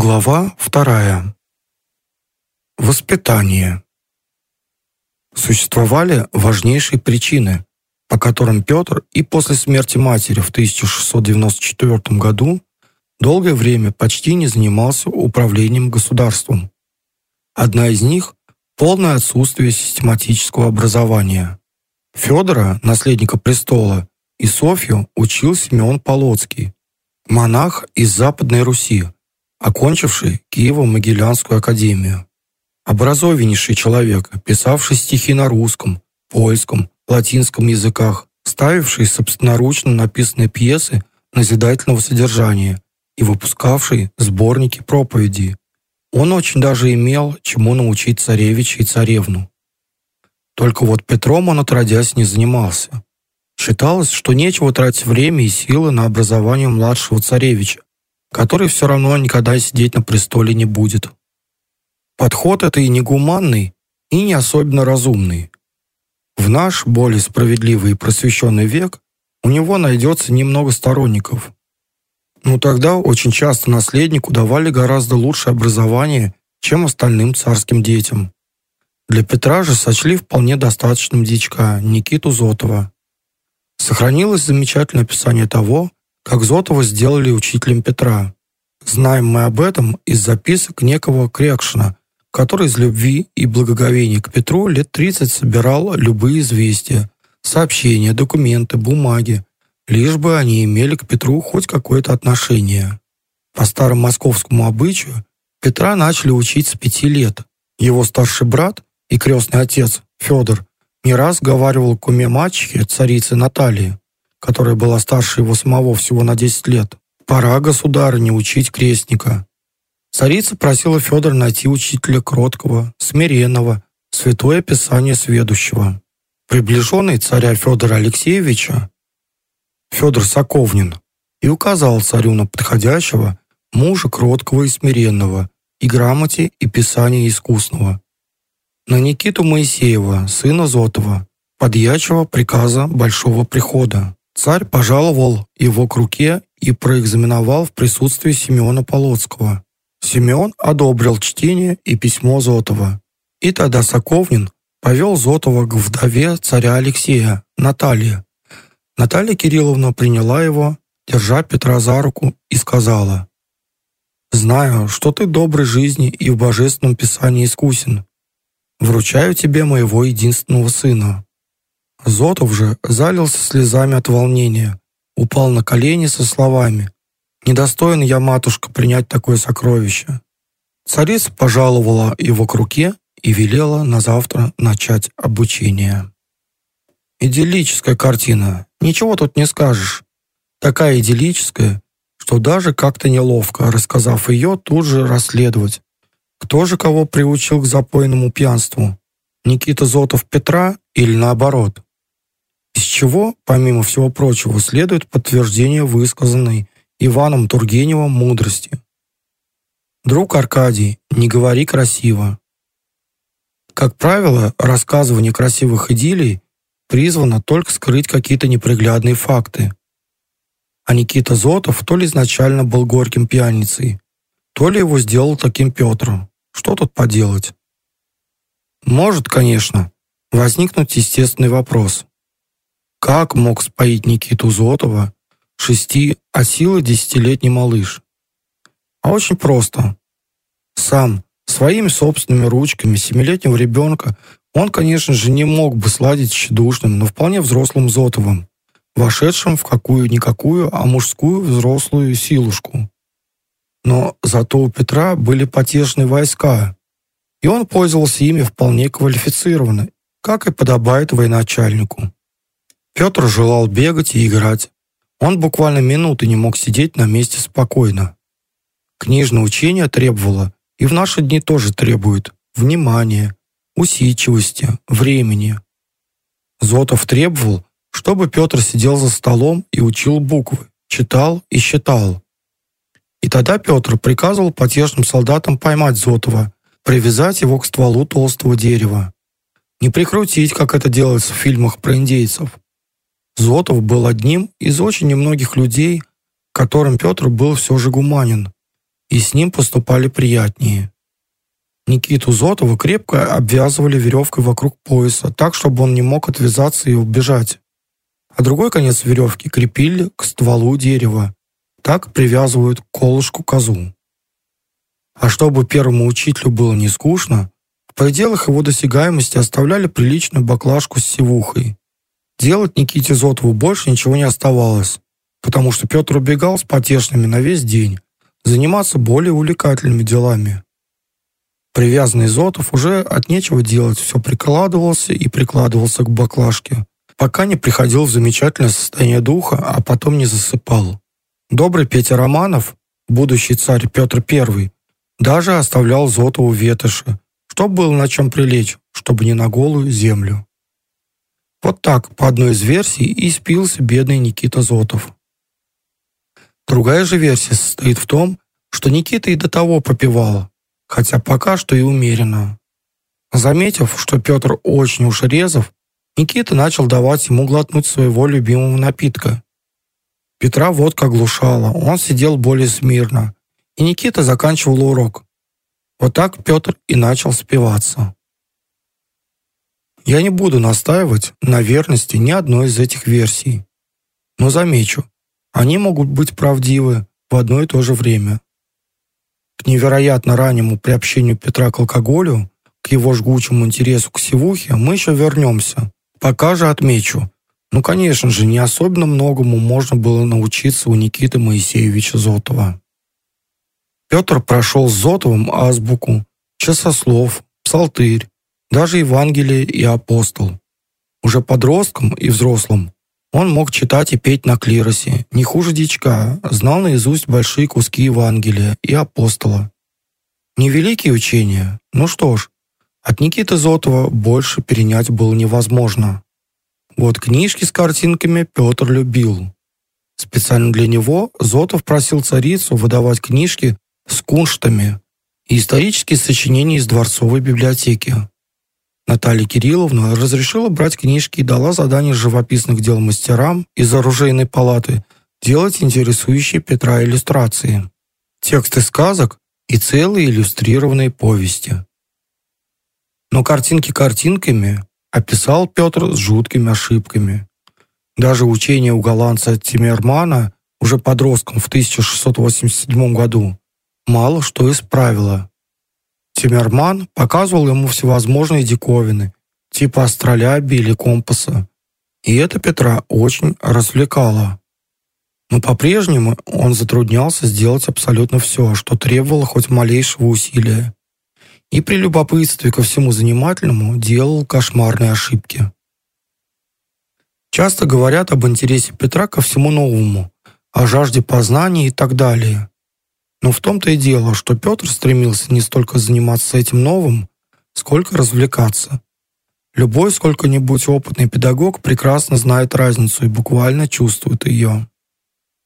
Глава вторая. Воспитание. Существовали важнейшие причины, по которым Петр и после смерти матери в 1694 году долгое время почти не занимался управлением государством. Одна из них – полное отсутствие систематического образования. Федора, наследника престола, и Софью учил Симеон Полоцкий, монах из Западной Руси – окончивший Киево-Могилянскую академию. Образованнейший человек, писавший стихи на русском, польском, латинском языках, ставивший собственноручно написанные пьесы назидательного содержания и выпускавший сборники проповедей. Он очень даже имел чему научить царевича и царевну. Только вот Петром он отродясь не занимался. Считалось, что нечего тратить время и силы на образование младшего царевича, который все равно никогда сидеть на престоле не будет. Подход это и негуманный, и не особенно разумный. В наш более справедливый и просвещенный век у него найдется немного сторонников. Но тогда очень часто наследнику давали гораздо лучшее образование, чем остальным царским детям. Для Петра же сочли вполне достаточным дичка Никиту Зотова. Сохранилось замечательное описание того, как Зотова сделали учителем Петра. Знаем мы об этом из записок некого Крекшина, который из любви и благоговения к Петру лет 30 собирал любые известия, сообщения, документы, бумаги, лишь бы они имели к Петру хоть какое-то отношение. По старому московскому обычаю Петра начали учить с пяти лет. Его старший брат и крестный отец Федор не раз говаривал куме мачехе, царице Натальи, которая была старше его самого всего на 10 лет. «Пора, государыне, учить крестника». Царица просила Федора найти учителя кроткого, смиренного, святое писание сведущего. Приближенный царя Федора Алексеевича, Федор Соковнин, и указал царю на подходящего мужа кроткого и смиренного, и грамоте, и писания искусного. На Никиту Моисеева, сына Зотова, подьячего приказа Большого Прихода. Царь пожаловал его к руке и проэкзаменовал в присутствии Симеона Полоцкого. Симеон одобрил чтение и письмо Зотова. И тогда Соковнин повел Зотова к вдове царя Алексея, Наталье. Наталья Кирилловна приняла его, держа Петра за руку, и сказала, «Знаю, что ты доброй жизни и в божественном писании искусен. Вручаю тебе моего единственного сына, Зотов же залился слезами от волнения, упал на колени со словами «Недостоин я, матушка, принять такое сокровище». Царица пожаловала его к руке и велела на завтра начать обучение. Идиллическая картина, ничего тут не скажешь. Такая идиллическая, что даже как-то неловко, рассказав ее, тут же расследовать. Кто же кого приучил к запойному пьянству? Никита Зотов Петра или наоборот? Из чего, помимо всего прочего, следует подтверждение высказанной Иваном Тургеневым мудрости. Друг Аркадий, не говори красиво. Как правило, рассказывание красивых идиллий призвано только скрыть какие-то неприглядные факты. А Никита Зотов то ли изначально был горьким пьяницей, то ли его сделал таким Петр. Что тут поделать? Может, конечно, возникнуть естественный вопрос. Как мог споить Никиту Зотова шести, а силы десятилетний малыш? А очень просто. Сам, своими собственными ручками семилетнего ребенка, он, конечно же, не мог бы сладить с тщедушным, но вполне взрослым Зотовым, вошедшим в какую-никакую, а мужскую взрослую силушку. Но зато у Петра были потешные войска, и он пользовался ими вполне квалифицированно, как и подобает военачальнику. Петр желал бегать и играть. Он буквально минуты не мог сидеть на месте спокойно. Книжное учение требовало, и в наши дни тоже требует, внимания, усидчивости, времени. Зотов требовал, чтобы Петр сидел за столом и учил буквы, читал и считал. И тогда Петр приказывал потешным солдатам поймать Зотова, привязать его к стволу толстого дерева. Не прикрутить, как это делается в фильмах про индейцев, Зотов был одним из очень немногих людей, которым Петр был все же гуманен. и с ним поступали приятнее. Никиту Зотова крепко обвязывали веревкой вокруг пояса, так, чтобы он не мог отвязаться и убежать. А другой конец веревки крепили к стволу дерева. Так привязывают колышку козу. А чтобы первому учителю было не скучно, в пределах его досягаемости оставляли приличную баклажку с сивухой. Делать Никите Зотову больше ничего не оставалось, потому что Петр убегал с потешными на весь день, заниматься более увлекательными делами. Привязанный Зотов уже от нечего делать все прикладывался и прикладывался к баклажке, пока не приходил в замечательное состояние духа, а потом не засыпал. Добрый Петя Романов, будущий царь Петр I, даже оставлял Зотову ветоши, чтобы было на чем прилечь, чтобы не на голую землю. Вот так, по одной из версий, и спился бедный Никита Зотов. Другая же версия состоит в том, что Никита и до того попивал, хотя пока что и умеренно. Заметив, что Петр очень уж резов, Никита начал давать ему глотнуть своего любимого напитка. Петра водка оглушала, он сидел более смирно, и Никита заканчивал урок. Вот так Петр и начал спиваться. Я не буду настаивать на верности ни одной из этих версий. Но замечу, они могут быть правдивы в одно и то же время. К невероятно раннему приобщению Петра к алкоголю, к его жгучему интересу к сивухе мы еще вернемся. Пока же отмечу, ну, конечно же, не особенно многому можно было научиться у Никиты Моисеевича Зотова. Петр прошел с Зотовым азбуку, часослов, псалтырь, даже Евангелие и апостол. Уже подростком и взрослым он мог читать и петь на клиросе, не хуже дичка, знал наизусть большие куски Евангелия и апостола. Невеликие учения, ну что ж, от Никиты Зотова больше перенять было невозможно. Вот книжки с картинками Петр любил. Специально для него Зотов просил царицу выдавать книжки с кунштами и исторические сочинения из дворцовой библиотеки. Наталья Кирилловна разрешила брать книжки и дала задание живописных дел мастерам из оружейной палаты делать интересующие Петра иллюстрации, тексты сказок и целые иллюстрированные повести. Но картинки картинками описал Петр с жуткими ошибками. Даже учение у голландца Тиммермана уже подростком в 1687 году мало что исправило. Тиммерман показывал ему всевозможные диковины, типа астролябии или компаса. И это Петра очень развлекало. Но по-прежнему он затруднялся сделать абсолютно все, что требовало хоть малейшего усилия. И при любопытстве ко всему занимательному делал кошмарные ошибки. Часто говорят об интересе Петра ко всему новому, о жажде познания и так далее. Но в том-то и дело, что Петр стремился не столько заниматься этим новым, сколько развлекаться. Любой сколько-нибудь опытный педагог прекрасно знает разницу и буквально чувствует ее.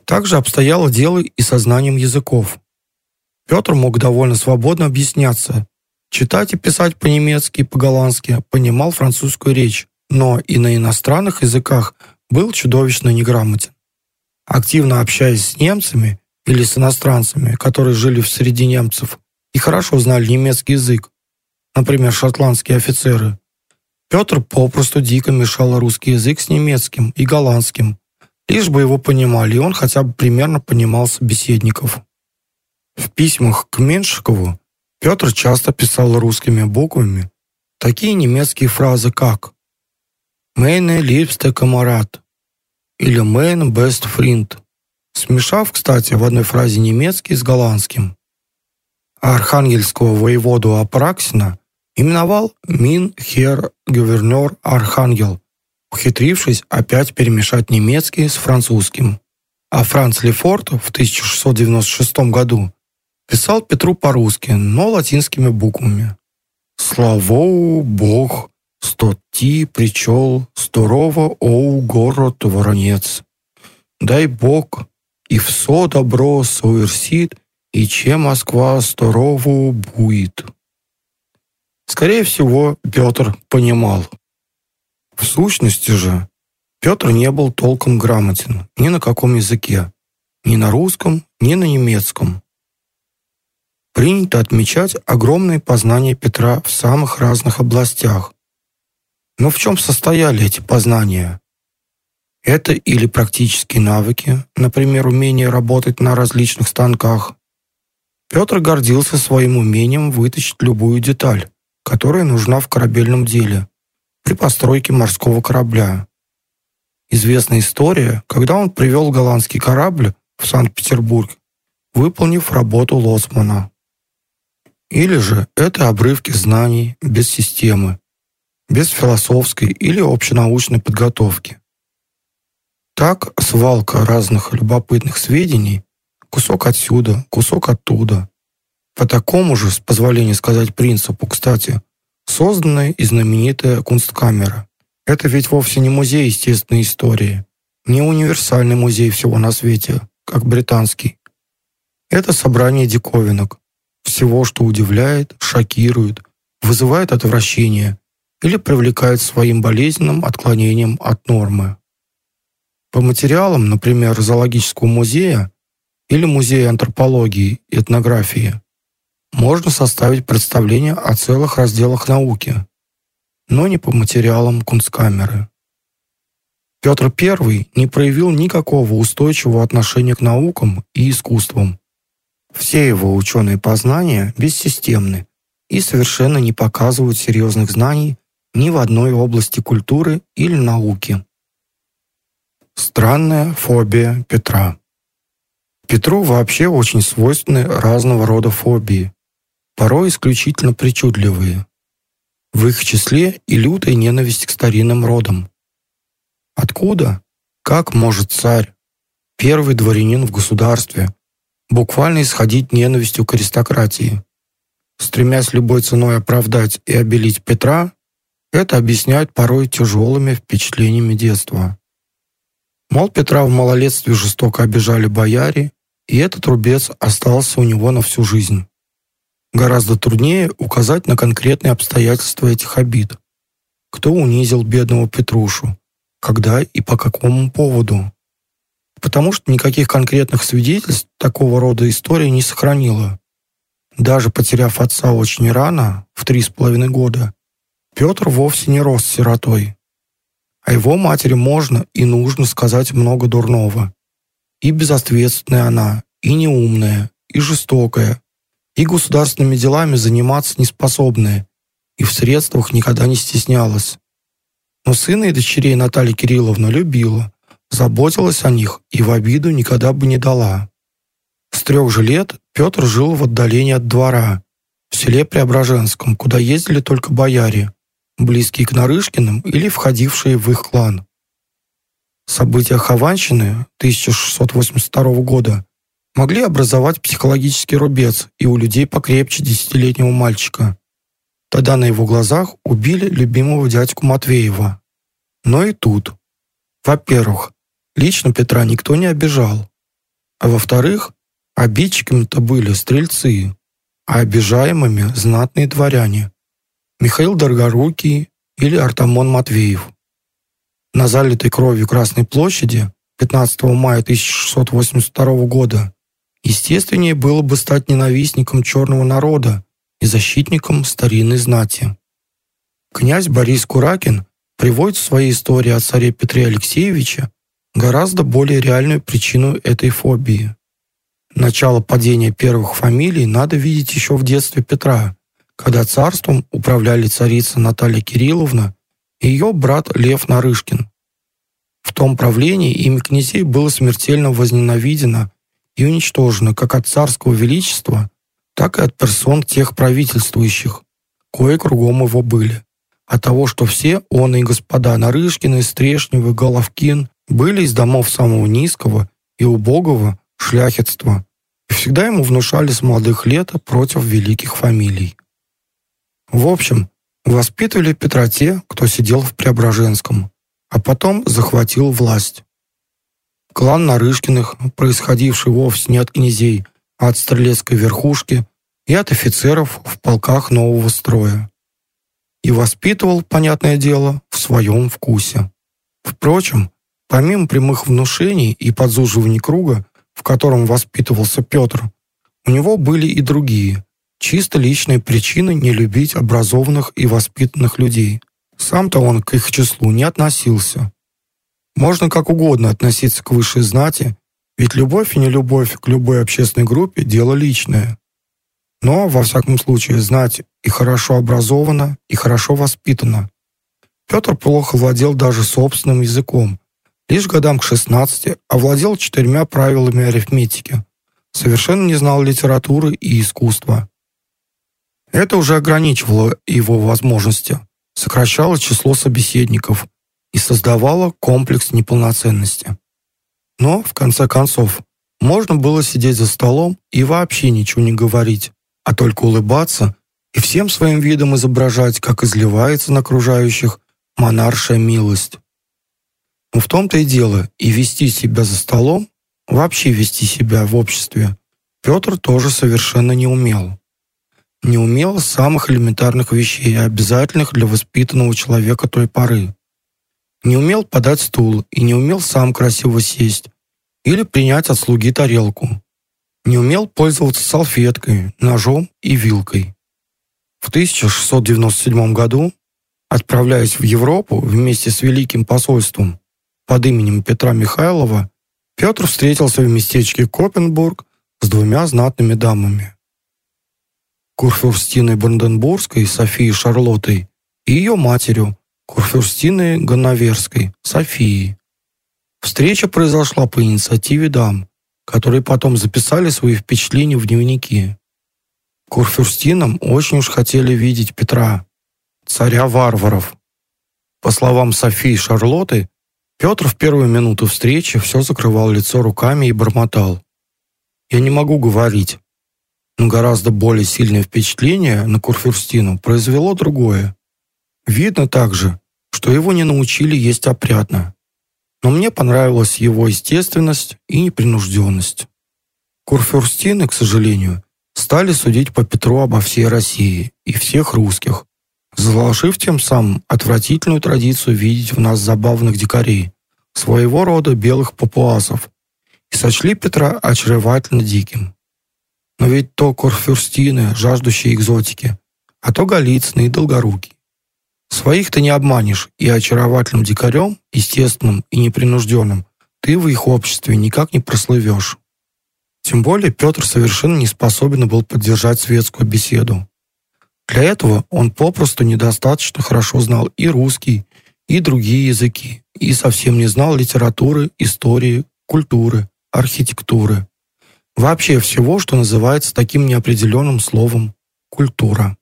Также обстояло дело и со знанием языков. Петр мог довольно свободно объясняться, читать и писать по-немецки и по-голландски, понимал французскую речь, но и на иностранных языках был чудовищно неграмотен. Активно общаясь с немцами, или с иностранцами, которые жили в среди немцев и хорошо знали немецкий язык, например, шотландские офицеры. Петр попросту дико мешал русский язык с немецким и голландским, лишь бы его понимали, и он хотя бы примерно понимал собеседников. В письмах к Меншикову Петр часто писал русскими буквами такие немецкие фразы, как «Meine liebste Kamerad» или «Mein best friend», смешав, кстати, в одной фразе немецкий с голландским. А архангельского воеводу Апраксина именовал Мин Хер Гувернер Архангел, ухитрившись опять перемешать немецкий с французским. А Франц Лефорт в 1696 году писал Петру по-русски, но латинскими буквами. «Славоу Бог, стоти причел, здорово, оу, город Воронец. Дай Бог, и все добро совершит, и чем Москва здорову будет. Скорее всего, Петр понимал. В сущности же, Петр не был толком грамотен ни на каком языке, ни на русском, ни на немецком. принято отмечать огромные познания Петра в самых разных областях. Но в чем состояли эти познания? Это или практические навыки, например, умение работать на различных станках. Петр гордился своим умением вытащить любую деталь, которая нужна в корабельном деле, при постройке морского корабля. Известна история, когда он привел голландский корабль в Санкт-Петербург, выполнив работу лоцмана. Или же это обрывки знаний без системы, без философской или общенаучной подготовки. Так свалка разных любопытных сведений, кусок отсюда, кусок оттуда. По такому же, с позволения сказать принципу, кстати, созданная и знаменитая Кунсткамера. Это ведь вовсе не музей естественной истории, не универсальный музей всего на свете, как британский. Это собрание диковинок, всего, что удивляет, шокирует, вызывает отвращение или привлекает своим болезненным отклонением от нормы. По материалам, например, зоологического музея или музея антропологии и этнографии, можно составить представление о целых разделах науки, но не по материалам Кунсткамеры. Петр I не проявил никакого устойчивого отношения к наукам и искусствам. Все его ученые познания бессистемны и совершенно не показывают серьезных знаний ни в одной области культуры или науки. Странная фобия Петра. Петру вообще очень свойственны разного рода фобии, порой исключительно причудливые. В их числе и лютая ненависть к старинным родам. Откуда? Как может царь, первый дворянин в государстве, буквально исходить ненавистью к аристократии? Стремясь любой ценой оправдать и обелить Петра, это объясняют порой тяжелыми впечатлениями детства. Мол, Петра в малолетстве жестоко обижали бояре, и этот рубец остался у него на всю жизнь. Гораздо труднее указать на конкретные обстоятельства этих обид. Кто унизил бедного Петрушу, когда и по какому поводу. Потому что никаких конкретных свидетельств такого рода история не сохранила. Даже потеряв отца очень рано, в три с половиной года, Петр вовсе не рос сиротой. О его матери можно и нужно сказать много дурного. И безответственная она, и неумная, и жестокая, и государственными делами заниматься неспособная, и в средствах никогда не стеснялась. Но сына и дочерей Наталья Кирилловна любила, заботилась о них и в обиду никогда бы не дала. С трех же лет Петр жил в отдалении от двора, в селе Преображенском, куда ездили только бояре, близкие к Нарышкиным или входившие в их клан. События Хованщины 1682 года могли образовать психологический рубец и у людей покрепче десятилетнего мальчика. Тогда на его глазах убили любимого дядьку Матвеева. Но и тут. Во-первых, лично Петра никто не обижал. А во-вторых, обидчиками-то были стрельцы, а обижаемыми знатные дворяне. Михаил Дорогорукий или Артамон Матвеев. На залитой кровью Красной площади 15 мая 1682 года естественнее было бы стать ненавистником черного народа и защитником старинной знати. Князь Борис Куракин приводит в своей истории о царе Петре Алексеевиче гораздо более реальную причину этой фобии. Начало падения первых фамилий надо видеть еще в детстве Петра, когда царством управляли царица Наталья Кирилловна и ее брат Лев Нарышкин. В том правлении имя князей было смертельно возненавидено и уничтожено как от царского величества, так и от персон тех правительствующих, кое кругом его были. От того, что все он и господа Нарышкины, Стрешневы, Головкин были из домов самого низкого и убогого шляхетства и всегда ему внушали с молодых лет против великих фамилий. В общем, воспитывали Петра те, кто сидел в Преображенском, а потом захватил власть. Клан Нарышкиных, происходивший вовсе не от князей, а от стрелецкой верхушки и от офицеров в полках нового строя. И воспитывал, понятное дело, в своем вкусе. Впрочем, помимо прямых внушений и подзуживаний круга, в котором воспитывался Петр, у него были и другие, чисто личные причины не любить образованных и воспитанных людей. Сам-то он к их числу не относился. Можно как угодно относиться к высшей знати, ведь любовь и нелюбовь к любой общественной группе – дело личное. Но, во всяком случае, знать и хорошо образована, и хорошо воспитана. Петр плохо владел даже собственным языком. Лишь годам к 16 овладел четырьмя правилами арифметики. Совершенно не знал литературы и искусства. Это уже ограничивало его возможности, сокращало число собеседников и создавало комплекс неполноценности. Но, в конце концов, можно было сидеть за столом и вообще ничего не говорить, а только улыбаться и всем своим видом изображать, как изливается на окружающих монаршая милость. Но в том-то и дело, и вести себя за столом, вообще вести себя в обществе, Петр тоже совершенно не умел не умел самых элементарных вещей, обязательных для воспитанного человека той поры. Не умел подать стул и не умел сам красиво сесть или принять от слуги тарелку. Не умел пользоваться салфеткой, ножом и вилкой. В 1697 году, отправляясь в Европу вместе с Великим посольством под именем Петра Михайлова, Петр встретился в местечке Копенбург с двумя знатными дамами Курфюрстиной Бранденбургской Софией Шарлоттой и ее матерью, Курфюрстиной Ганноверской Софией. Встреча произошла по инициативе дам, которые потом записали свои впечатления в дневники. Курфюрстинам очень уж хотели видеть Петра, царя варваров. По словам Софии Шарлотты, Петр в первую минуту встречи все закрывал лицо руками и бормотал. «Я не могу говорить но гораздо более сильное впечатление на Курфюрстину произвело другое. Видно также, что его не научили есть опрятно. Но мне понравилась его естественность и непринужденность. Курфюрстины, к сожалению, стали судить по Петру обо всей России и всех русских, заложив тем самым отвратительную традицию видеть в нас забавных дикарей, своего рода белых папуасов, и сочли Петра очаровательно диким. Но ведь то корфюрстины, жаждущие экзотики, а то Голицыны и Долгоруки. Своих ты не обманешь, и очаровательным дикарем, естественным и непринужденным, ты в их обществе никак не прослывешь. Тем более Петр совершенно не способен был поддержать светскую беседу. Для этого он попросту недостаточно хорошо знал и русский, и другие языки, и совсем не знал литературы, истории, культуры, архитектуры. Вообще всего, что называется таким неопределенным словом «культура».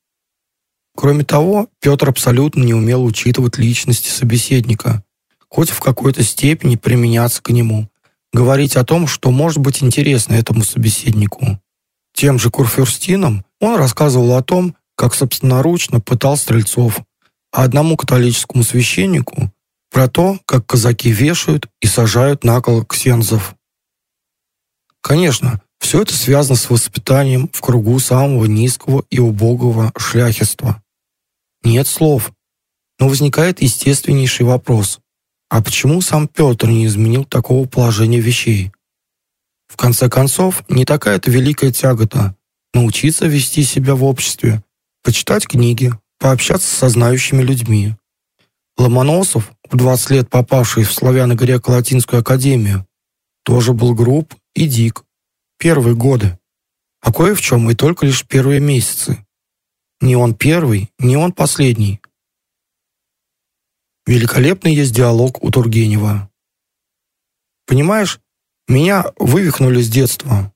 Кроме того, Петр абсолютно не умел учитывать личности собеседника, хоть в какой-то степени применяться к нему, говорить о том, что может быть интересно этому собеседнику. Тем же Курфюрстином он рассказывал о том, как собственноручно пытал стрельцов, а одному католическому священнику про то, как казаки вешают и сажают на кол ксензов. Конечно, все это связано с воспитанием в кругу самого низкого и убогого шляхетства. Нет слов. Но возникает естественнейший вопрос. А почему сам Петр не изменил такого положения вещей? В конце концов, не такая-то великая тягота научиться вести себя в обществе, почитать книги, пообщаться со знающими людьми. Ломоносов, в 20 лет попавший в славяно-греко-латинскую академию, тоже был груб и дик. Первые годы. А кое в чем и только лишь первые месяцы. Не он первый, не он последний. Великолепный есть диалог у Тургенева. Понимаешь, меня вывихнули с детства.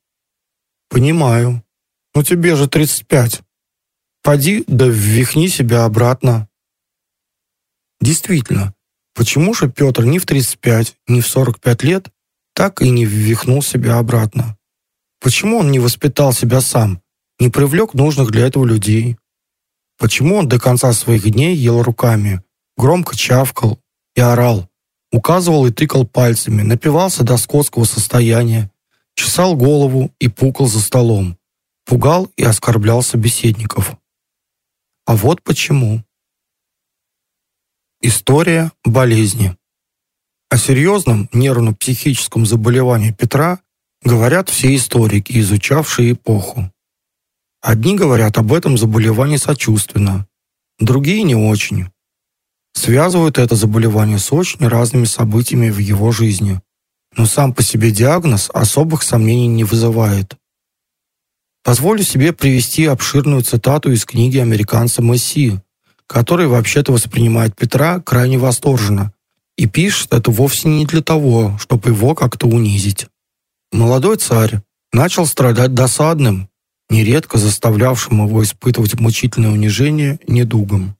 Понимаю. Ну тебе же 35. Поди да ввихни себя обратно. Действительно, почему же Петр ни в 35, ни в 45 лет так и не ввихнул себя обратно. Почему он не воспитал себя сам, не привлек нужных для этого людей? Почему он до конца своих дней ел руками, громко чавкал и орал, указывал и тыкал пальцами, напивался до скотского состояния, чесал голову и пукал за столом, пугал и оскорблял собеседников? А вот почему. История болезни. О серьезном нервно-психическом заболевании Петра говорят все историки, изучавшие эпоху. Одни говорят об этом заболевании сочувственно, другие не очень. Связывают это заболевание с очень разными событиями в его жизни. Но сам по себе диагноз особых сомнений не вызывает. Позволю себе привести обширную цитату из книги американца Месси, который вообще-то воспринимает Петра крайне восторженно и пишет это вовсе не для того, чтобы его как-то унизить. Молодой царь начал страдать досадным, нередко заставлявшим его испытывать мучительное унижение недугом.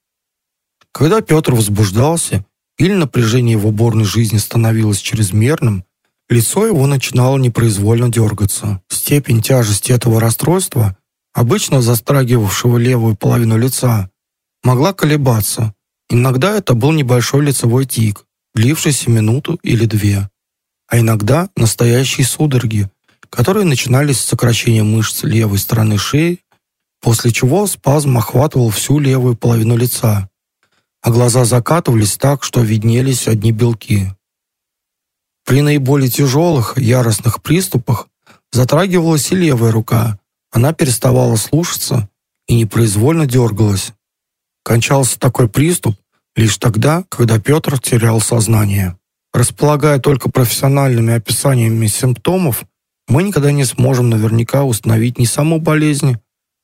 Когда Петр возбуждался или напряжение его борной жизни становилось чрезмерным, лицо его начинало непроизвольно дергаться. Степень тяжести этого расстройства, обычно застрагивавшего левую половину лица, могла колебаться. Иногда это был небольшой лицевой тик, длившийся минуту или две, а иногда настоящие судороги, которые начинались с сокращения мышц левой стороны шеи, после чего спазм охватывал всю левую половину лица, а глаза закатывались так, что виднелись одни белки. При наиболее тяжелых, яростных приступах затрагивалась и левая рука, она переставала слушаться и непроизвольно дергалась. Кончался такой приступ лишь тогда, когда Петр терял сознание. Располагая только профессиональными описаниями симптомов, мы никогда не сможем наверняка установить ни саму болезнь,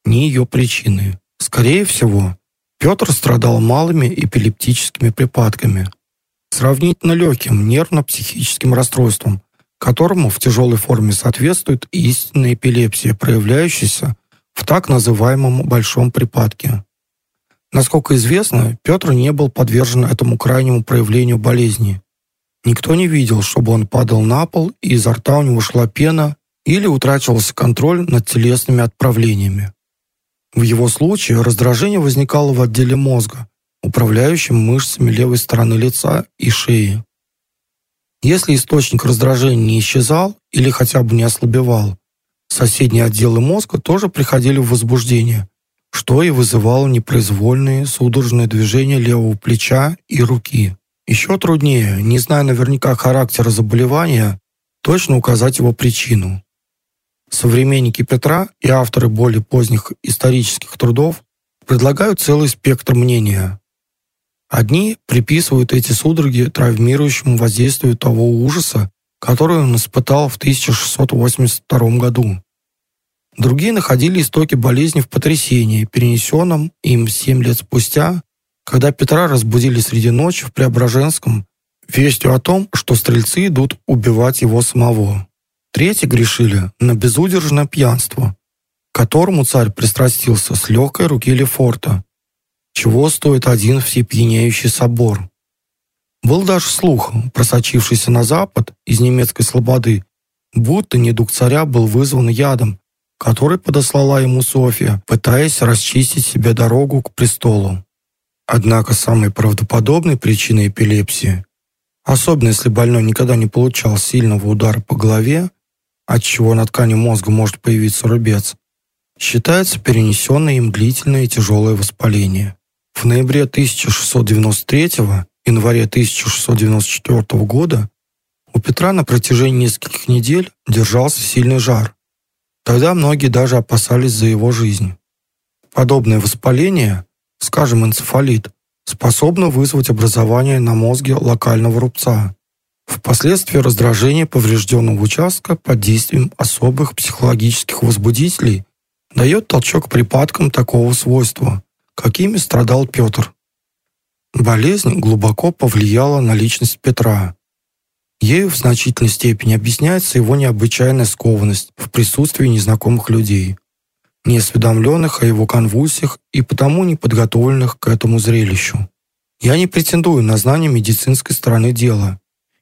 ни ее причины. Скорее всего, Петр страдал малыми эпилептическими припадками, сравнительно легким нервно-психическим расстройством, которому в тяжелой форме соответствует истинная эпилепсия, проявляющаяся в так называемом большом припадке. Насколько известно, Петр не был подвержен этому крайнему проявлению болезни. Никто не видел, чтобы он падал на пол и изо рта у него шла пена или утрачивался контроль над телесными отправлениями. В его случае раздражение возникало в отделе мозга, управляющем мышцами левой стороны лица и шеи. Если источник раздражения не исчезал или хотя бы не ослабевал, соседние отделы мозга тоже приходили в возбуждение, что и вызывало непроизвольные судорожные движения левого плеча и руки. Еще труднее, не зная наверняка характера заболевания, точно указать его причину. Современники Петра и авторы более поздних исторических трудов предлагают целый спектр мнения. Одни приписывают эти судороги травмирующему воздействию того ужаса, который он испытал в 1682 году. Другие находили истоки болезни в потрясении, перенесенном им семь лет спустя когда Петра разбудили среди ночи в Преображенском вестью о том, что стрельцы идут убивать его самого. Третьи грешили на безудержное пьянство, к которому царь пристрастился с легкой руки Лефорта, чего стоит один всепьяняющий собор. Был даже слух, просочившийся на запад из немецкой слободы, будто недуг царя был вызван ядом, который подослала ему Софья, пытаясь расчистить себе дорогу к престолу. Однако самой правдоподобной причиной эпилепсии, особенно если больной никогда не получал сильного удара по голове, от чего на ткани мозга может появиться рубец, считается перенесенное им длительное и тяжелое воспаление. В ноябре 1693 январе 1694 года у Петра на протяжении нескольких недель держался сильный жар. Тогда многие даже опасались за его жизнь. Подобное воспаление скажем, энцефалит, способна вызвать образование на мозге локального рубца. Впоследствии раздражение поврежденного участка под действием особых психологических возбудителей дает толчок припадкам такого свойства, какими страдал Петр. Болезнь глубоко повлияла на личность Петра. Ею в значительной степени объясняется его необычайная скованность в присутствии незнакомых людей неосведомленных о его конвульсиях и потому не подготовленных к этому зрелищу. Я не претендую на знание медицинской стороны дела.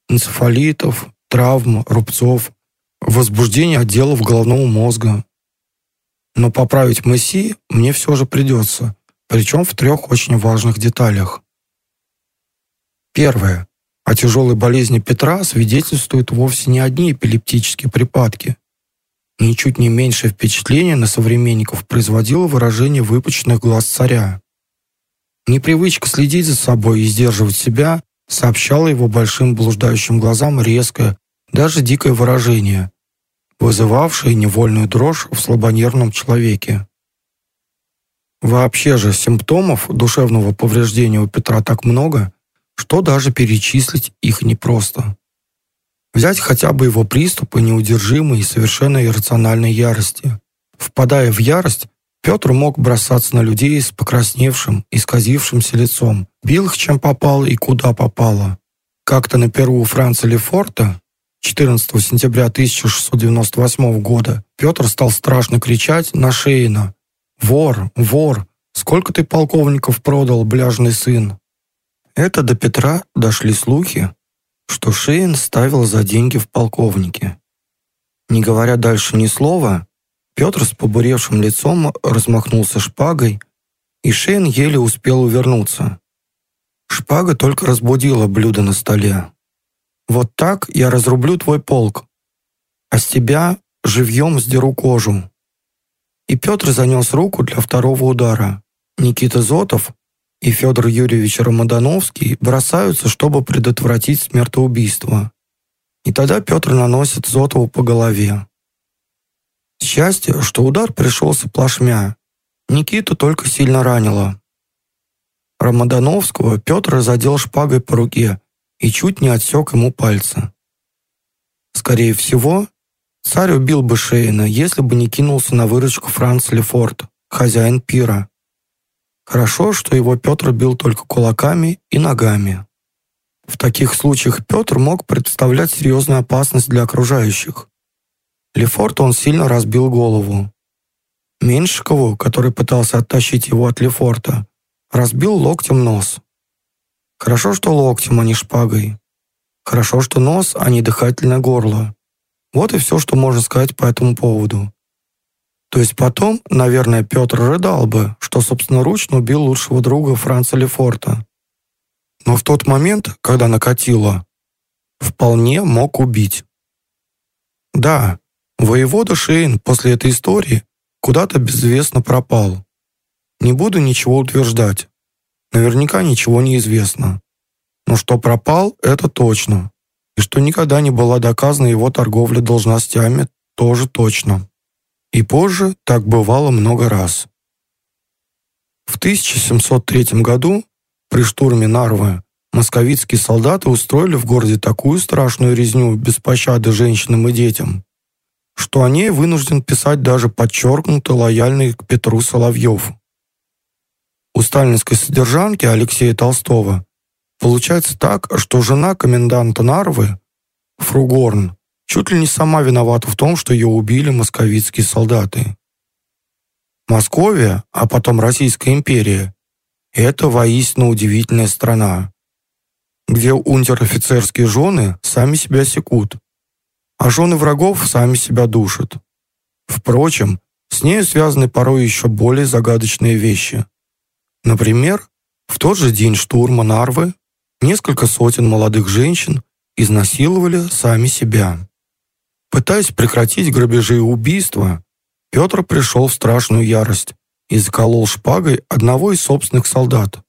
Энцефалитов, травм, рубцов, возбуждение отделов головного мозга. Но поправить МСИ мне все же придется, причем в трех очень важных деталях. Первое. О тяжелой болезни Петра свидетельствуют вовсе не одни эпилептические припадки, Ничуть не меньшее впечатление на современников производило выражение выпученных глаз царя. Непривычка следить за собой и сдерживать себя сообщала его большим блуждающим глазам резкое, даже дикое выражение, вызывавшее невольную дрожь в слабонервном человеке. Вообще же симптомов душевного повреждения у Петра так много, что даже перечислить их непросто. Взять хотя бы его приступы неудержимой и совершенно иррациональной ярости. Впадая в ярость, Петр мог бросаться на людей с покрасневшим, исказившимся лицом, бил их чем попало и куда попало. Как-то на Перу Франца Лефорта 14 сентября 1698 года Петр стал страшно кричать на Шейна «Вор! Вор! Сколько ты полковников продал, бляжный сын?» Это до Петра дошли слухи, что Шейн ставил за деньги в полковнике. Не говоря дальше ни слова, Петр с побуревшим лицом размахнулся шпагой, и Шейн еле успел увернуться. Шпага только разбудила блюдо на столе. «Вот так я разрублю твой полк, а с тебя живьем сдеру кожу». И Петр занес руку для второго удара. Никита Зотов и Федор Юрьевич Рамадановский бросаются, чтобы предотвратить смертоубийство. И тогда Петр наносит Зотову по голове. Счастье, что удар пришелся плашмя. Никиту только сильно ранило. Рамадановского Петр задел шпагой по руке и чуть не отсек ему пальцы. Скорее всего, царь убил бы Шейна, если бы не кинулся на выручку Франц Лефорт, хозяин пира. Хорошо, что его Петр бил только кулаками и ногами. В таких случаях Петр мог представлять серьезную опасность для окружающих. Лефорту он сильно разбил голову. Меньшикову, который пытался оттащить его от Лефорта, разбил локтем нос. Хорошо, что локтем, а не шпагой. Хорошо, что нос, а не дыхательное горло. Вот и все, что можно сказать по этому поводу. То есть потом, наверное, Петр рыдал бы, что собственноручно убил лучшего друга Франца Лефорта. Но в тот момент, когда накатило, вполне мог убить. Да, воевода Шейн после этой истории куда-то безвестно пропал. Не буду ничего утверждать. Наверняка ничего не известно. Но что пропал, это точно. И что никогда не была доказана его торговля должностями, тоже точно. И позже так бывало много раз. В 1703 году при штурме Нарвы московицкие солдаты устроили в городе такую страшную резню без пощады женщинам и детям, что о ней вынужден писать даже подчеркнуто лояльный к Петру Соловьев. У сталинской содержанки Алексея Толстого получается так, что жена коменданта Нарвы, Фругорн, чуть ли не сама виновата в том, что ее убили московицкие солдаты. Московия, а потом Российская империя – это воистину удивительная страна, где унтер-офицерские жены сами себя секут, а жены врагов сами себя душат. Впрочем, с нею связаны порой еще более загадочные вещи. Например, в тот же день штурма Нарвы несколько сотен молодых женщин изнасиловали сами себя. Пытаясь прекратить грабежи и убийства, Петр пришел в страшную ярость и заколол шпагой одного из собственных солдат.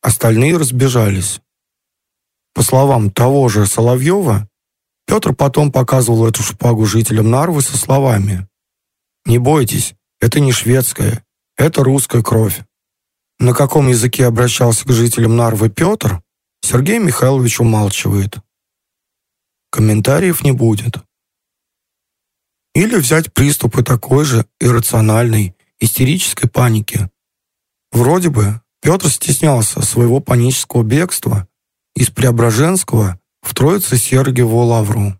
Остальные разбежались. По словам того же Соловьева, Петр потом показывал эту шпагу жителям Нарвы со словами «Не бойтесь, это не шведская, это русская кровь». На каком языке обращался к жителям Нарвы Петр, Сергей Михайлович умалчивает. Комментариев не будет. Или взять приступы такой же иррациональной, истерической паники. Вроде бы Петр стеснялся своего панического бегства из Преображенского в Троице-Сергиеву лавру.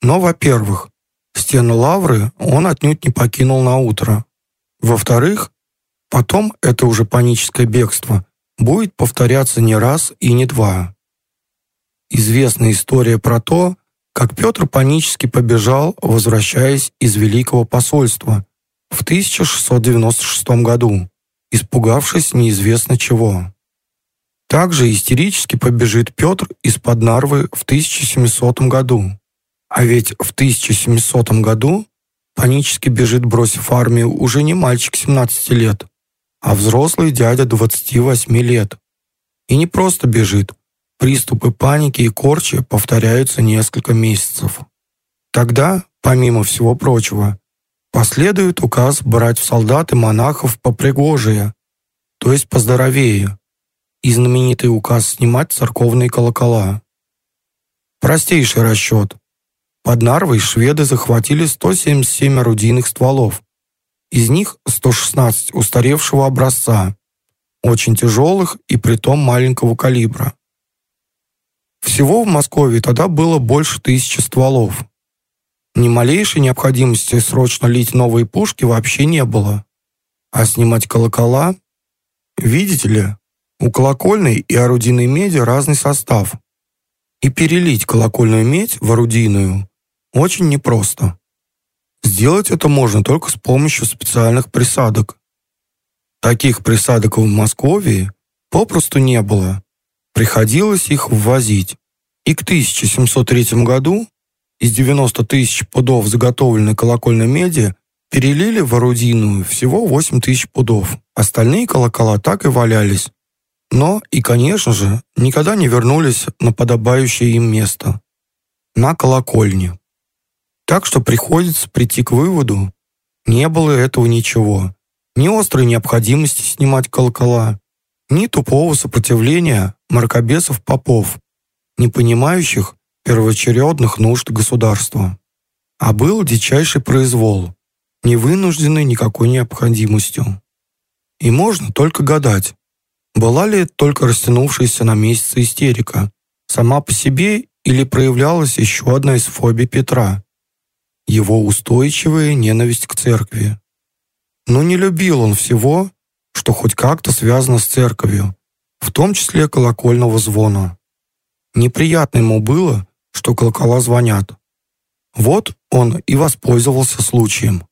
Но, во-первых, стены лавры он отнюдь не покинул на утро. Во-вторых, потом это уже паническое бегство будет повторяться не раз и не два. Известна история про то, как Петр панически побежал, возвращаясь из Великого посольства в 1696 году, испугавшись неизвестно чего. Также истерически побежит Петр из-под Нарвы в 1700 году. А ведь в 1700 году панически бежит, бросив армию, уже не мальчик 17 лет, а взрослый дядя 28 лет. И не просто бежит, Приступы паники и корчи повторяются несколько месяцев. Тогда, помимо всего прочего, Последует указ брать в солдаты монахов попригожие, то есть поздоровее, и знаменитый указ снимать церковные колокола. Простейший расчет. Под Нарвой шведы захватили 177 орудийных стволов. Из них 116 устаревшего образца, очень тяжелых и притом маленького калибра. Всего в Москве тогда было больше тысячи стволов. Ни малейшей необходимости срочно лить новые пушки вообще не было. А снимать колокола? Видите ли, у колокольной и орудийной меди разный состав. И перелить колокольную медь в орудийную очень непросто. Сделать это можно только с помощью специальных присадок. Таких присадок в Москве попросту не было. Приходилось их ввозить. И к 1703 году из 90 тысяч пудов заготовленной колокольной меди перелили в орудийную всего 8 тысяч пудов. Остальные колокола так и валялись, но и, конечно же, никогда не вернулись на подобающее им место – на колокольне. Так что приходится прийти к выводу, не было этого ничего. Ни острой необходимости снимать колокола, ни тупого сопротивления мракобесов-попов, не понимающих первоочередных нужд государства. А был дичайший произвол, не вынужденный никакой необходимостью. И можно только гадать, была ли только растянувшаяся на месяцы истерика сама по себе или проявлялась еще одна из фобий Петра – его устойчивая ненависть к церкви. Но не любил он всего, что хоть как-то связано с церковью, в том числе колокольного звона. Неприятно ему было, что колокола звонят. Вот он и воспользовался случаем.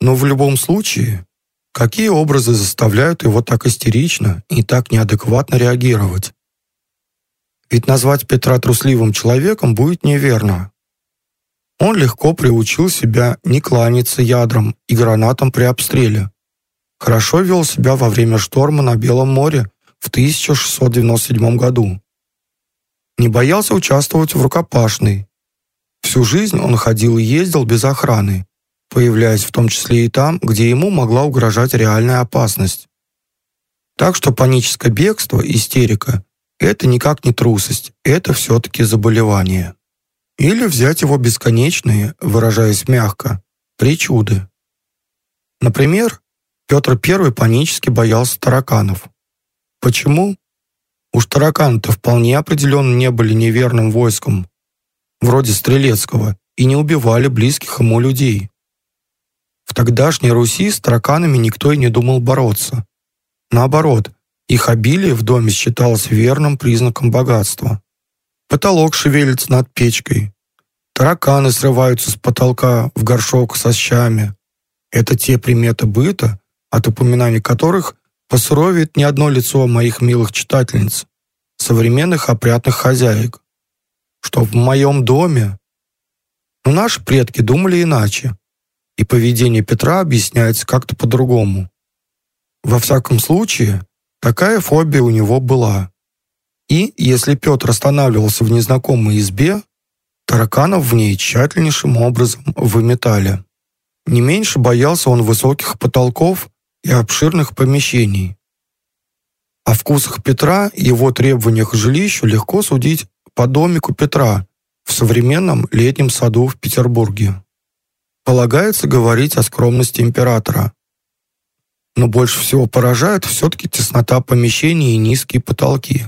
Но в любом случае Какие образы заставляют его так истерично и так неадекватно реагировать? Ведь назвать Петра трусливым человеком будет неверно. Он легко приучил себя не кланяться ядрам и гранатам при обстреле. Хорошо вел себя во время шторма на Белом море в 1697 году. Не боялся участвовать в рукопашной. Всю жизнь он ходил и ездил без охраны, появляясь в том числе и там, где ему могла угрожать реальная опасность. Так что паническое бегство, истерика – это никак не трусость, это все-таки заболевание. Или взять его бесконечные, выражаясь мягко, причуды. Например, Петр I панически боялся тараканов. Почему? Уж тараканы-то вполне определенно не были неверным войском, вроде Стрелецкого, и не убивали близких ему людей. В тогдашней Руси с тараканами никто и не думал бороться. Наоборот, их обилие в доме считалось верным признаком богатства. Потолок шевелится над печкой. Тараканы срываются с потолка в горшок со щами. Это те приметы быта, от упоминаний которых посуровит не одно лицо моих милых читательниц, современных опрятных хозяек. Что в моем доме? Но наши предки думали иначе и поведение Петра объясняется как-то по-другому. Во всяком случае, такая фобия у него была. И если Петр останавливался в незнакомой избе, тараканов в ней тщательнейшим образом выметали. Не меньше боялся он высоких потолков и обширных помещений. О вкусах Петра и его требованиях к жилищу легко судить по домику Петра в современном летнем саду в Петербурге полагается говорить о скромности императора. Но больше всего поражает все-таки теснота помещений и низкие потолки.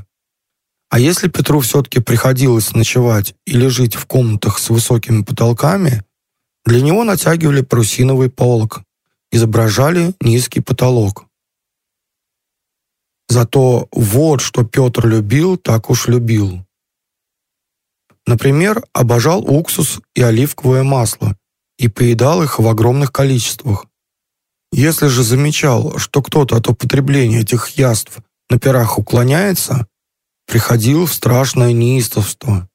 А если Петру все-таки приходилось ночевать или жить в комнатах с высокими потолками, для него натягивали парусиновый полог, изображали низкий потолок. Зато вот что Петр любил, так уж любил. Например, обожал уксус и оливковое масло и поедал их в огромных количествах. Если же замечал, что кто-то от употребления этих яств на пирах уклоняется, приходил в страшное неистовство.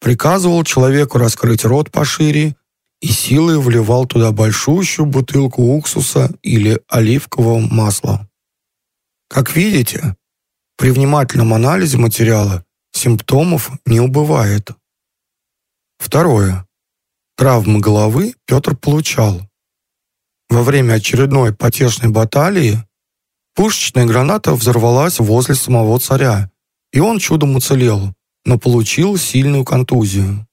Приказывал человеку раскрыть рот пошире и силой вливал туда большущую бутылку уксуса или оливкового масла. Как видите, при внимательном анализе материала симптомов не убывает. Второе. Травмы головы Петр получал, Во время очередной потешной баталии пушечная граната взорвалась возле самого царя, и он чудом уцелел, но получил сильную контузию.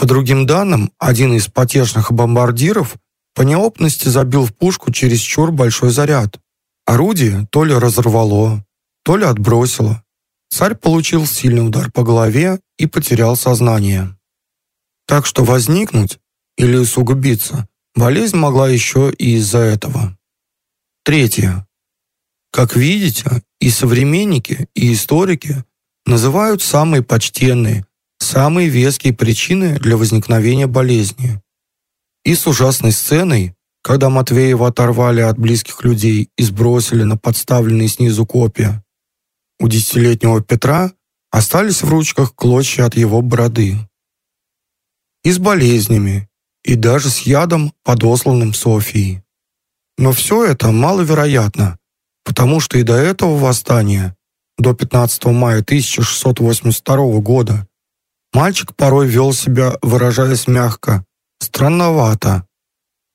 По другим данным, один из потешных бомбардиров по неопытности забил в пушку чересчур большой заряд. Орудие то ли разорвало, то ли отбросило. Царь получил сильный удар по голове и потерял сознание. Так что возникнуть или усугубиться болезнь могла еще и из-за этого. Третье. Как видите, и современники, и историки называют самые почтенные, самые веские причины для возникновения болезни. И с ужасной сценой, когда Матвеева оторвали от близких людей и сбросили на подставленные снизу копья, у десятилетнего Петра остались в ручках клочья от его бороды. И с болезнями, и даже с ядом, подосланным Софией. Но все это маловероятно, потому что и до этого восстания, до 15 мая 1682 года, мальчик порой вел себя, выражаясь мягко, странновато.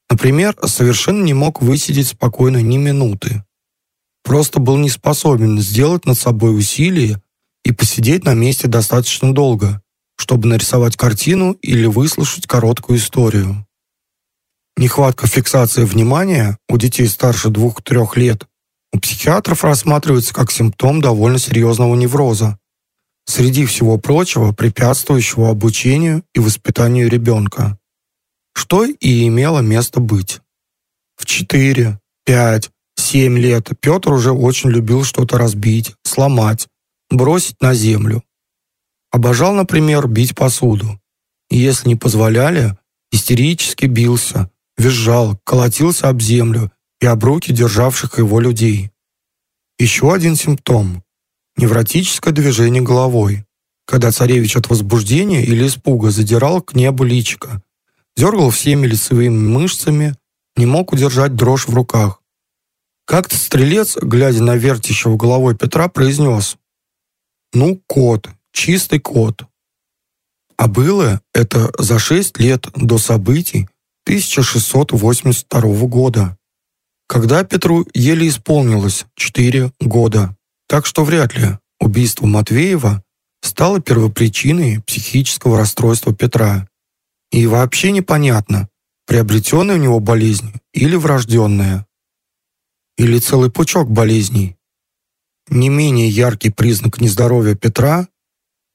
Например, совершенно не мог высидеть спокойно ни минуты. Просто был не способен сделать над собой усилие и посидеть на месте достаточно долго, чтобы нарисовать картину или выслушать короткую историю. Нехватка фиксации внимания у детей старше 2-3 лет у психиатров рассматривается как симптом довольно серьезного невроза, среди всего прочего препятствующего обучению и воспитанию ребенка, что и имело место быть. В 4, 5, 7 лет Петр уже очень любил что-то разбить, сломать, бросить на землю. Обожал, например, бить посуду. И если не позволяли, истерически бился, визжал, колотился об землю и об руки державших его людей. Еще один симптом – невротическое движение головой, когда царевич от возбуждения или испуга задирал к небу личико, дергал всеми лицевыми мышцами, не мог удержать дрожь в руках. Как-то стрелец, глядя на вертящего головой Петра, произнес «Ну, кот, чистый кот. А было это за шесть лет до событий 1682 года, когда Петру еле исполнилось четыре года. Так что вряд ли убийство Матвеева стало первопричиной психического расстройства Петра. И вообще непонятно, приобретенная у него болезнь или врожденная. Или целый пучок болезней. Не менее яркий признак нездоровья Петра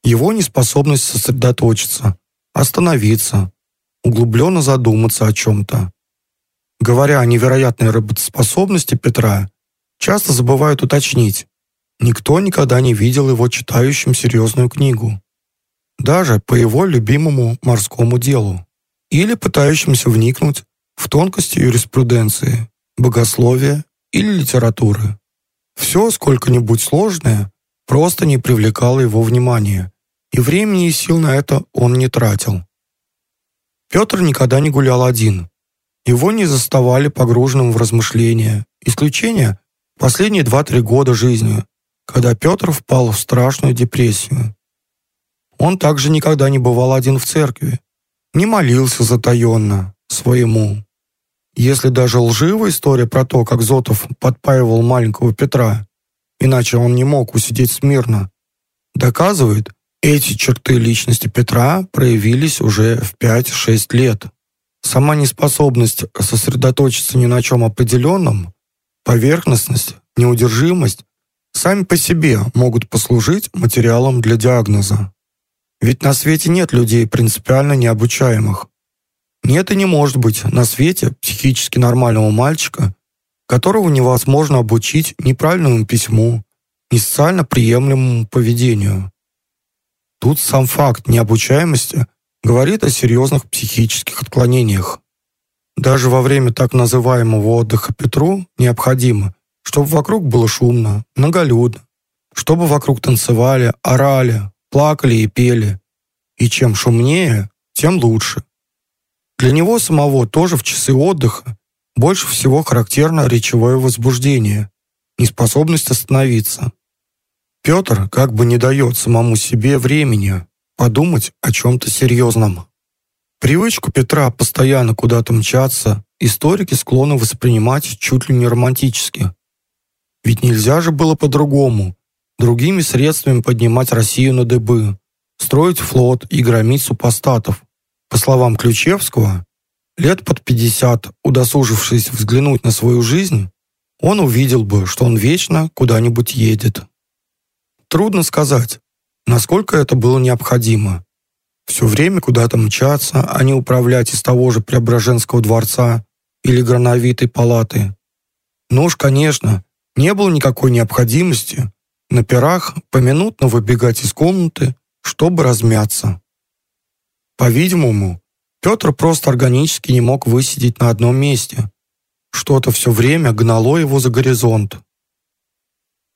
его неспособность сосредоточиться, остановиться, углубленно задуматься о чем-то. Говоря о невероятной работоспособности Петра, часто забывают уточнить, никто никогда не видел его читающим серьезную книгу, даже по его любимому морскому делу, или пытающимся вникнуть в тонкости юриспруденции, богословия или литературы. Все сколько-нибудь сложное просто не привлекало его внимания, и времени и сил на это он не тратил. Петр никогда не гулял один. Его не заставали погруженным в размышления. Исключение – последние 2-3 года жизни, когда Петр впал в страшную депрессию. Он также никогда не бывал один в церкви, не молился затаенно, своему. Если даже лживая история про то, как Зотов подпаивал маленького Петра, иначе он не мог усидеть смирно, доказывает, эти черты личности Петра проявились уже в 5-6 лет. Сама неспособность сосредоточиться ни на чем определенном, поверхностность, неудержимость сами по себе могут послужить материалом для диагноза. Ведь на свете нет людей принципиально необучаемых. Нет и не может быть на свете психически нормального мальчика, которого невозможно обучить ни правильному письму, ни социально приемлемому поведению. Тут сам факт необучаемости говорит о серьезных психических отклонениях. Даже во время так называемого отдыха Петру необходимо, чтобы вокруг было шумно, многолюдно, чтобы вокруг танцевали, орали, плакали и пели. И чем шумнее, тем лучше. Для него самого тоже в часы отдыха больше всего характерно речевое возбуждение, неспособность остановиться. Петр как бы не дает самому себе времени подумать о чем-то серьезном. Привычку Петра постоянно куда-то мчаться историки склонны воспринимать чуть ли не романтически. Ведь нельзя же было по-другому, другими средствами поднимать Россию на дыбы, строить флот и громить супостатов. По словам Ключевского, лет под 50, удосужившись взглянуть на свою жизнь, он увидел бы, что он вечно куда-нибудь едет. Трудно сказать, насколько это было необходимо. Все время куда-то мчаться, а не управлять из того же Преображенского дворца или Грановитой палаты. Ну уж, конечно, не было никакой необходимости на пирах поминутно выбегать из комнаты, чтобы размяться. По-видимому, Петр просто органически не мог высидеть на одном месте. Что-то все время гнало его за горизонт.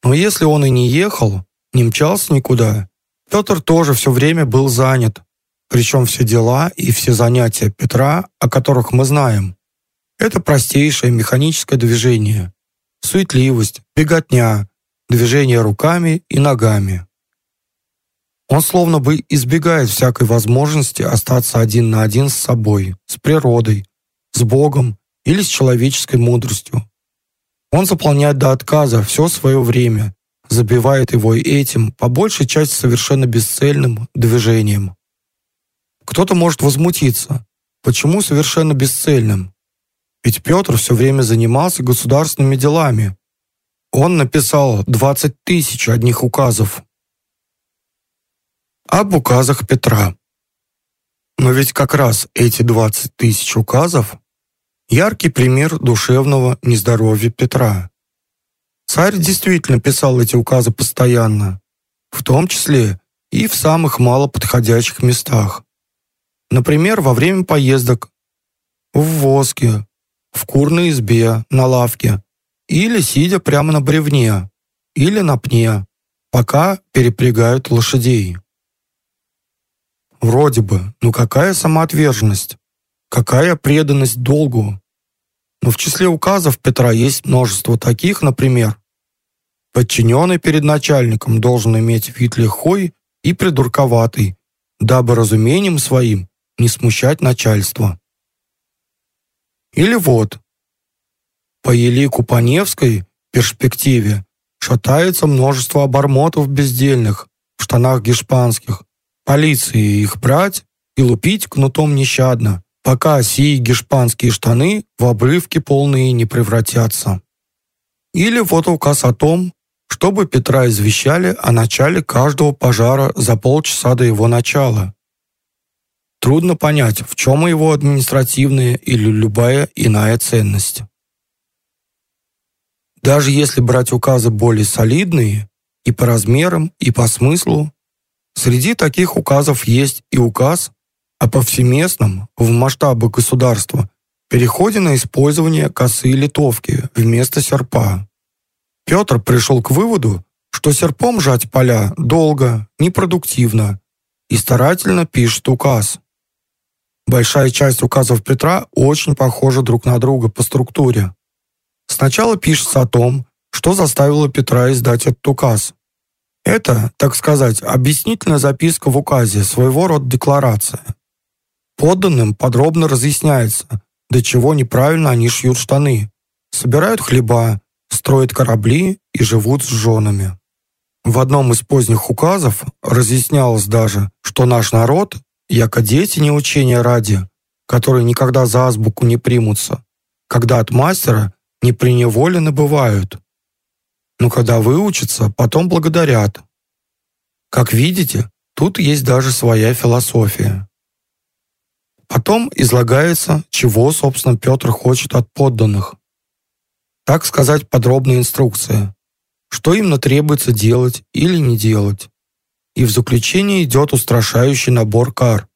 Но если он и не ехал, не мчался никуда, Петр тоже все время был занят. Причем все дела и все занятия Петра, о которых мы знаем, это простейшее механическое движение, суетливость, беготня, движение руками и ногами. Он словно бы избегает всякой возможности остаться один на один с собой, с природой, с Богом или с человеческой мудростью. Он заполняет до отказа все свое время, забивает его этим, по большей части совершенно бесцельным, движением. Кто-то может возмутиться, почему совершенно бесцельным? Ведь Петр все время занимался государственными делами. Он написал 20 тысяч одних указов. Об указах Петра. Но ведь как раз эти 20 тысяч указов – яркий пример душевного нездоровья Петра. Царь действительно писал эти указы постоянно, в том числе и в самых малоподходящих местах. Например, во время поездок в воске, в курной избе, на лавке, или сидя прямо на бревне, или на пне, пока перепрягают лошадей. Вроде бы, ну какая самоотверженность, какая преданность долгу. Но в числе указов Петра есть множество таких, например, подчиненный перед начальником должен иметь вид лихой и придурковатый, дабы разумением своим не смущать начальство. Или вот, по елику Паневской перспективе шатается множество обормотов бездельных в штанах гешпанских. Полиции их брать и лупить кнутом нещадно, пока сии гешпанские штаны в обрывки полные не превратятся. Или вот указ о том, чтобы Петра извещали о начале каждого пожара за полчаса до его начала. Трудно понять, в чем его административная или любая иная ценность. Даже если брать указы более солидные и по размерам, и по смыслу, среди таких указов есть и указ о повсеместном в масштабах государства переходе на использование косы литовки вместо серпа. Петр пришел к выводу, что серпом жать поля долго, непродуктивно, и старательно пишет указ. Большая часть указов Петра очень похожа друг на друга по структуре. Сначала пишется о том, что заставило Петра издать этот указ. Это, так сказать, объяснительная записка в указе, своего рода декларация. Подданным подробно разъясняется, до чего неправильно они шьют штаны, собирают хлеба, строят корабли и живут с женами. В одном из поздних указов разъяснялось даже, что наш народ яко дети не учения ради, которые никогда за азбуку не примутся, когда от мастера не преневолены бывают. Но когда выучатся, потом благодарят. Как видите, тут есть даже своя философия. Потом излагается, чего, собственно, Петр хочет от подданных. Так сказать, подробная инструкция, что именно требуется делать или не делать и в заключение идет устрашающий набор кар,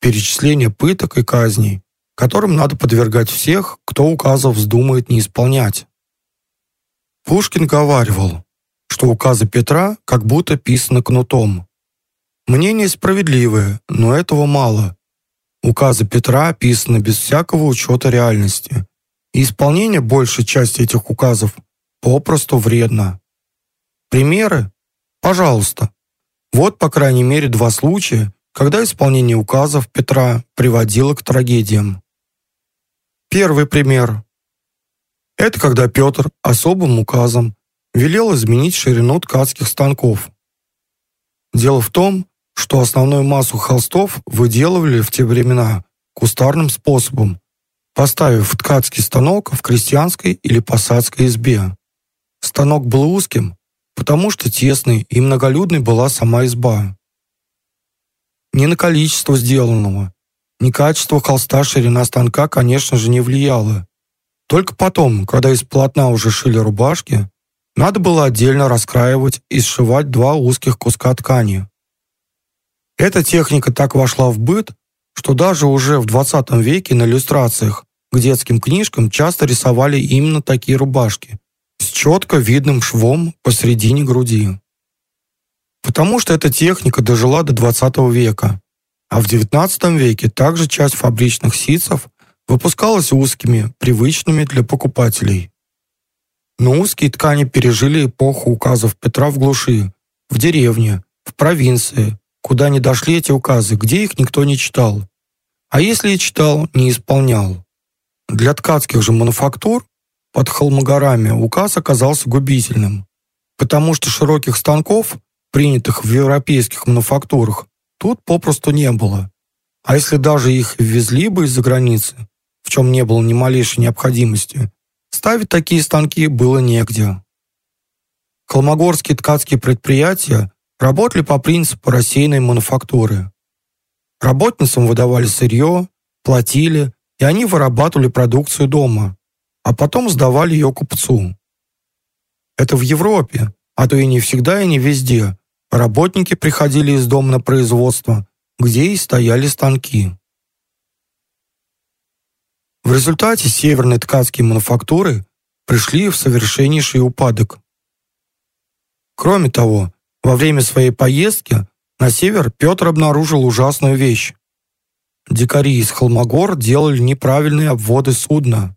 перечисление пыток и казней, которым надо подвергать всех, кто указов вздумает не исполнять. Пушкин говаривал, что указы Петра как будто писаны кнутом. Мнение справедливое, но этого мало. Указы Петра писаны без всякого учета реальности, и исполнение большей части этих указов попросту вредно. Примеры? Пожалуйста. Вот, по крайней мере, два случая, когда исполнение указов Петра приводило к трагедиям. Первый пример. Это когда Петр особым указом велел изменить ширину ткацких станков. Дело в том, что основную массу холстов выделывали в те времена кустарным способом, поставив ткацкий станок в крестьянской или посадской избе. Станок был узким, потому что тесной и многолюдной была сама изба. Ни на количество сделанного, ни качество холста ширина станка, конечно же, не влияло. Только потом, когда из полотна уже шили рубашки, надо было отдельно раскраивать и сшивать два узких куска ткани. Эта техника так вошла в быт, что даже уже в 20 веке на иллюстрациях к детским книжкам часто рисовали именно такие рубашки с четко видным швом посредине груди. Потому что эта техника дожила до 20 века, а в 19 веке также часть фабричных ситцев выпускалась узкими, привычными для покупателей. Но узкие ткани пережили эпоху указов Петра в глуши, в деревне, в провинции, куда не дошли эти указы, где их никто не читал. А если и читал, не исполнял. Для ткацких же мануфактур под Холмогорами указ оказался губительным, потому что широких станков, принятых в европейских мануфактурах, тут попросту не было. А если даже их ввезли бы из-за границы, в чем не было ни малейшей необходимости, ставить такие станки было негде. Холмогорские ткацкие предприятия работали по принципу рассеянной мануфактуры. Работницам выдавали сырье, платили, и они вырабатывали продукцию дома, а потом сдавали ее купцу. Это в Европе, а то и не всегда и не везде. Работники приходили из дома на производство, где и стояли станки. В результате северные ткацкие мануфактуры пришли в совершеннейший упадок. Кроме того, во время своей поездки на север Петр обнаружил ужасную вещь. Дикари из Холмогор делали неправильные обводы судна.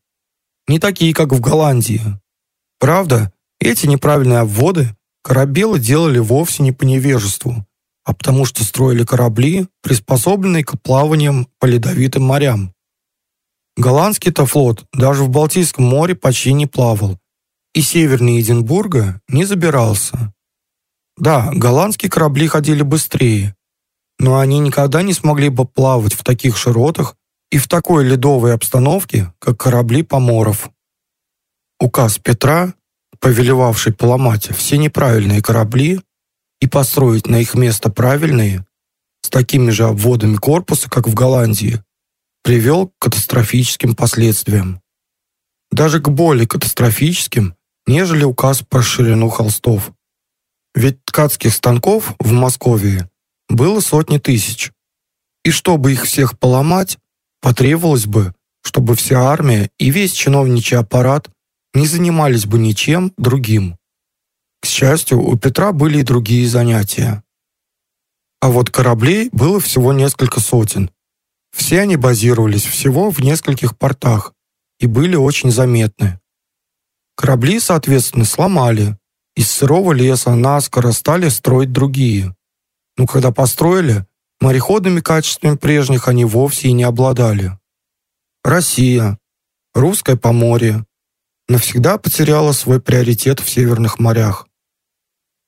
Не такие, как в Голландии. Правда, эти неправильные обводы корабелы делали вовсе не по невежеству, а потому что строили корабли, приспособленные к плаваниям по ледовитым морям. Голландский-то флот даже в Балтийском море почти не плавал, и северный Эдинбурга не забирался. Да, голландские корабли ходили быстрее, но они никогда не смогли бы плавать в таких широтах и в такой ледовой обстановке, как корабли поморов. Указ Петра, повелевавший поломать все неправильные корабли и построить на их место правильные, с такими же обводами корпуса, как в Голландии, привел к катастрофическим последствиям. Даже к более катастрофическим, нежели указ по ширину холстов. Ведь ткацких станков в Москве было сотни тысяч. И чтобы их всех поломать, потребовалось бы, чтобы вся армия и весь чиновничий аппарат не занимались бы ничем другим. К счастью, у Петра были и другие занятия. А вот кораблей было всего несколько сотен. Все они базировались всего в нескольких портах и были очень заметны. Корабли, соответственно, сломали, из сырого леса наскоро стали строить другие. Но когда построили, мореходными качествами прежних они вовсе и не обладали. Россия, русское поморье, навсегда потеряла свой приоритет в северных морях.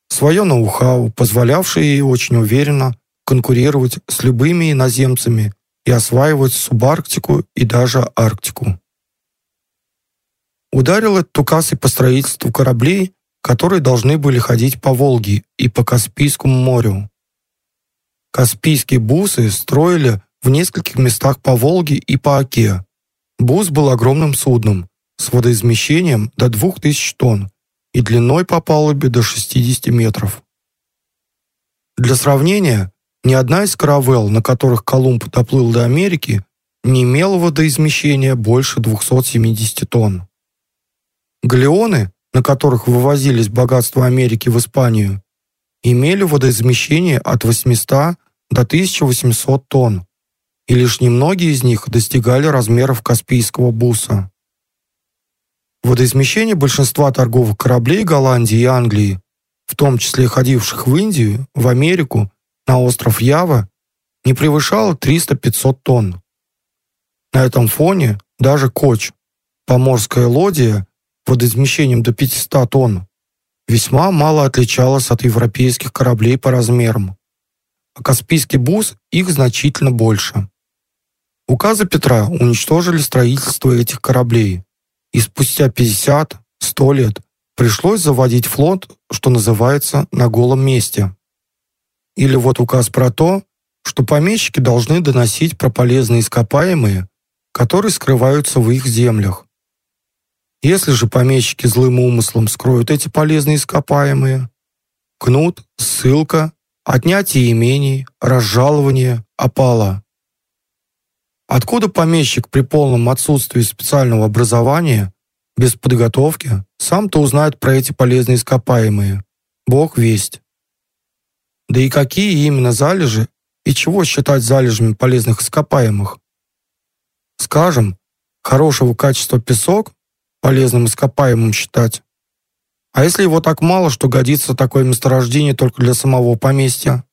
Свое ноу-хау, позволявшее ей очень уверенно конкурировать с любыми иноземцами и осваивать субарктику и даже Арктику. Ударил этот указ и по строительству кораблей которые должны были ходить по Волге и по Каспийскому морю. Каспийские бусы строили в нескольких местах по Волге и по Оке. Бус был огромным судном с водоизмещением до 2000 тонн и длиной по палубе до 60 метров. Для сравнения, ни одна из каравелл, на которых Колумб доплыл до Америки, не имела водоизмещения больше 270 тонн. Галеоны на которых вывозились богатства Америки в Испанию, имели водоизмещение от 800 до 1800 тонн, и лишь немногие из них достигали размеров Каспийского буса. Водоизмещение большинства торговых кораблей Голландии и Англии, в том числе ходивших в Индию, в Америку, на остров Ява, не превышала 300-500 тонн. На этом фоне даже коч, поморская лодия водоизмещением до 500 тонн, весьма мало отличалась от европейских кораблей по размерам. А Каспийский бус их значительно больше. Указы Петра уничтожили строительство этих кораблей, и спустя 50-100 лет пришлось заводить флот, что называется, на голом месте. Или вот указ про то, что помещики должны доносить про полезные ископаемые, которые скрываются в их землях. Если же помещики злым умыслом скроют эти полезные ископаемые, кнут, ссылка, отнятие имений, разжалование, опала. Откуда помещик при полном отсутствии специального образования, без подготовки, сам-то узнает про эти полезные ископаемые? Бог весть. Да и какие именно залежи и чего считать залежами полезных ископаемых? Скажем, хорошего качества песок полезным ископаемым считать. А если его так мало, что годится такое месторождение только для самого поместья?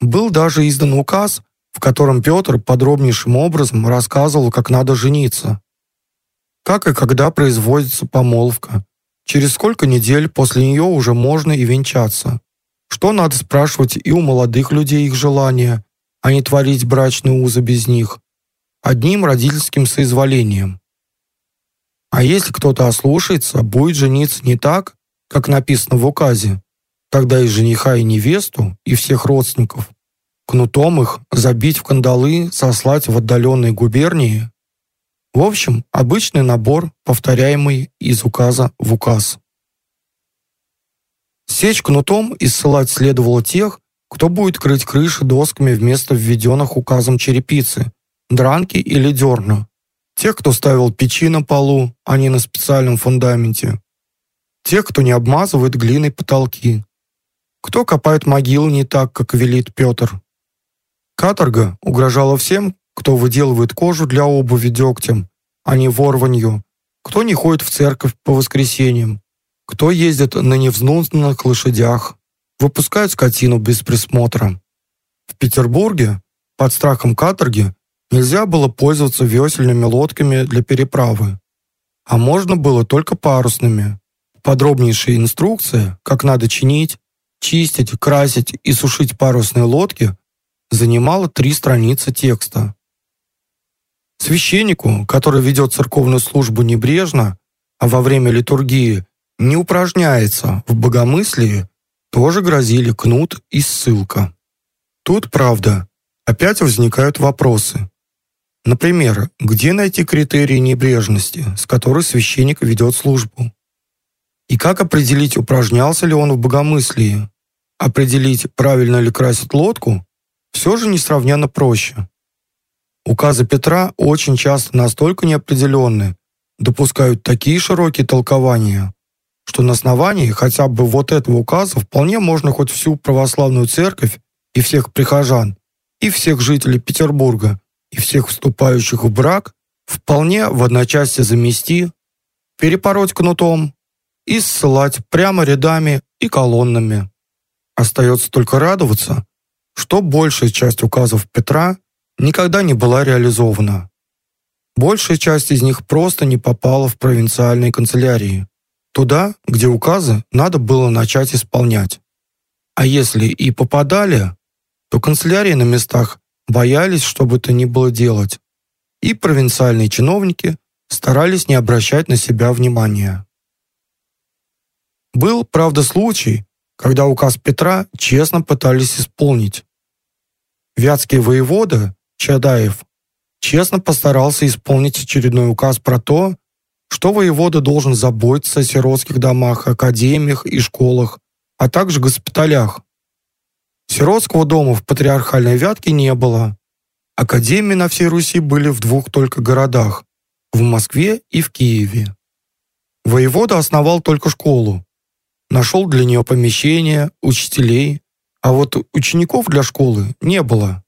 Был даже издан указ, в котором Петр подробнейшим образом рассказывал, как надо жениться. Как и когда производится помолвка, через сколько недель после нее уже можно и венчаться. Что надо спрашивать и у молодых людей их желания, а не творить брачные узы без них, одним родительским соизволением. А если кто-то ослушается, будет жениться не так, как написано в указе, тогда и жениха, и невесту, и всех родственников, кнутом их забить в кандалы, сослать в отдаленные губернии. В общем, обычный набор, повторяемый из указа в указ. Сечь кнутом и ссылать следовало тех, кто будет крыть крыши досками вместо введенных указом черепицы, дранки или дерна, тех, кто ставил печи на полу, а не на специальном фундаменте, тех, кто не обмазывает глиной потолки, кто копает могилы не так, как велит Петр. Каторга угрожала всем, кто выделывает кожу для обуви дегтем, а не ворванью, кто не ходит в церковь по воскресеньям, кто ездит на невзнузданных лошадях, выпускает скотину без присмотра. В Петербурге под страхом каторги Нельзя было пользоваться весельными лодками для переправы, а можно было только парусными. Подробнейшая инструкция, как надо чинить, чистить, красить и сушить парусные лодки, занимала три страницы текста. Священнику, который ведет церковную службу небрежно, а во время литургии не упражняется в богомыслии, тоже грозили кнут и ссылка. Тут, правда, опять возникают вопросы. Например, где найти критерии небрежности, с которой священник ведет службу? И как определить, упражнялся ли он в богомыслии? Определить, правильно ли красить лодку, все же несравненно проще. Указы Петра очень часто настолько неопределенны, допускают такие широкие толкования, что на основании хотя бы вот этого указа вполне можно хоть всю православную церковь и всех прихожан, и всех жителей Петербурга и всех вступающих в брак вполне в одночасье замести, перепороть кнутом и ссылать прямо рядами и колоннами. Остается только радоваться, что большая часть указов Петра никогда не была реализована. Большая часть из них просто не попала в провинциальные канцелярии, туда, где указы надо было начать исполнять. А если и попадали, то канцелярии на местах боялись что бы то ни было делать, и провинциальные чиновники старались не обращать на себя внимания. Был, правда, случай, когда указ Петра честно пытались исполнить. Вятский воевода Чадаев честно постарался исполнить очередной указ про то, что воевода должен заботиться о сиротских домах, академиях и школах, а также госпиталях, Сиротского дома в патриархальной Вятке не было. Академии на всей Руси были в двух только городах – в Москве и в Киеве. Воевода основал только школу. Нашел для нее помещение, учителей, а вот учеников для школы не было.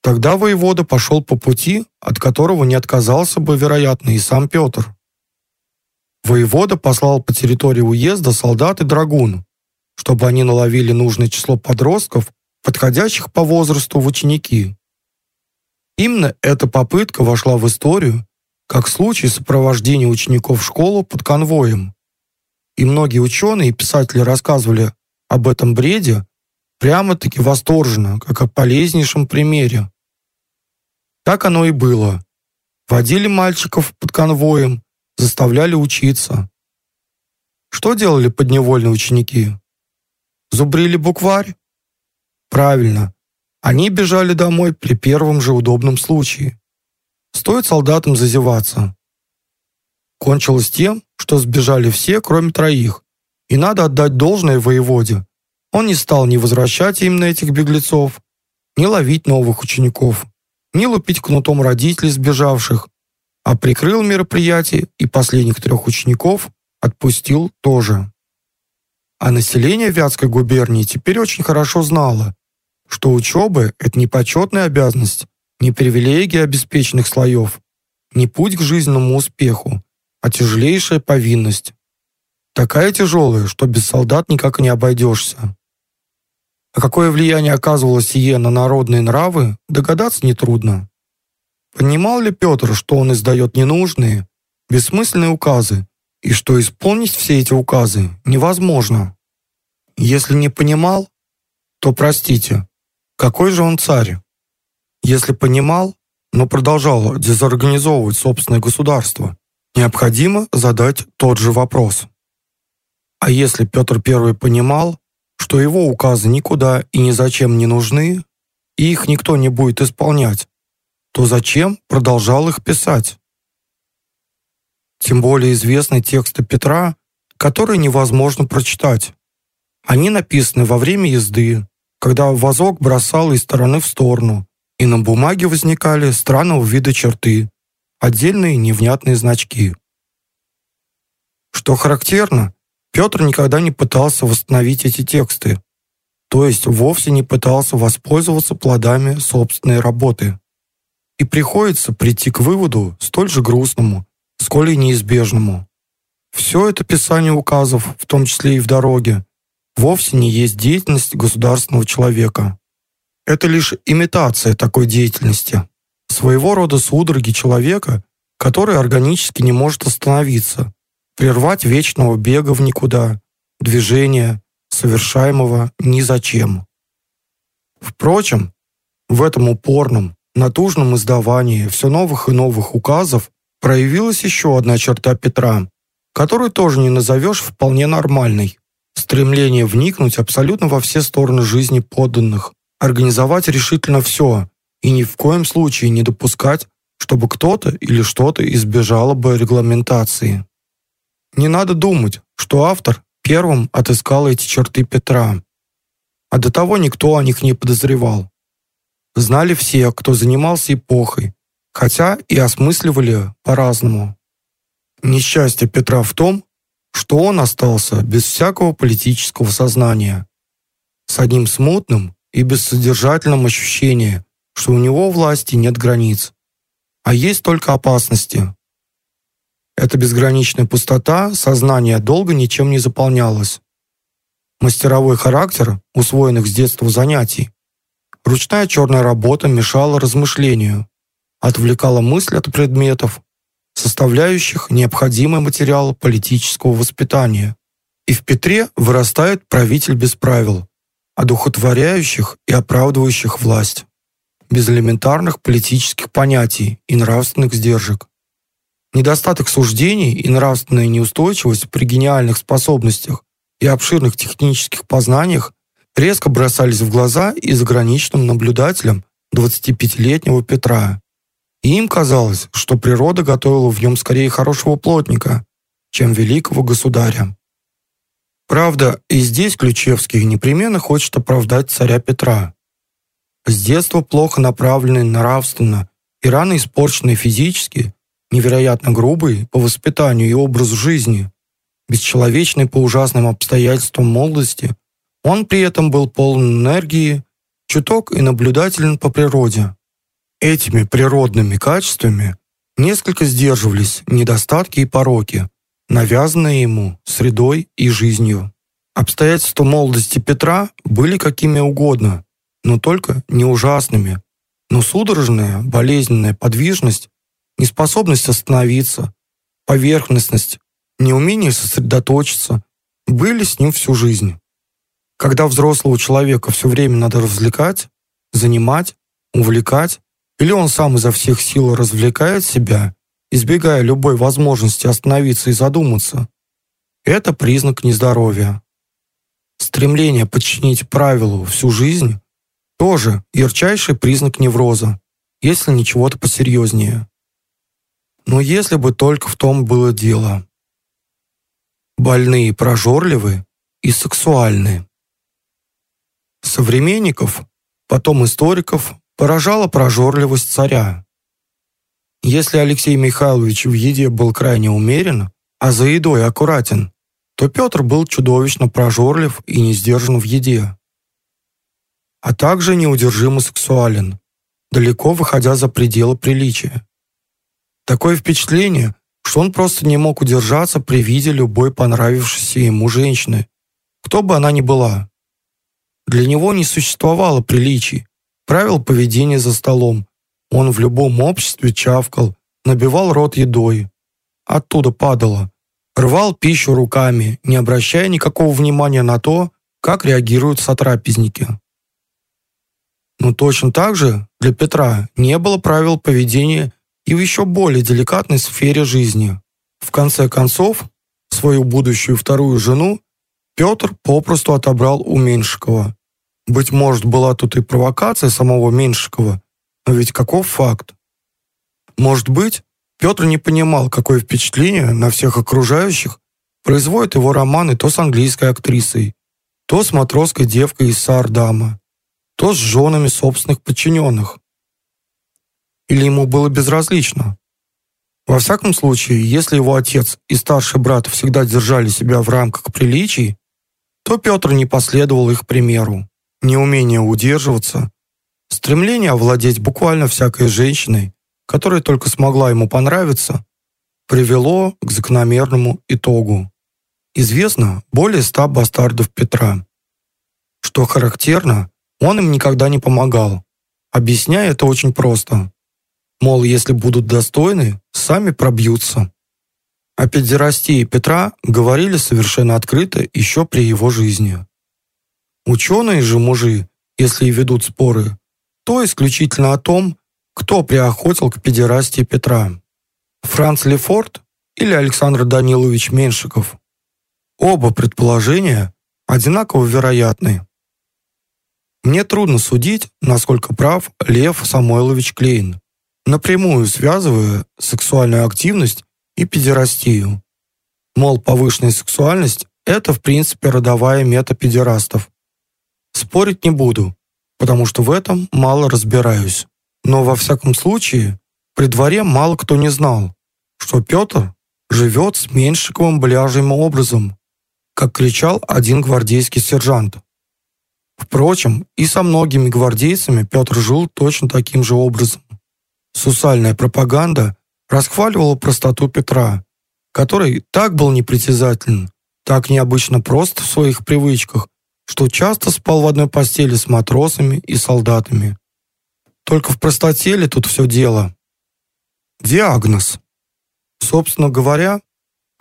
Тогда воевода пошел по пути, от которого не отказался бы, вероятно, и сам Петр. Воевода послал по территории уезда солдат и драгун, чтобы они наловили нужное число подростков подходящих по возрасту в ученики. Именно эта попытка вошла в историю как случай сопровождения учеников в школу под конвоем. И многие ученые и писатели рассказывали об этом бреде прямо-таки восторженно, как о полезнейшем примере. Так оно и было. Водили мальчиков под конвоем, заставляли учиться. Что делали подневольные ученики? Зубрили букварь? Правильно. Они бежали домой при первом же удобном случае. Стоит солдатам зазеваться. Кончилось тем, что сбежали все, кроме троих. И надо отдать должное воеводе. Он не стал ни возвращать именно этих беглецов, ни ловить новых учеников, ни лупить кнутом родителей сбежавших, а прикрыл мероприятие и последних трех учеников отпустил тоже. А население Вятской губернии теперь очень хорошо знало, что учеба – это не почетная обязанность, не привилегия обеспеченных слоев, не путь к жизненному успеху, а тяжелейшая повинность. Такая тяжелая, что без солдат никак не обойдешься. А какое влияние оказывало сие на народные нравы, догадаться нетрудно. Понимал ли Петр, что он издает ненужные, бессмысленные указы, и что исполнить все эти указы невозможно? Если не понимал, то простите, какой же он царь? Если понимал, но продолжал дезорганизовывать собственное государство, необходимо задать тот же вопрос. А если Петр I понимал, что его указы никуда и ни зачем не нужны, и их никто не будет исполнять, то зачем продолжал их писать? Тем более известны тексты Петра, которые невозможно прочитать. Они написаны во время езды, когда вазок бросал из стороны в сторону, и на бумаге возникали странного вида черты, отдельные невнятные значки. Что характерно, Петр никогда не пытался восстановить эти тексты, то есть вовсе не пытался воспользоваться плодами собственной работы. И приходится прийти к выводу столь же грустному, сколь и неизбежному. Все это писание указов, в том числе и в дороге, вовсе не есть деятельность государственного человека. Это лишь имитация такой деятельности, своего рода судороги человека, который органически не может остановиться, прервать вечного бега в никуда, движения, совершаемого ни зачем. Впрочем, в этом упорном, натужном издавании все новых и новых указов проявилась еще одна черта Петра, которую тоже не назовешь вполне нормальной. Стремление вникнуть абсолютно во все стороны жизни подданных, организовать решительно все и ни в коем случае не допускать, чтобы кто-то или что-то избежало бы регламентации. Не надо думать, что автор первым отыскал эти черты Петра. А до того никто о них не подозревал. Знали все, кто занимался эпохой, хотя и осмысливали по-разному. Несчастье Петра в том, что он остался без всякого политического сознания, с одним смутным и бессодержательным ощущением, что у него власти нет границ, а есть только опасности, эта безграничная пустота сознания долго ничем не заполнялась. Мастеровой характер усвоенных с детства занятий, ручная черная работа мешала размышлению, отвлекала мысль от предметов, составляющих необходимый материал политического воспитания. И в Петре вырастает правитель без правил, одухотворяющих и оправдывающих власть, без элементарных политических понятий и нравственных сдержек. Недостаток суждений и нравственная неустойчивость при гениальных способностях и обширных технических познаниях резко бросались в глаза и заграничным наблюдателям 25-летнего Петра. И им казалось, что природа готовила в нем скорее хорошего плотника, чем великого государя. Правда, и здесь Ключевский непременно хочет оправдать царя Петра. С детства плохо направленный нравственно и рано испорченный физически, невероятно грубый по воспитанию и образу жизни, бесчеловечный по ужасным обстоятельствам молодости, он при этом был полон энергии, чуток и наблюдателен по природе. Этими природными качествами несколько сдерживались недостатки и пороки, навязанные ему средой и жизнью. Обстоятельства молодости Петра были какими угодно, но только не ужасными. Но судорожная, болезненная подвижность, неспособность остановиться, поверхностность, неумение сосредоточиться были с ним всю жизнь. Когда взрослого человека все время надо развлекать, занимать, увлекать, или он сам изо всех сил развлекает себя, избегая любой возможности остановиться и задуматься, это признак нездоровья. Стремление подчинить правилу всю жизнь тоже ярчайший признак невроза, если не чего-то посерьезнее. Но если бы только в том было дело. Больные прожорливы и сексуальны. Современников, потом историков, поражала прожорливость царя. Если Алексей Михайлович в еде был крайне умерен, а за едой аккуратен, то Петр был чудовищно прожорлив и не сдержан в еде, а также неудержимо сексуален, далеко выходя за пределы приличия. Такое впечатление, что он просто не мог удержаться при виде любой понравившейся ему женщины, кто бы она ни была. Для него не существовало приличий, правил поведения за столом. Он в любом обществе чавкал, набивал рот едой. Оттуда падало. Рвал пищу руками, не обращая никакого внимания на то, как реагируют сотрапезники. Но точно так же для Петра не было правил поведения и в еще более деликатной сфере жизни. В конце концов, свою будущую вторую жену Петр попросту отобрал у Меньшикова. Быть может, была тут и провокация самого Меньшикова, но ведь каков факт? Может быть, Петр не понимал, какое впечатление на всех окружающих производят его романы то с английской актрисой, то с матросской девкой из Саардама, то с женами собственных подчиненных. Или ему было безразлично? Во всяком случае, если его отец и старший брат всегда держали себя в рамках приличий, то Петр не последовал их примеру. Неумение удерживаться, стремление овладеть буквально всякой женщиной, которая только смогла ему понравиться, привело к закономерному итогу. Известно более ста бастардов Петра. Что характерно, он им никогда не помогал, объясняя это очень просто. Мол, если будут достойны, сами пробьются. О педерастии Петра говорили совершенно открыто еще при его жизни. Ученые же мужи, если и ведут споры, то исключительно о том, кто приохотил к педерастии Петра. Франц Лефорт или Александр Данилович Меншиков. Оба предположения одинаково вероятны. Мне трудно судить, насколько прав Лев Самойлович Клейн, напрямую связывая сексуальную активность и педерастию. Мол, повышенная сексуальность – это, в принципе, родовая мета педерастов. Спорить не буду, потому что в этом мало разбираюсь. Но во всяком случае, при дворе мало кто не знал, что Петр живет с Меньшиковым бляжьим образом, как кричал один гвардейский сержант. Впрочем, и со многими гвардейцами Петр жил точно таким же образом. Сусальная пропаганда расхваливала простоту Петра, который так был непритязателен, так необычно прост в своих привычках, что часто спал в одной постели с матросами и солдатами. Только в простоте ли тут все дело? Диагноз. Собственно говоря,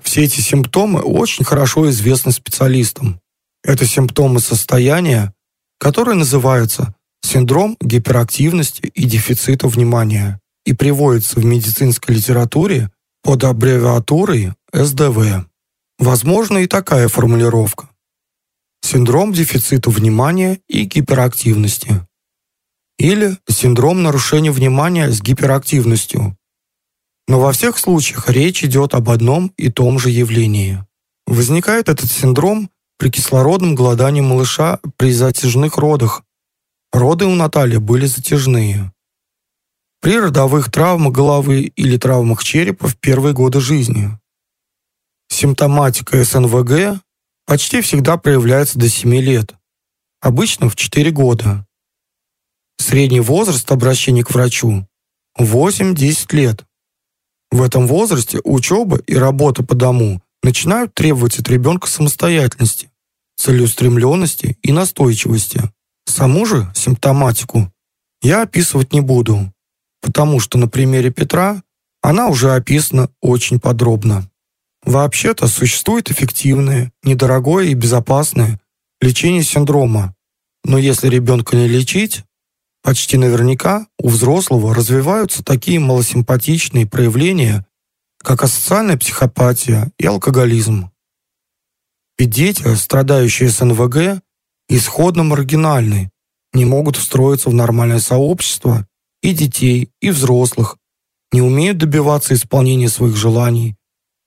все эти симптомы очень хорошо известны специалистам. Это симптомы состояния, которые называются синдром гиперактивности и дефицита внимания и приводится в медицинской литературе под аббревиатурой СДВ. Возможно и такая формулировка. Синдром дефицита внимания и гиперактивности. Или синдром нарушения внимания с гиперактивностью. Но во всех случаях речь идет об одном и том же явлении. Возникает этот синдром при кислородном голодании малыша при затяжных родах. Роды у Натальи были затяжные при родовых травмах головы или травмах черепа в первые годы жизни. Симптоматика СНВГ почти всегда проявляется до 7 лет, обычно в 4 года. Средний возраст обращения к врачу – 8-10 лет. В этом возрасте учеба и работа по дому начинают требовать от ребенка самостоятельности, целеустремленности и настойчивости. Саму же симптоматику я описывать не буду, потому что на примере Петра она уже описана очень подробно. Вообще-то существует эффективное, недорогое и безопасное лечение синдрома, но если ребенка не лечить, почти наверняка у взрослого развиваются такие малосимпатичные проявления, как асоциальная психопатия и алкоголизм. Ведь дети, страдающие с НВГ, исходно маргинальны, не могут встроиться в нормальное сообщество и детей, и взрослых, не умеют добиваться исполнения своих желаний,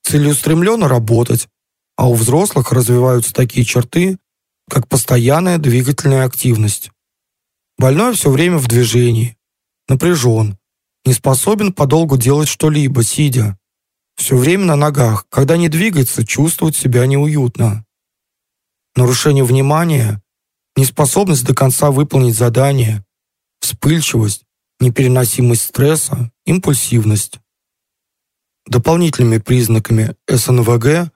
целеустремленно работать, а у взрослых развиваются такие черты, как постоянная двигательная активность. Больной все время в движении, напряжен, не способен подолгу делать что-либо, сидя. Все время на ногах, когда не двигается, чувствует себя неуютно. Нарушение внимания, неспособность до конца выполнить задание, вспыльчивость, непереносимость стресса, импульсивность. Дополнительными признаками СНВГ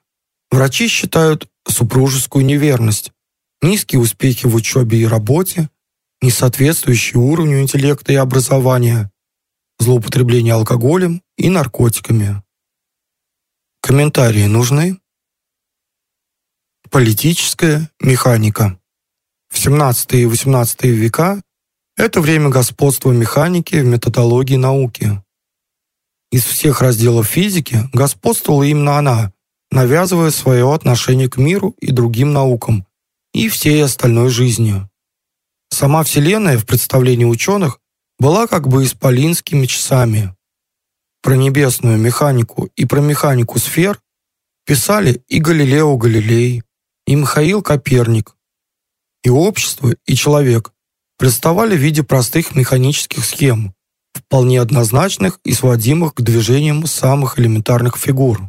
врачи считают супружескую неверность, низкие успехи в учебе и работе, несоответствующие уровню интеллекта и образования, злоупотребление алкоголем и наркотиками. Комментарии нужны? Политическая механика. В 17 и 18 века это время господства механики в методологии науки. Из всех разделов физики господствовала именно она, навязывая свое отношение к миру и другим наукам, и всей остальной жизни. Сама Вселенная в представлении ученых была как бы исполинскими часами. Про небесную механику и про механику сфер писали и Галилео Галилей, и Михаил Коперник. И общество, и человек представали в виде простых механических схем, вполне однозначных и сводимых к движениям самых элементарных фигур.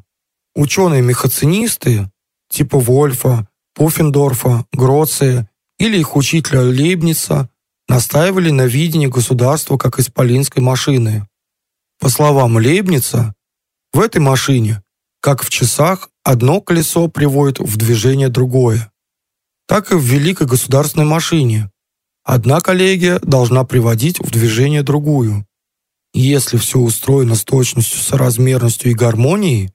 Ученые-мехацинисты типа Вольфа, Пуффендорфа, Гроция или их учителя Лейбница настаивали на видении государства как исполинской машины. По словам Лейбница, в этой машине, как в часах, одно колесо приводит в движение другое. Так и в великой государственной машине. Одна коллегия должна приводить в движение другую. Если все устроено с точностью, соразмерностью и гармонией,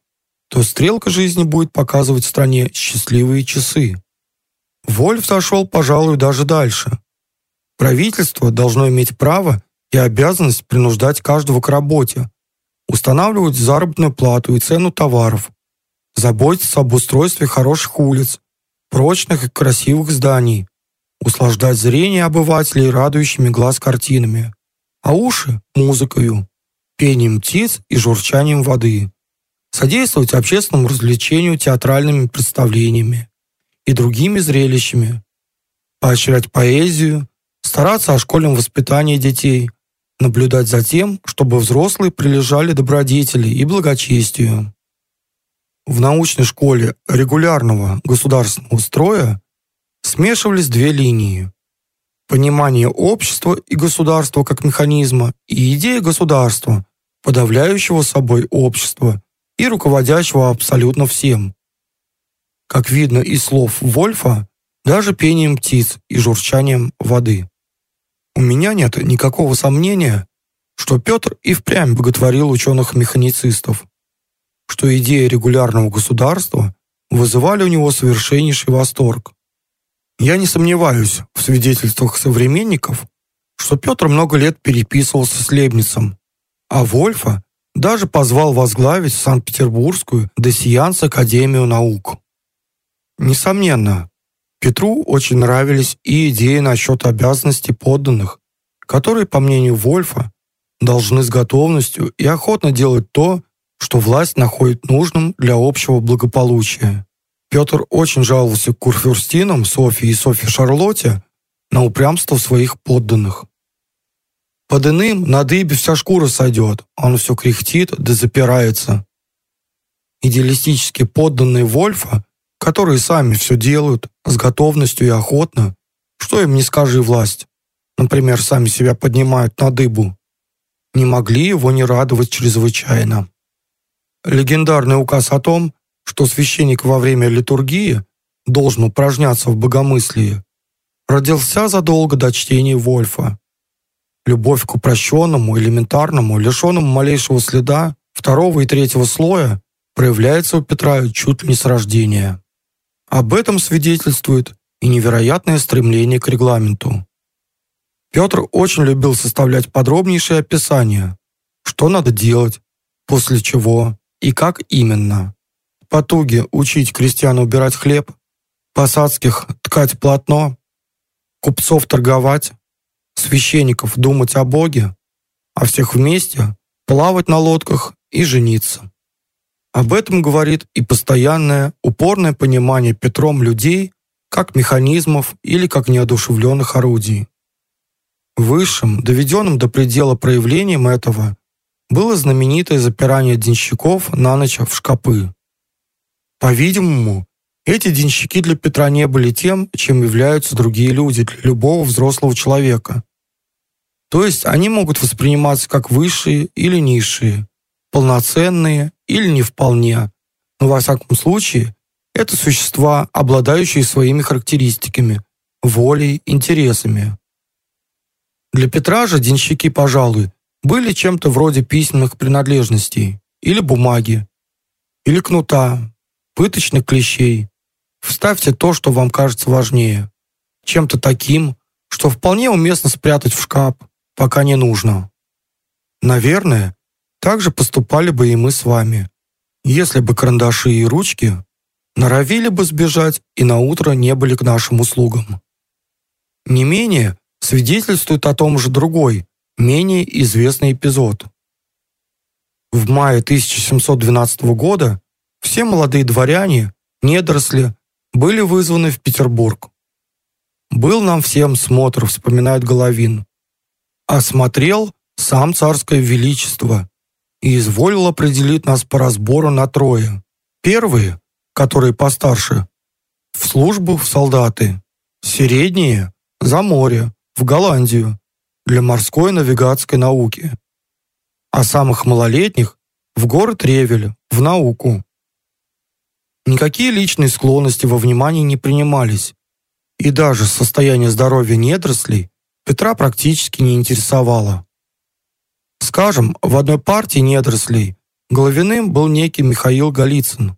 то стрелка жизни будет показывать стране счастливые часы. Вольф зашел, пожалуй, даже дальше. Правительство должно иметь право и обязанность принуждать каждого к работе, устанавливать заработную плату и цену товаров, заботиться об устройстве хороших улиц, прочных и красивых зданий, услаждать зрение обывателей радующими глаз картинами, а уши – музыкою, пением птиц и журчанием воды, содействовать общественному развлечению театральными представлениями и другими зрелищами, поощрять поэзию, стараться о школьном воспитании детей, наблюдать за тем, чтобы взрослые прилежали добродетели и благочестию. В научной школе регулярного государственного строя смешивались две линии понимание общества и государства как механизма и идея государства, подавляющего собой общество и руководящего абсолютно всем. Как видно из слов Вольфа, даже пением птиц и журчанием воды. У меня нет никакого сомнения, что Петр и впрямь боготворил ученых-механицистов, что идеи регулярного государства вызывали у него совершеннейший восторг. Я не сомневаюсь в свидетельствах современников, что Петр много лет переписывался с Лебницем, а Вольфа даже позвал возглавить Санкт-Петербургскую Десианс Академию наук. Несомненно, Петру очень нравились и идеи насчет обязанностей подданных, которые, по мнению Вольфа, должны с готовностью и охотно делать то, что власть находит нужным для общего благополучия. Петр очень жаловался курфюрстинам Софии и Софье Шарлотте на упрямство своих подданных. Под иным на дыбе вся шкура сойдет, он все кряхтит да запирается. Идеалистически подданные Вольфа, которые сами все делают с готовностью и охотно, что им не скажи власть, например, сами себя поднимают на дыбу, не могли его не радовать чрезвычайно. Легендарный указ о том, что священник во время литургии должен упражняться в богомыслии, родился задолго до чтения Вольфа. Любовь к упрощенному, элементарному, лишенному малейшего следа, второго и третьего слоя проявляется у Петра чуть ли не с рождения. Об этом свидетельствует и невероятное стремление к регламенту. Петр очень любил составлять подробнейшие описания, что надо делать, после чего и как именно. Потуги учить крестьян убирать хлеб, посадских ткать полотно, купцов торговать, священников думать о Боге, а всех вместе плавать на лодках и жениться. Об этом говорит и постоянное, упорное понимание Петром людей как механизмов или как неодушевленных орудий. Высшим, доведенным до предела проявлением этого, было знаменитое запирание денщиков на ночь в шкапы. По-видимому, эти денщики для Петра не были тем, чем являются другие люди для любого взрослого человека. То есть они могут восприниматься как высшие или низшие, полноценные или не вполне, но во всяком случае это существа, обладающие своими характеристиками, волей, интересами. Для Петра же денщики, пожалуй, были чем-то вроде письменных принадлежностей или бумаги, или кнута, пыточных клещей. Вставьте то, что вам кажется важнее. Чем-то таким, что вполне уместно спрятать в шкаф, пока не нужно. Наверное, так же поступали бы и мы с вами, если бы карандаши и ручки норовили бы сбежать и на утро не были к нашим услугам. Не менее свидетельствует о том же другой, менее известный эпизод. В мае 1712 года все молодые дворяне, недоросли, были вызваны в Петербург. Был нам всем смотр, вспоминает Головин. Осмотрел сам царское величество и изволил определить нас по разбору на трое. Первые, которые постарше, в службу в солдаты. Средние – за море, в Голландию, для морской навигатской науки. А самых малолетних – в город Ревель, в науку. Никакие личные склонности во внимание не принимались, и даже состояние здоровья недорослей Петра практически не интересовало. Скажем, в одной партии недорослей главиным был некий Михаил Голицын,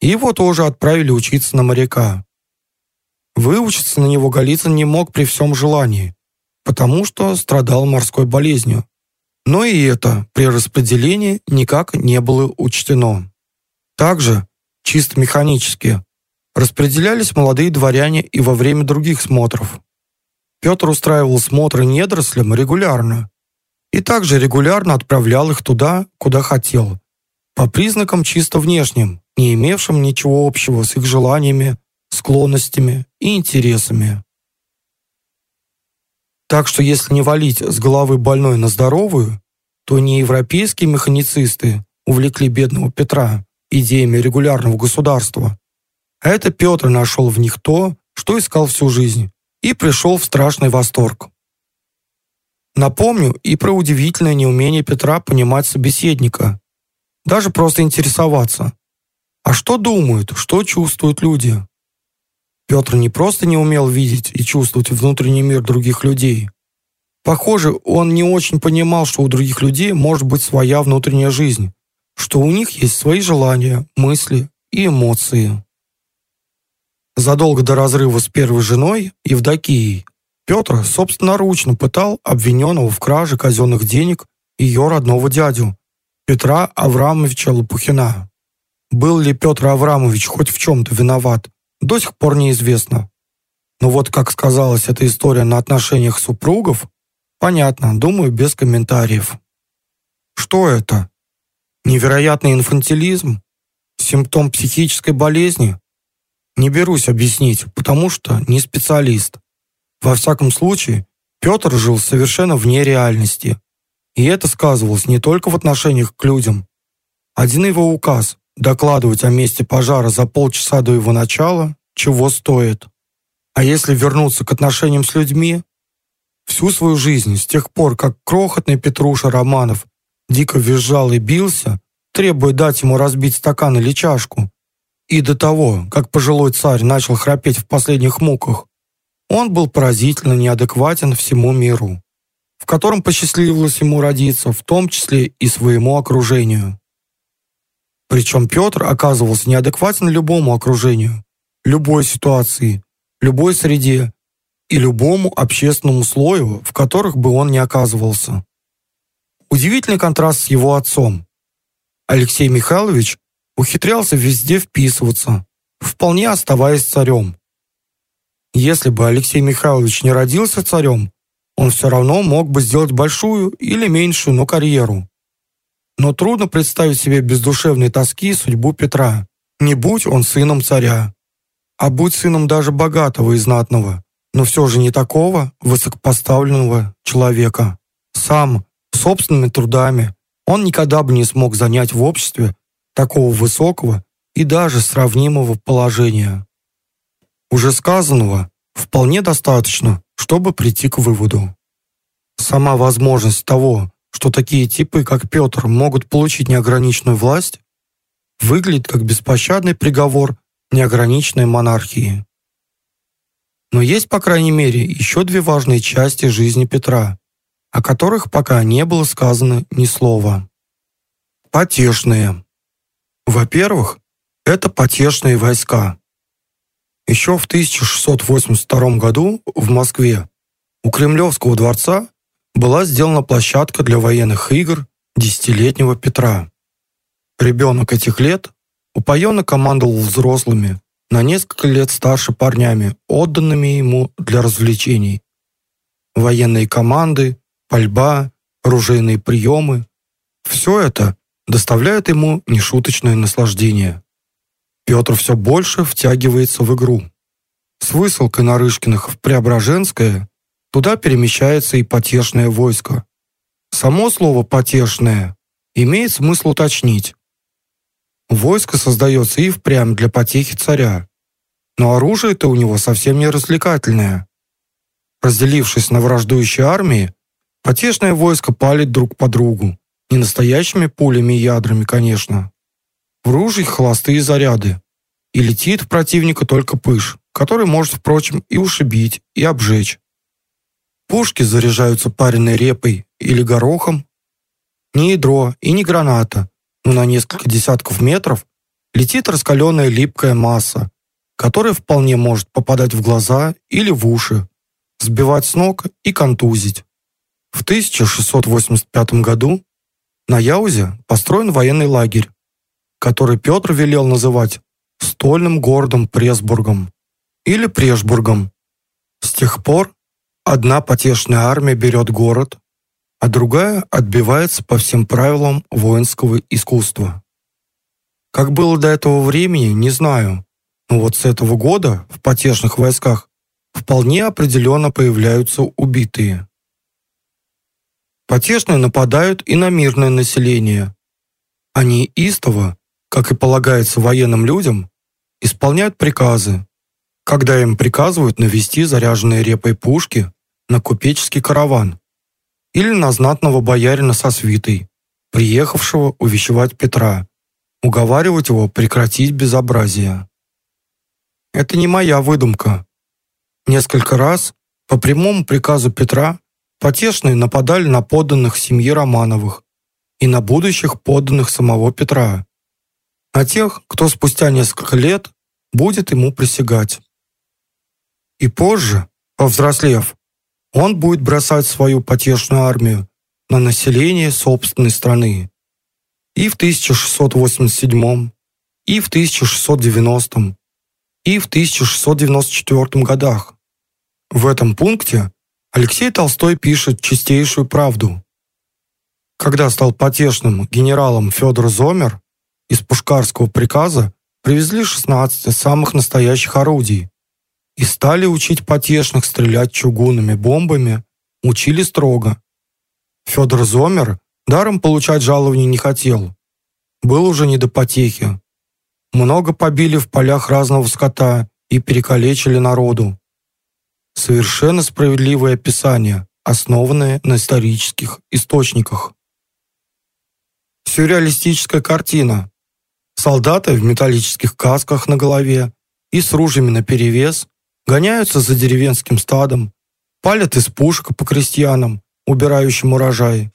и его тоже отправили учиться на моряка. Выучиться на него Голицын не мог при всем желании, потому что страдал морской болезнью. Но и это при распределении никак не было учтено. Также чисто механически. Распределялись молодые дворяне и во время других смотров. Петр устраивал смотры недорослям регулярно и также регулярно отправлял их туда, куда хотел, по признакам чисто внешним, не имевшим ничего общего с их желаниями, склонностями и интересами. Так что если не валить с головы больной на здоровую, то не европейские механицисты увлекли бедного Петра, идеями регулярного государства. А это Петр нашел в них то, что искал всю жизнь, и пришел в страшный восторг. Напомню и про удивительное неумение Петра понимать собеседника, даже просто интересоваться. А что думают, что чувствуют люди? Петр не просто не умел видеть и чувствовать внутренний мир других людей. Похоже, он не очень понимал, что у других людей может быть своя внутренняя жизнь, что у них есть свои желания, мысли и эмоции. Задолго до разрыва с первой женой, Евдокией, Петр собственноручно пытал обвиненного в краже казенных денег ее родного дядю, Петра Аврамовича Лопухина. Был ли Петр Аврамович хоть в чем-то виноват, до сих пор неизвестно. Но вот как сказалась эта история на отношениях супругов, понятно, думаю, без комментариев. Что это? Невероятный инфантилизм? Симптом психической болезни? Не берусь объяснить, потому что не специалист. Во всяком случае, Петр жил совершенно вне реальности. И это сказывалось не только в отношениях к людям. Один его указ докладывать о месте пожара за полчаса до его начала чего стоит. А если вернуться к отношениям с людьми? Всю свою жизнь, с тех пор, как крохотный Петруша Романов дико визжал и бился, требуя дать ему разбить стакан или чашку. И до того, как пожилой царь начал храпеть в последних муках, он был поразительно неадекватен всему миру, в котором посчастливилось ему родиться, в том числе и своему окружению. Причем Петр оказывался неадекватен любому окружению, любой ситуации, любой среде и любому общественному слою, в которых бы он ни оказывался. Удивительный контраст с его отцом. Алексей Михайлович ухитрялся везде вписываться, вполне оставаясь царем. Если бы Алексей Михайлович не родился царем, он все равно мог бы сделать большую или меньшую, но карьеру. Но трудно представить себе бездушевной тоски судьбу Петра. Не будь он сыном царя, а будь сыном даже богатого и знатного, но все же не такого высокопоставленного человека. Сам, собственными трудами, он никогда бы не смог занять в обществе такого высокого и даже сравнимого положения. Уже сказанного вполне достаточно, чтобы прийти к выводу. Сама возможность того, что такие типы, как Петр, могут получить неограниченную власть, выглядит как беспощадный приговор неограниченной монархии. Но есть, по крайней мере, еще две важные части жизни Петра, о которых пока не было сказано ни слова. Потешные. Во-первых, это потешные войска. Еще в 1682 году в Москве у Кремлевского дворца была сделана площадка для военных игр десятилетнего Петра. Ребенок этих лет упоенно командовал взрослыми, на несколько лет старше парнями, отданными ему для развлечений. Военные команды, пальба, оружейные приемы – все это доставляет ему нешуточное наслаждение. Петр все больше втягивается в игру. С высылкой Нарышкиных в Преображенское Туда перемещается и потешное войско. Само слово «потешное» имеет смысл уточнить. Войско создается и впрямь для потехи царя, но оружие-то у него совсем не развлекательное. Разделившись на враждующие армии, потешное войско палит друг по другу, не настоящими пулями и ядрами, конечно. В ружье холостые заряды, и летит в противника только пыш, который может, впрочем, и ушибить, и обжечь. Пушки заряжаются пареной репой или горохом. Ни ядро и ни граната, но на несколько десятков метров летит раскаленная липкая масса, которая вполне может попадать в глаза или в уши, сбивать с ног и контузить. В 1685 году на Яузе построен военный лагерь, который Петр велел называть стольным городом Пресбургом или Прешбургом. С тех пор Одна потешная армия берет город, а другая отбивается по всем правилам воинского искусства. Как было до этого времени, не знаю, но вот с этого года в потешных войсках вполне определенно появляются убитые. Потешные нападают и на мирное население. Они истово, как и полагается военным людям, исполняют приказы, когда им приказывают навести заряженные репой пушки на купеческий караван или на знатного боярина со свитой, приехавшего увещевать Петра, уговаривать его прекратить безобразие. Это не моя выдумка. Несколько раз по прямому приказу Петра потешные нападали на подданных семьи Романовых и на будущих подданных самого Петра, на тех, кто спустя несколько лет будет ему присягать. И позже, повзрослев, он будет бросать свою потешную армию на население собственной страны. И в 1687, и в 1690, и в 1694 годах. В этом пункте Алексей Толстой пишет чистейшую правду. Когда стал потешным генералом Федор Зомер, из пушкарского приказа привезли 16 самых настоящих орудий, и стали учить потешных стрелять чугунными бомбами, учили строго. Федор Зомер даром получать жалования не хотел. Был уже не до потехи. Много побили в полях разного скота и перекалечили народу. Совершенно справедливое описание, основанное на исторических источниках. Сюрреалистическая картина. Солдаты в металлических касках на голове и с ружьями наперевес гоняются за деревенским стадом, палят из пушек по крестьянам, убирающим урожай.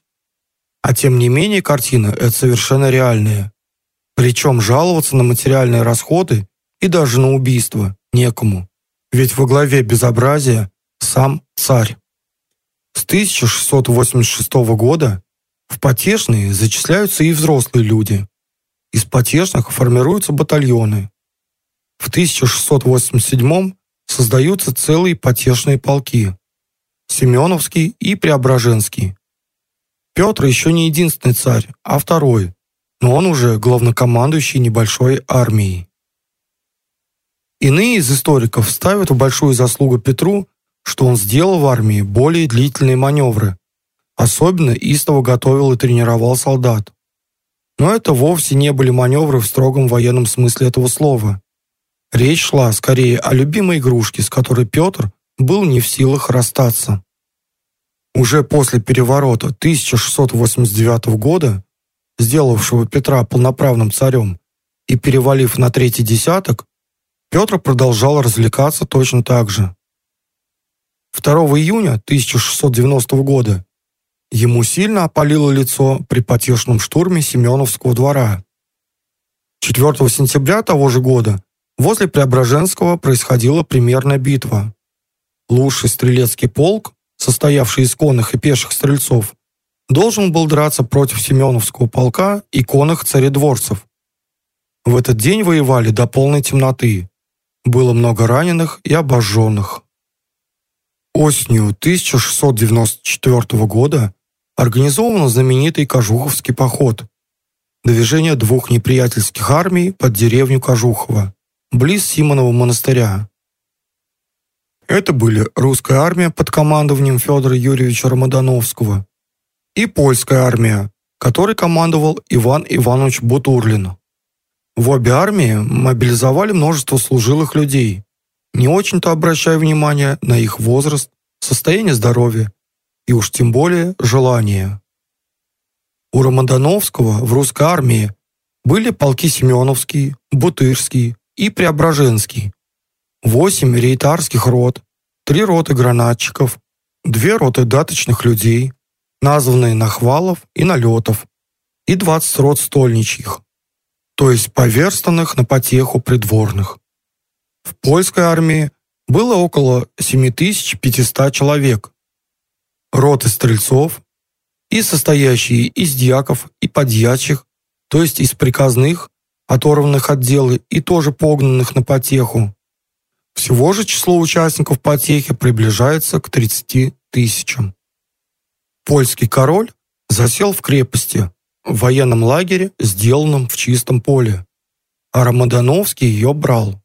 А тем не менее картина – это совершенно реальная. Причем жаловаться на материальные расходы и даже на убийство некому. Ведь во главе безобразия сам царь. С 1686 года в потешные зачисляются и взрослые люди. Из потешных формируются батальоны. В 1687 создаются целые потешные полки – Семеновский и Преображенский. Петр еще не единственный царь, а второй, но он уже главнокомандующий небольшой армией. Иные из историков ставят в большую заслугу Петру, что он сделал в армии более длительные маневры, особенно истово готовил и тренировал солдат. Но это вовсе не были маневры в строгом военном смысле этого слова. Речь шла скорее о любимой игрушке, с которой Петр был не в силах расстаться. Уже после переворота 1689 года, сделавшего Петра полноправным царем и перевалив на третий десяток, Петр продолжал развлекаться точно так же. 2 июня 1690 года ему сильно опалило лицо при потешном штурме Семеновского двора. 4 сентября того же года возле Преображенского происходила примерная битва. Лучший стрелецкий полк состоявший из конных и пеших стрельцов, должен был драться против Семеновского полка и конных царедворцев. В этот день воевали до полной темноты. Было много раненых и обожженных. Осенью 1694 года организован знаменитый Кожуховский поход. Движение двух неприятельских армий под деревню Кожухово, близ Симонова монастыря. Это были русская армия под командованием Федора Юрьевича Рамадановского и польская армия, которой командовал Иван Иванович Бутурлин. В обе армии мобилизовали множество служилых людей, не очень-то обращая внимание на их возраст, состояние здоровья и уж тем более желание. У Рамадановского в русской армии были полки Семеновский, Бутырский и Преображенский, восемь рейтарских рот, три роты гранатчиков, две роты даточных людей, названные Нахвалов и Налетов, и 20 рот стольничьих, то есть поверстанных на потеху придворных. В польской армии было около 7500 человек. Роты стрельцов и состоящие из дьяков и подьячих, то есть из приказных, оторванных от дела и тоже погнанных на потеху, всего же число участников потехи приближается к 30 тысячам. Польский король засел в крепости, в военном лагере, сделанном в чистом поле, а Рамадановский ее брал.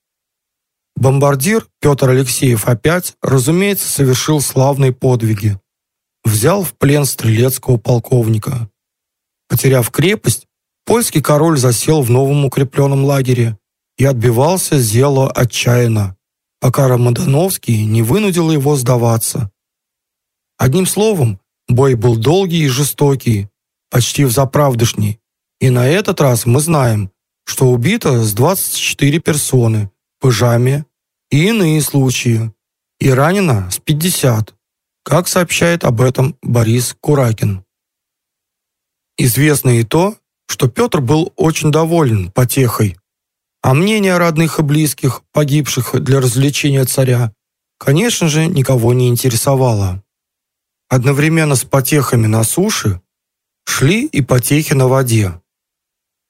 Бомбардир Петр Алексеев опять, разумеется, совершил славные подвиги. Взял в плен стрелецкого полковника. Потеряв крепость, польский король засел в новом укрепленном лагере и отбивался зело отчаянно пока Рамадановский не вынудил его сдаваться. Одним словом, бой был долгий и жестокий, почти взаправдышний, и на этот раз мы знаем, что убито с 24 персоны, пыжами и иные случаи, и ранено с 50, как сообщает об этом Борис Куракин. Известно и то, что Петр был очень доволен потехой, а мнение родных и близких, погибших для развлечения царя, конечно же, никого не интересовало. Одновременно с потехами на суше шли и потехи на воде.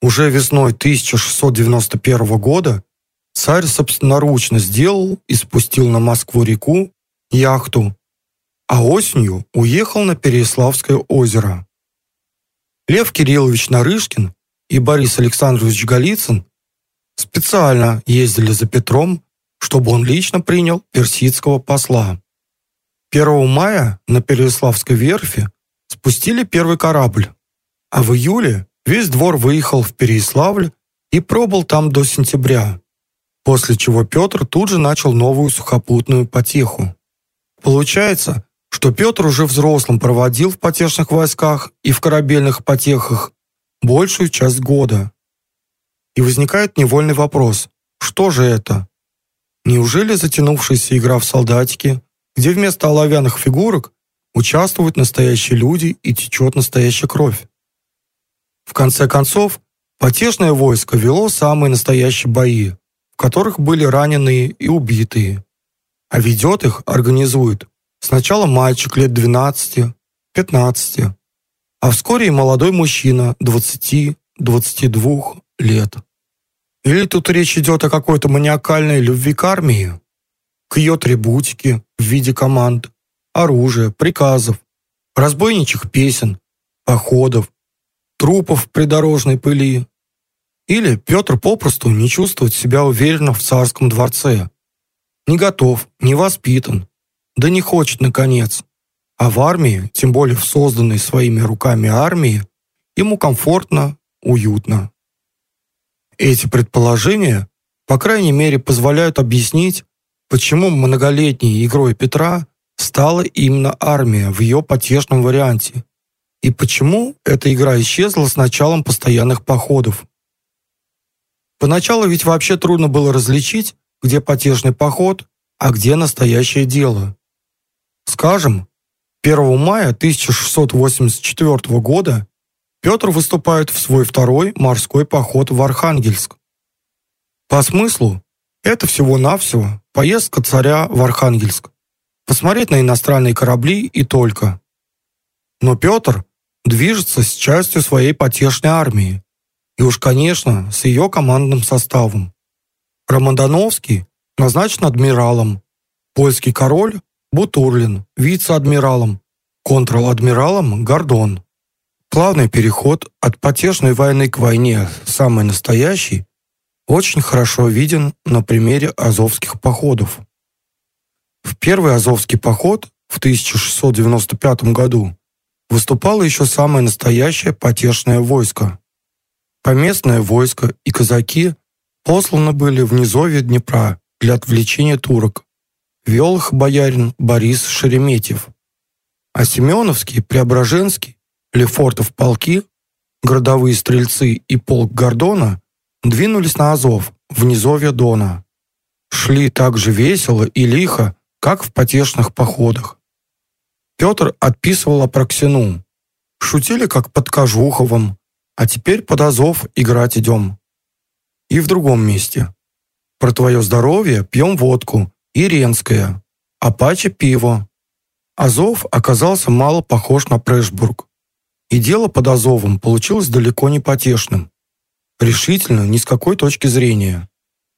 Уже весной 1691 года царь собственноручно сделал и спустил на Москву-реку яхту, а осенью уехал на Переяславское озеро. Лев Кириллович Нарышкин и Борис Александрович Голицын специально ездили за Петром, чтобы он лично принял персидского посла. 1 мая на Переяславской верфи спустили первый корабль, а в июле весь двор выехал в Переяславль и пробыл там до сентября, после чего Петр тут же начал новую сухопутную потеху. Получается, что Петр уже взрослым проводил в потешных войсках и в корабельных потехах большую часть года. И возникает невольный вопрос, что же это? Неужели затянувшаяся игра в солдатики, где вместо оловянных фигурок участвуют настоящие люди и течет настоящая кровь? В конце концов, потешное войско вело самые настоящие бои, в которых были раненые и убитые. А ведет их, организует, сначала мальчик лет 12, 15, а вскоре и молодой мужчина 20-22 лет. Или тут речь идет о какой-то маниакальной любви к армии? К ее атрибутике в виде команд, оружия, приказов, разбойничьих песен, походов, трупов в придорожной пыли. Или Петр попросту не чувствует себя уверенно в царском дворце. Не готов, не воспитан, да не хочет, наконец. А в армии, тем более в созданной своими руками армии, ему комфортно, уютно. Эти предположения, по крайней мере, позволяют объяснить, почему многолетней игрой Петра стала именно армия в ее потешном варианте, и почему эта игра исчезла с началом постоянных походов. Поначалу ведь вообще трудно было различить, где потешный поход, а где настоящее дело. Скажем, 1 мая 1684 года Петр выступает в свой второй морской поход в Архангельск. По смыслу, это всего-навсего поездка царя в Архангельск, посмотреть на иностранные корабли и только. Но Петр движется с частью своей потешной армии, и уж, конечно, с ее командным составом. Романдановский назначен адмиралом, польский король – Бутурлин, вице-адмиралом, контр-адмиралом – Гордон. Плавный переход от потешной войны к войне, самой настоящей, очень хорошо виден на примере азовских походов. В первый азовский поход в 1695 году выступало еще самое настоящее потешное войско. Поместное войско и казаки посланы были в низовье Днепра для отвлечения турок. Вел их боярин Борис Шереметьев. А Семеновский, Преображенский Лефортов полки, городовые стрельцы и полк Гордона двинулись на Азов, в низовье Дона. Шли так же весело и лихо, как в потешных походах. Петр отписывал Апраксину. Шутили, как под Кожуховым, а теперь под Азов играть идем. И в другом месте. Про твое здоровье пьем водку, иренское, а паче пиво. Азов оказался мало похож на Прешбург. И дело под Азовом получилось далеко не потешным. Решительно, ни с какой точки зрения.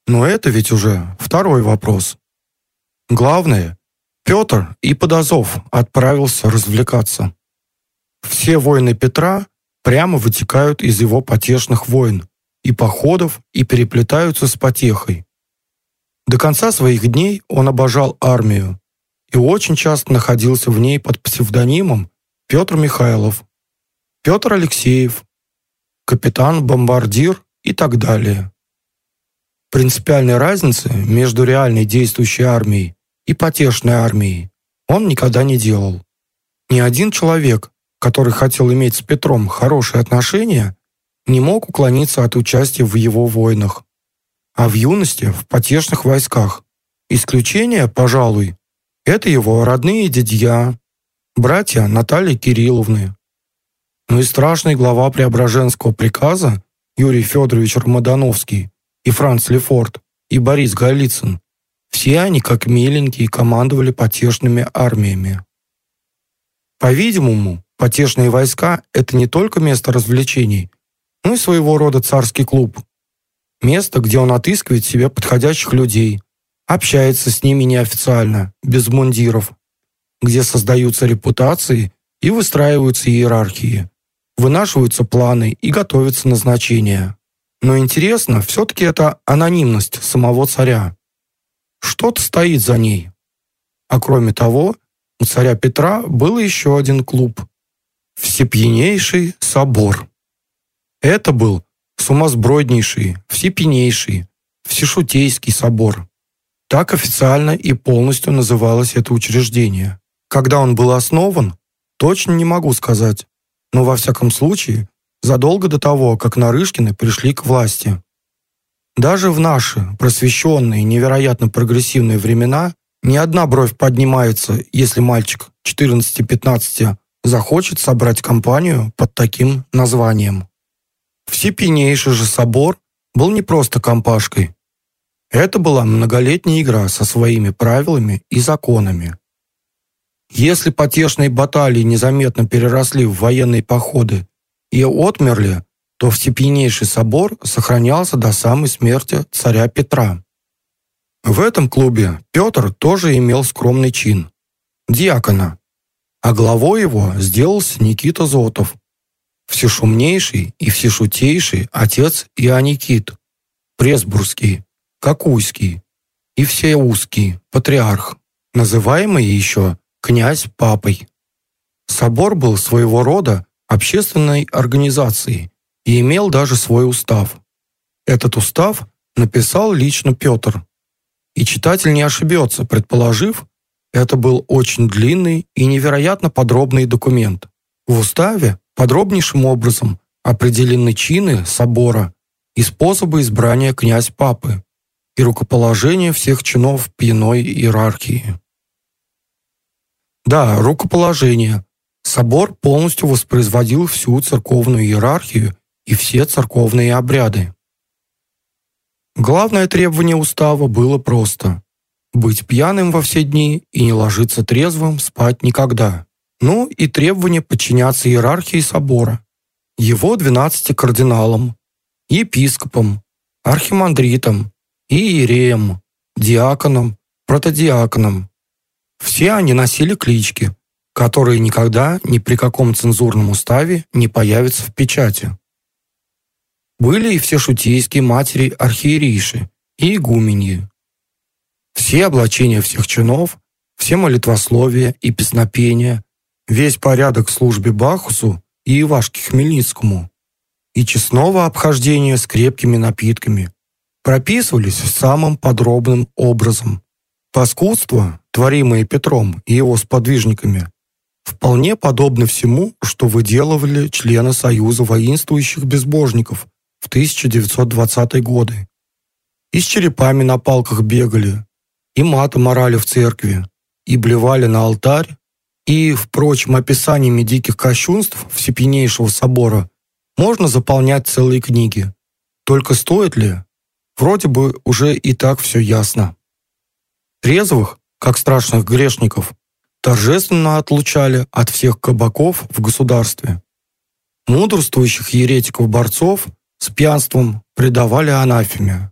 Но это ведь уже второй вопрос. Главное, Петр и под Азов отправился развлекаться. Все войны Петра прямо вытекают из его потешных войн и походов и переплетаются с потехой. До конца своих дней он обожал армию и очень часто находился в ней под псевдонимом Петр Михайлов Петр Алексеев, капитан-бомбардир и так далее. Принципиальной разницы между реальной действующей армией и потешной армией он никогда не делал. Ни один человек, который хотел иметь с Петром хорошие отношения, не мог уклониться от участия в его войнах. А в юности в потешных войсках. Исключение, пожалуй, это его родные дядья, братья Натальи Кирилловны, но и страшный глава Преображенского приказа Юрий Федорович Ромадановский и Франц Лефорт и Борис Голицын. Все они, как миленькие, командовали потешными армиями. По-видимому, потешные войска – это не только место развлечений, но и своего рода царский клуб. Место, где он отыскивает себе подходящих людей, общается с ними неофициально, без мундиров, где создаются репутации и выстраиваются иерархии, вынашиваются планы и готовятся назначения. Но интересно, все-таки это анонимность самого царя. Что-то стоит за ней. А кроме того, у царя Петра был еще один клуб – Всепьянейший собор. Это был сумасброднейший, всепьянейший, всешутейский собор. Так официально и полностью называлось это учреждение. Когда он был основан, точно не могу сказать но во всяком случае задолго до того, как Нарышкины пришли к власти. Даже в наши просвещенные, невероятно прогрессивные времена ни одна бровь поднимается, если мальчик 14-15 захочет собрать компанию под таким названием. Всепийнейший же собор был не просто компашкой. Это была многолетняя игра со своими правилами и законами. Если потешные баталии незаметно переросли в военные походы и отмерли, то Всепийнейший собор сохранялся до самой смерти царя Петра. В этом клубе Петр тоже имел скромный чин – диакона, а главой его сделался Никита Зотов, всешумнейший и всешутейший отец Ионикит, Пресбургский, Кокуйский и Всеузский патриарх, называемый еще князь папой. Собор был своего рода общественной организацией и имел даже свой устав. Этот устав написал лично Петр. И читатель не ошибется, предположив, это был очень длинный и невероятно подробный документ. В уставе подробнейшим образом определены чины собора и способы избрания князь-папы и рукоположения всех чинов пьяной иерархии. Да, рукоположение. Собор полностью воспроизводил всю церковную иерархию и все церковные обряды. Главное требование устава было просто – быть пьяным во все дни и не ложиться трезвым спать никогда. Ну и требование подчиняться иерархии собора, его 12 кардиналам, епископам, архимандритам, иереям, диаконам, протодиаконам. Все они носили клички, которые никогда ни при каком цензурном уставе не появятся в печати. Были и все шутейские матери архиерейши и игуменьи. Все облачения всех чинов, все молитвословия и песнопения, весь порядок службе Бахусу и Ивашке Хмельницкому и честного обхождения с крепкими напитками прописывались самым подробным образом. Паскудство, творимое Петром и его сподвижниками, вполне подобно всему, что выделывали члены Союза воинствующих безбожников в 1920-е годы. И с черепами на палках бегали, и матом орали в церкви, и блевали на алтарь, и, впрочем, описаниями диких кощунств Всепьянейшего собора можно заполнять целые книги. Только стоит ли? Вроде бы уже и так все ясно. Трезвых, как страшных грешников, торжественно отлучали от всех кабаков в государстве. Мудрствующих еретиков-борцов с пьянством предавали анафеме.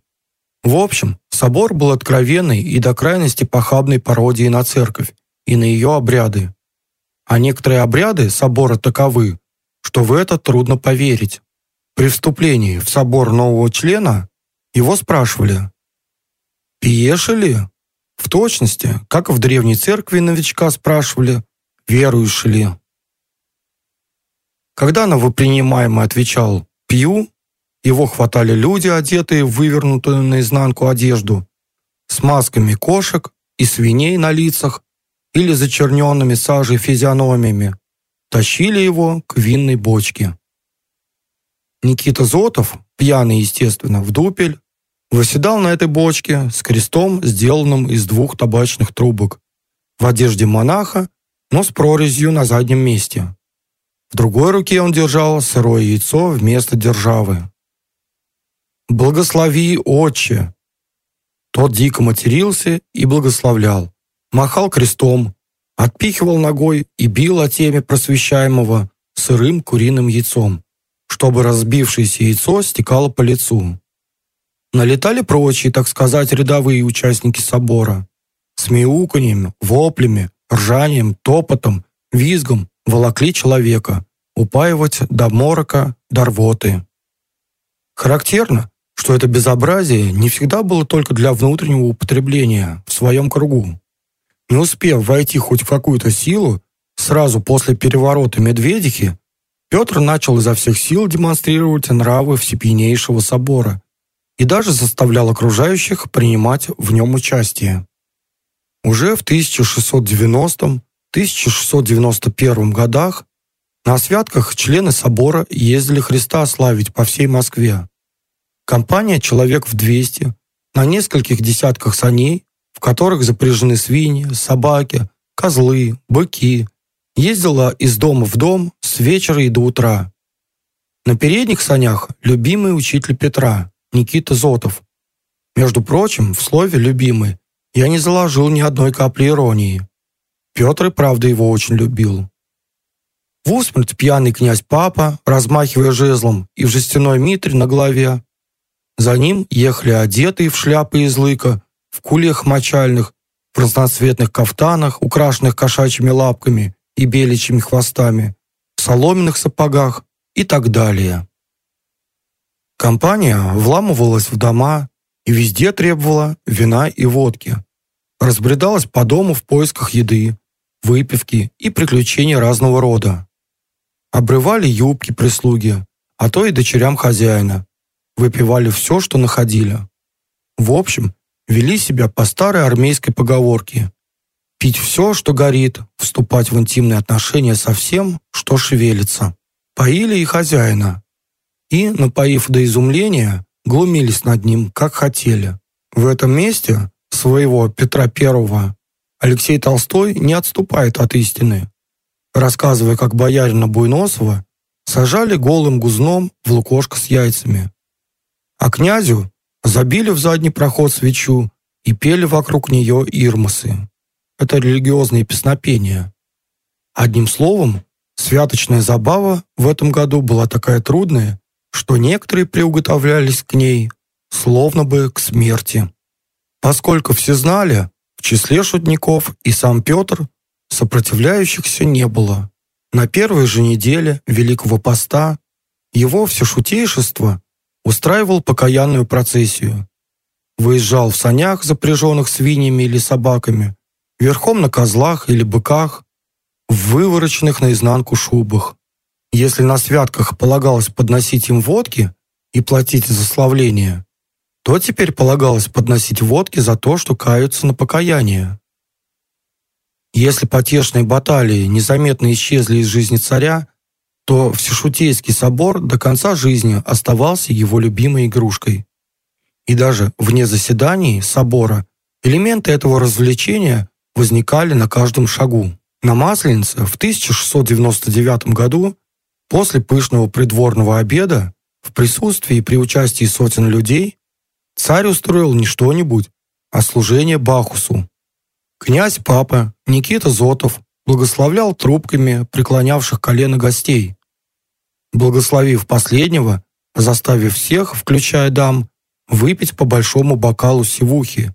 В общем, собор был откровенной и до крайности похабной пародией на церковь и на ее обряды. А некоторые обряды собора таковы, что в это трудно поверить. При вступлении в собор нового члена его спрашивали «Пьешь ли?» В точности, как в древней церкви новичка спрашивали «Веруешь ли?». Когда новопринимаемый отвечал «Пью», его хватали люди, одетые в вывернутую наизнанку одежду, с масками кошек и свиней на лицах или зачерненными сажей физиономиями, тащили его к винной бочке. Никита Зотов, пьяный, естественно, в дупель, восседал на этой бочке с крестом, сделанным из двух табачных трубок, в одежде монаха, но с прорезью на заднем месте. В другой руке он держал сырое яйцо вместо державы. «Благослови, отче!» Тот дико матерился и благословлял, махал крестом, отпихивал ногой и бил о теме просвещаемого сырым куриным яйцом, чтобы разбившееся яйцо стекало по лицу. Налетали прочие, так сказать, рядовые участники собора. С мяуканьем, воплями, ржанием, топотом, визгом волокли человека, упаивать до морока, до рвоты. Характерно, что это безобразие не всегда было только для внутреннего употребления в своем кругу. Не успев войти хоть в какую-то силу, сразу после переворота Медведихи, Петр начал изо всех сил демонстрировать нравы Всепьянейшего собора и даже заставлял окружающих принимать в нем участие. Уже в 1690-1691 годах на святках члены собора ездили Христа славить по всей Москве. Компания человек в 200 на нескольких десятках саней, в которых запряжены свиньи, собаки, козлы, быки, ездила из дома в дом с вечера и до утра. На передних санях любимый учитель Петра, Никита Зотов. Между прочим, в слове «любимый» я не заложил ни одной капли иронии. Петр и правда его очень любил. В усмерть пьяный князь Папа, размахивая жезлом и в жестяной митре на голове. За ним ехали одетые в шляпы из лыка, в кульях мочальных, в разноцветных кафтанах, украшенных кошачьими лапками и беличьими хвостами, в соломенных сапогах и так далее. Компания вламывалась в дома и везде требовала вина и водки. Разбредалась по дому в поисках еды, выпивки и приключений разного рода. Обрывали юбки прислуги, а то и дочерям хозяина. Выпивали все, что находили. В общем, вели себя по старой армейской поговорке. Пить все, что горит, вступать в интимные отношения со всем, что шевелится. Поили и хозяина. И, напоив до изумления, глумились над ним, как хотели. В этом месте своего Петра I Алексей Толстой не отступает от истины. Рассказывая, как боярина Буйносова сажали голым гузном в лукошко с яйцами. А князю забили в задний проход свечу и пели вокруг нее ирмосы. Это религиозные песнопения. Одним словом, святочная забава в этом году была такая трудная, что некоторые приуготовлялись к ней, словно бы к смерти. Поскольку все знали, в числе шутников и сам Петр, сопротивляющихся не было. На первой же неделе Великого Поста его всешутейшество устраивал покаянную процессию. Выезжал в санях, запряженных свиньями или собаками, верхом на козлах или быках, в вывороченных наизнанку шубах. Если на святках полагалось подносить им водки и платить за славление, то теперь полагалось подносить водки за то, что каются на покаяние. Если потешные баталии незаметно исчезли из жизни царя, то Всешутейский собор до конца жизни оставался его любимой игрушкой. И даже вне заседаний собора элементы этого развлечения возникали на каждом шагу. На Масленице в 1699 году, после пышного придворного обеда, в присутствии и при участии сотен людей, царь устроил не что-нибудь, а служение Бахусу. Князь-папа Никита Зотов благословлял трубками преклонявших колено гостей. Благословив последнего, заставив всех, включая дам, выпить по большому бокалу сивухи.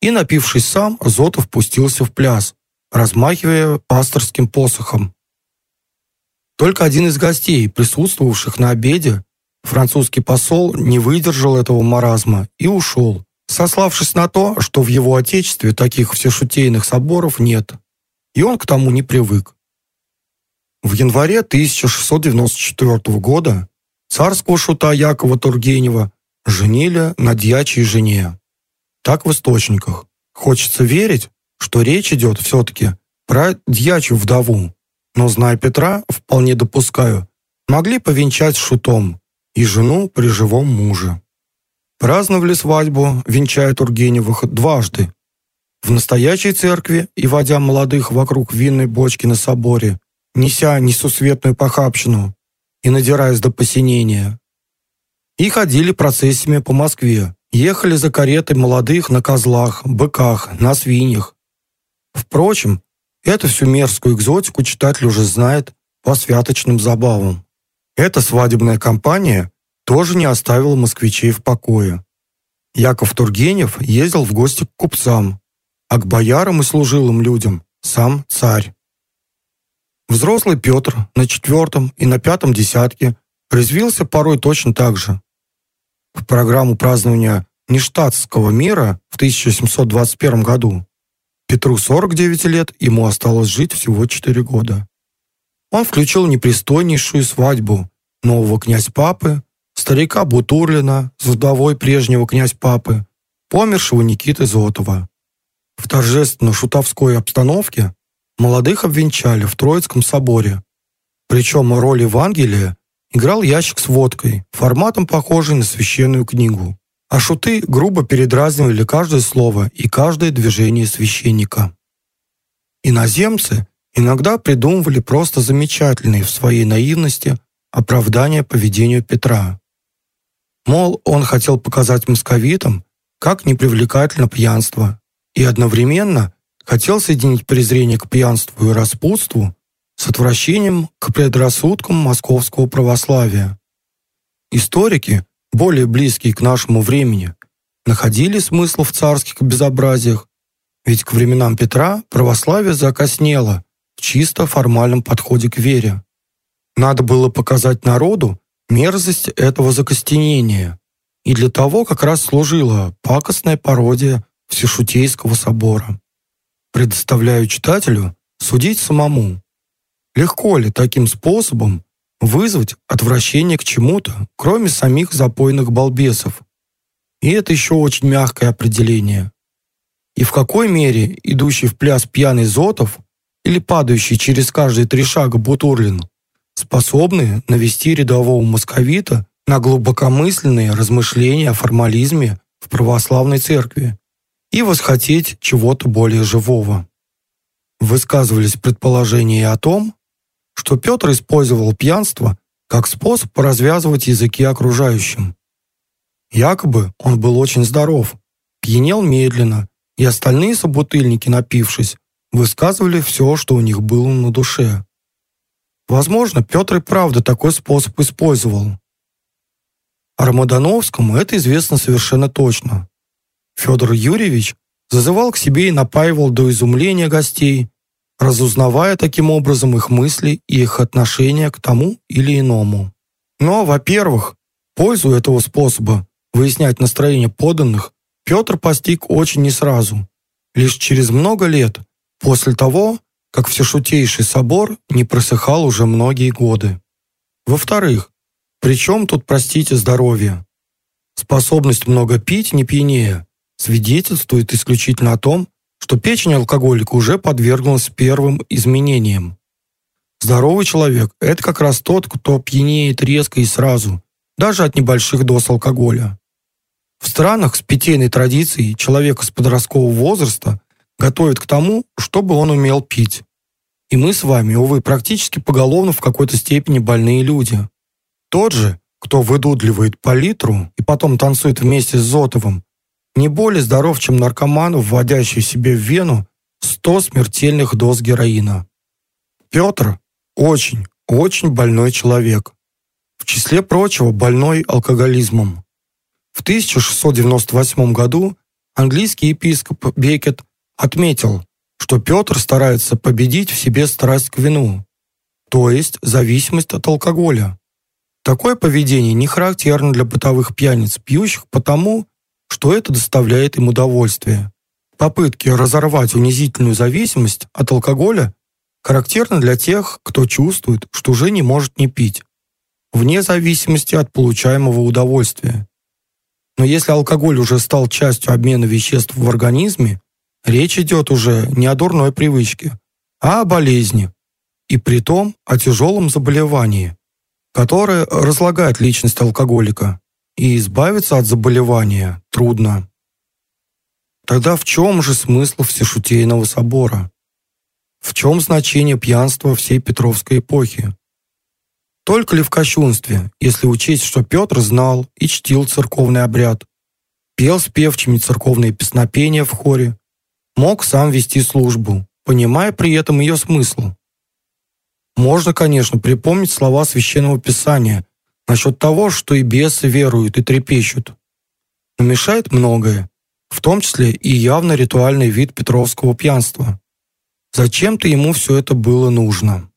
И, напившись сам, Зотов пустился в пляс, размахивая пасторским посохом. Только один из гостей, присутствовавших на обеде, французский посол, не выдержал этого маразма и ушел, сославшись на то, что в его отечестве таких всешутейных соборов нет, и он к тому не привык. В январе 1694 года царского шута Якова Тургенева женили на дьячьей жене. Так в источниках. Хочется верить, что речь идет все-таки про дьячью вдову, но, зная Петра, вполне допускаю, могли повенчать шутом и жену при живом муже. Праздновали свадьбу, венчая Тургеневых, дважды. В настоящей церкви и водя молодых вокруг винной бочки на соборе, неся несусветную похабщину и надираясь до посинения. И ходили процессиями по Москве, ехали за каретой молодых на козлах, быках, на свиньях. Впрочем, эту всю мерзкую экзотику читатель уже знает по святочным забавам. Эта свадебная компания тоже не оставила москвичей в покое. Яков Тургенев ездил в гости к купцам, а к боярам и служилым людям сам царь. Взрослый Петр на четвертом и на пятом десятке резвился порой точно так же. В программу празднования Нештатского мира в 1721 году Петру 49 лет, ему осталось жить всего 4 года. Он включил непристойнейшую свадьбу нового князь-папы старика Бутурлина с вдовой прежнего князь-папы, помершего Никиты Зотова. В торжественно-шутовской обстановке молодых обвенчали в Троицком соборе. Причем роль Евангелия играл ящик с водкой, форматом похожий на священную книгу. А шуты грубо передразнивали каждое слово и каждое движение священника. Иноземцы иногда придумывали просто замечательные в своей наивности оправдания поведению Петра. Мол, он хотел показать московитам, как непривлекательно пьянство, и одновременно хотел соединить презрение к пьянству и распутству с отвращением к предрассудкам московского православия. Историки, более близкие к нашему времени, находили смысл в царских безобразиях, ведь к временам Петра православие закоснело в чисто формальном подходе к вере. Надо было показать народу мерзость этого закостенения, и для того как раз служила пакостная пародия Всешутейского собора. Предоставляю читателю судить самому. Легко ли таким способом вызвать отвращение к чему-то, кроме самих запойных балбесов? И это еще очень мягкое определение. И в какой мере идущий в пляс пьяный Зотов или падающий через каждые три шага Бутурлин способны навести рядового московита на глубокомысленные размышления о формализме в православной церкви и восхотеть чего-то более живого. Высказывались предположения о том, что Петр использовал пьянство как способ развязывать языки окружающим. Якобы он был очень здоров, пьянел медленно, и остальные собутыльники, напившись, высказывали все, что у них было на душе. Возможно, Петр и правда такой способ использовал. Армадановскому это известно совершенно точно. Федор Юрьевич зазывал к себе и напаивал до изумления гостей, разузнавая таким образом их мысли и их отношения к тому или иному. Но, во-первых, пользу этого способа выяснять настроение подданных Петр постиг очень не сразу, лишь через много лет, после того, как Всешутейший собор не просыхал уже многие годы. Во-вторых, при чем тут, простите, здоровье? Способность много пить, не пьянее, свидетельствует исключительно о том, что печень алкоголика уже подверглась первым изменениям. Здоровый человек – это как раз тот, кто пьянеет резко и сразу, даже от небольших доз алкоголя. В странах с питейной традицией человека с подросткового возраста готовят к тому, чтобы он умел пить. И мы с вами, увы, практически поголовно в какой-то степени больные люди. Тот же, кто выдудливает по литру и потом танцует вместе с Зотовым, не более здоров, чем наркоман, вводящий себе в вену 100 смертельных доз героина. Петр очень, очень больной человек. В числе прочего, больной алкоголизмом. В 1698 году английский епископ Бекет отметил, что Петр старается победить в себе страсть к вину, то есть зависимость от алкоголя. Такое поведение не характерно для бытовых пьяниц, пьющих потому, что это доставляет им удовольствие. Попытки разорвать унизительную зависимость от алкоголя характерны для тех, кто чувствует, что уже не может не пить, вне зависимости от получаемого удовольствия. Но если алкоголь уже стал частью обмена веществ в организме, речь идет уже не о дурной привычке, а о болезни, и при том о тяжелом заболевании, которое разлагает личность алкоголика и избавиться от заболевания трудно. Тогда в чем же смысл Всешутейного собора? В чем значение пьянства всей Петровской эпохи? Только ли в кощунстве, если учесть, что Петр знал и чтил церковный обряд, пел с певчими церковные песнопения в хоре, мог сам вести службу, понимая при этом ее смысл? Можно, конечно, припомнить слова Священного Писания насчет того, что и бесы веруют и трепещут. Мешает многое, в том числе и явно ритуальный вид петровского пьянства. Зачем-то ему все это было нужно.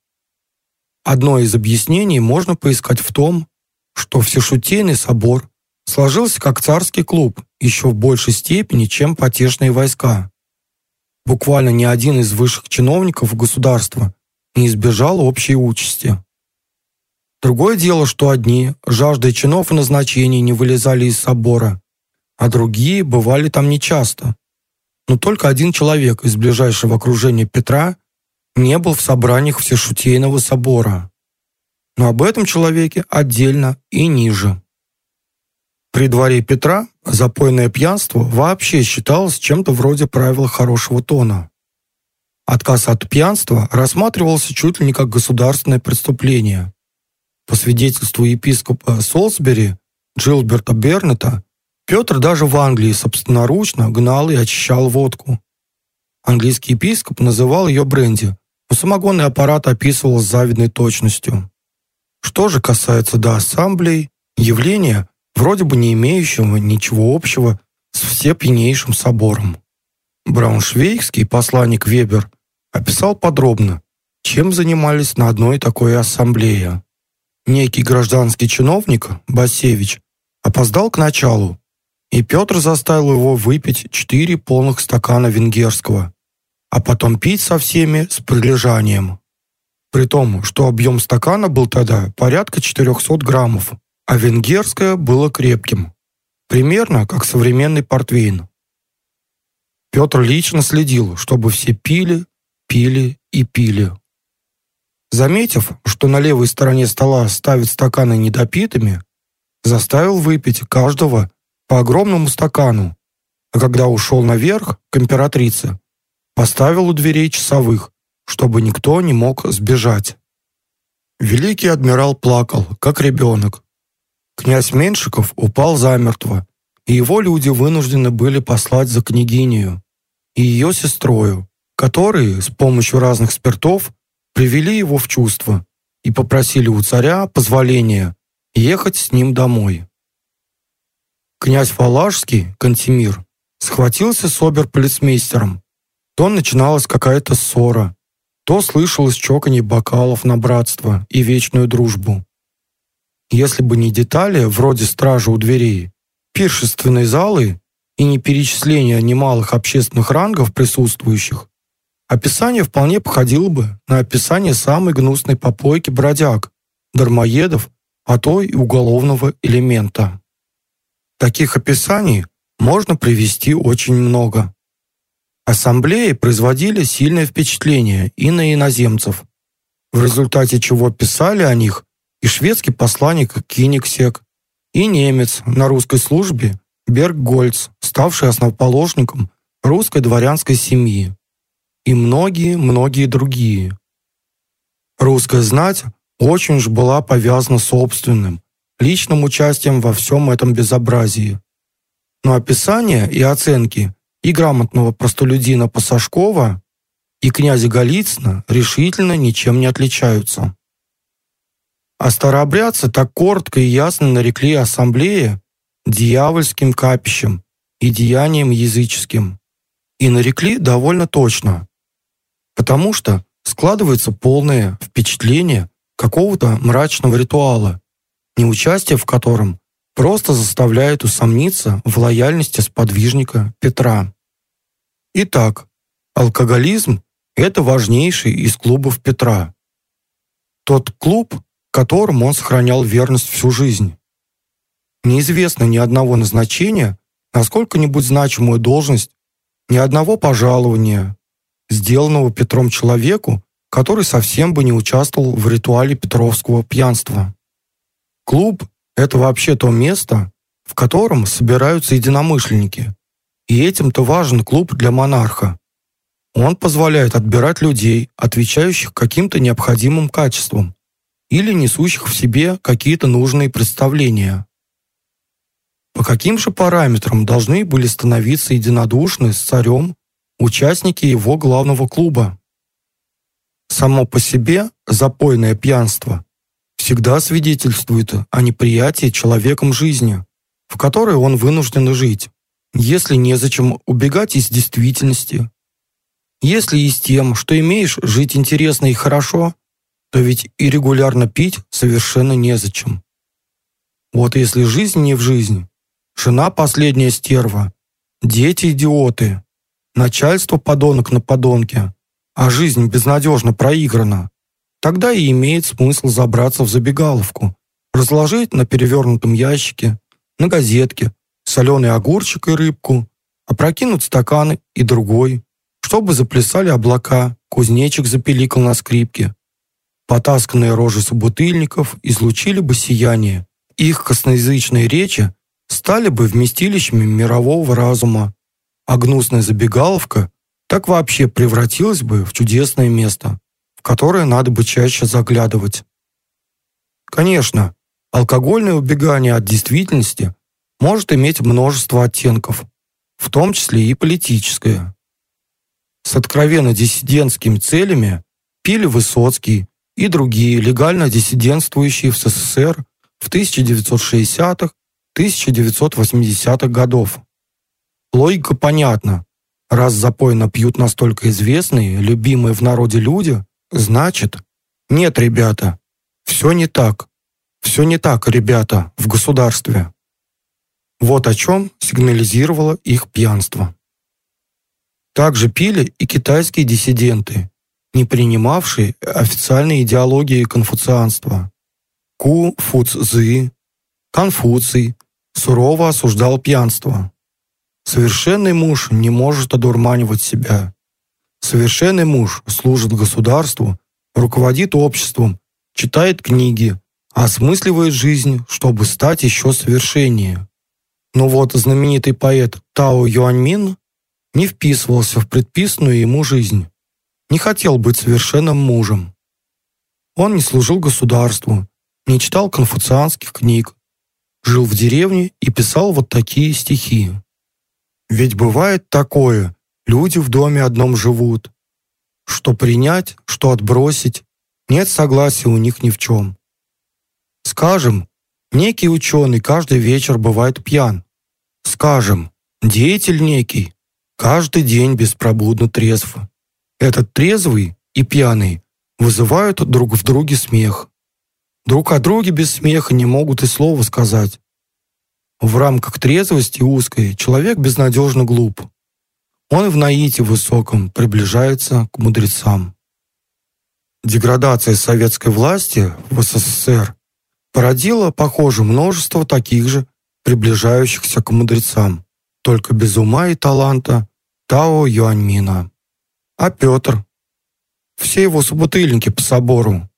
Одно из объяснений можно поискать в том, что Всешутейный собор сложился как царский клуб еще в большей степени, чем потешные войска. Буквально ни один из высших чиновников государства не избежал общей участи. Другое дело, что одни, жаждой чинов и назначений, не вылезали из собора, а другие бывали там нечасто. Но только один человек из ближайшего окружения Петра не был в собраниях Всешутейного собора. но об этом человеке отдельно и ниже. При дворе Петра запойное пьянство вообще считалось чем-то вроде правила хорошего тона. Отказ от пьянства рассматривался чуть ли не как государственное преступление. По свидетельству епископа Солсбери Джилберта Бернета, Петр даже в Англии собственноручно гнал и очищал водку. Английский епископ называл ее бренди, но самогонный аппарат описывал с завидной точностью. Что же касается до ассамблей, явления, вроде бы не имеющего ничего общего с всепьянейшим собором. Брауншвейгский посланник Вебер описал подробно, чем занимались на одной такой ассамблее. Некий гражданский чиновник, Басевич, опоздал к началу, и Петр заставил его выпить четыре полных стакана венгерского, а потом пить со всеми с прилежанием. При том, что объем стакана был тогда порядка 400 граммов, а венгерское было крепким, примерно как современный портвейн. Петр лично следил, чтобы все пили, пили и пили. Заметив, что на левой стороне стола ставят стаканы недопитыми, заставил выпить каждого по огромному стакану, а когда ушел наверх к императрице, поставил у дверей часовых, чтобы никто не мог сбежать. Великий адмирал плакал, как ребенок. Князь Меншиков упал замертво, и его люди вынуждены были послать за княгинею и ее сестрою, которые с помощью разных спиртов привели его в чувство и попросили у царя позволения ехать с ним домой. Князь Фалашский, Кантемир, схватился с оберполицмейстером. То начиналась какая-то ссора, то слышалось чоканье бокалов на братство и вечную дружбу. Если бы не детали, вроде стражи у дверей, пиршественной залы и не перечисление немалых общественных рангов присутствующих, описание вполне походило бы на описание самой гнусной попойки бродяг, дармоедов, а то и уголовного элемента. Таких описаний можно привести очень много. Ассамблеи производили сильное впечатление и на иноземцев, в результате чего писали о них и шведский посланник Киниксек, и немец на русской службе Берггольц, ставший основоположником русской дворянской семьи, и многие-многие другие. Русская знать очень уж была повязана собственным, личным участием во всем этом безобразии. Но описания и оценки и грамотного простолюдина Пасашкова, и князя Голицына решительно ничем не отличаются. А старообрядцы так коротко и ясно нарекли ассамблее дьявольским капищем и деянием языческим. И нарекли довольно точно, потому что складывается полное впечатление какого-то мрачного ритуала, неучастие в котором просто заставляет усомниться в лояльности сподвижника Петра. Итак, алкоголизм – это важнейший из клубов Петра. Тот клуб, которому он сохранял верность всю жизнь. Неизвестно ни одного назначения на сколько-нибудь значимую должность, ни одного пожалования, сделанного Петром человеку, который совсем бы не участвовал в ритуале петровского пьянства. Клуб – это вообще то место, в котором собираются единомышленники. И этим-то важен клуб для монарха. Он позволяет отбирать людей, отвечающих каким-то необходимым качествам или несущих в себе какие-то нужные представления. По каким же параметрам должны были становиться единодушны с царем участники его главного клуба? Само по себе запойное пьянство всегда свидетельствует о неприятии человеком жизни, в которой он вынужден жить, если незачем убегать из действительности. Если и с тем, что имеешь жить интересно и хорошо, то ведь и регулярно пить совершенно незачем. Вот если жизнь не в жизнь, жена последняя стерва, дети идиоты, начальство подонок на подонке, а жизнь безнадежно проиграна, Тогда и имеет смысл забраться в забегаловку, разложить на перевернутом ящике, на газетке, соленый огурчик и рыбку, опрокинуть стаканы и другой, чтобы заплясали облака, кузнечик запеликал на скрипке. Потасканные рожи собутыльников излучили бы сияние. Их косноязычные речи стали бы вместилищами мирового разума, а гнусная забегаловка так вообще превратилась бы в чудесное место, в которое надо бы чаще заглядывать. Конечно, алкогольное убегание от действительности может иметь множество оттенков, в том числе и политическое. С откровенно диссидентскими целями пили Высоцкий и другие легально диссидентствующие в СССР в 1960-х, 1980-х годов. Логика понятна. Раз запойно пьют настолько известные, любимые в народе люди, значит, нет, ребята, все не так. Все не так, ребята, в государстве. Вот о чем сигнализировало их пьянство. Также пили и китайские диссиденты, не принимавшие официальной идеологии конфуцианства. Ку Фуцзы, Конфуций сурово осуждал пьянство. Совершенный муж не может одурманивать себя. Совершенный муж служит государству, руководит обществом, читает книги, осмысливает жизнь, чтобы стать еще совершеннее. Но вот знаменитый поэт Тао Юаньмин не вписывался в предписанную ему жизнь, не хотел быть совершенным мужем. Он не служил государству, не читал конфуцианских книг, жил в деревне и писал вот такие стихи. Ведь бывает такое, люди в доме одном живут. Что принять, что отбросить, нет согласия у них ни в чем. Скажем, некий ученый каждый вечер бывает пьян. Скажем, деятель некий каждый день беспробудно трезв. Этот трезвый и пьяный вызывают друг в друге смех. Друг о друге без смеха не могут и слова сказать. В рамках трезвости узкой человек безнадежно глуп. Он в наите высоком приближается к мудрецам. Деградация советской власти в СССР породила, похоже, множество таких же приближающихся к мудрецам, только без ума и таланта Тао Юаньмина. А Петр? Все его собутыльники по собору.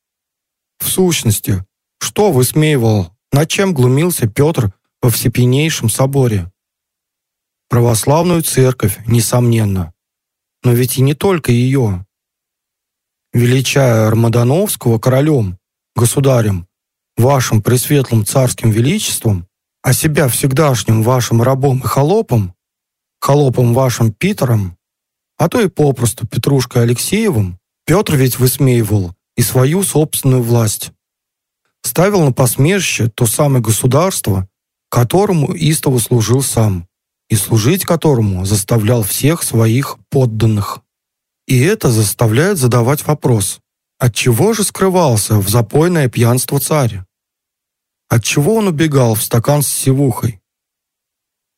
В сущности, что высмеивал, над чем глумился Петр во Всепьянейшем соборе? Православную церковь, несомненно. Но ведь и не только ее. Величая Армадановского королем, государем, вашим пресветлым царским величеством, а себя всегдашним вашим рабом и холопом, холопом вашим Питером, а то и попросту Петрушкой Алексеевым, Петр ведь высмеивал и свою собственную власть. Ставил на посмешище то самое государство, которому истово служил сам и служить которому заставлял всех своих подданных. И это заставляет задавать вопрос, от чего же скрывался в запойное пьянство царь? От чего он убегал в стакан с сивухой?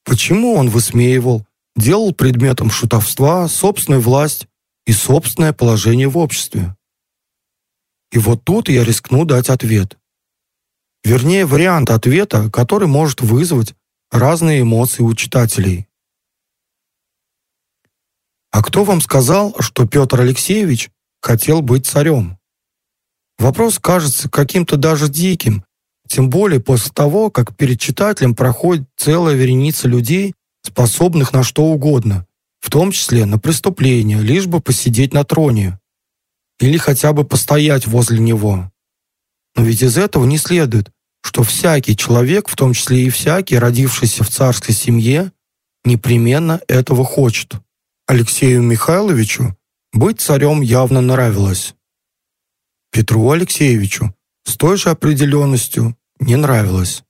Почему он высмеивал, делал предметом шутовства собственную власть и собственное положение в обществе? И вот тут я рискну дать ответ. Вернее, вариант ответа, который может вызвать разные эмоции у читателей. А кто вам сказал, что Петр Алексеевич хотел быть царем? Вопрос кажется каким-то даже диким, тем более после того, как перед читателем проходит целая вереница людей, способных на что угодно, в том числе на преступление, лишь бы посидеть на троне или хотя бы постоять возле него. Но ведь из этого не следует, что всякий человек, в том числе и всякий, родившийся в царской семье, непременно этого хочет. Алексею Михайловичу быть царем явно нравилось. Петру Алексеевичу с той же определенностью не нравилось.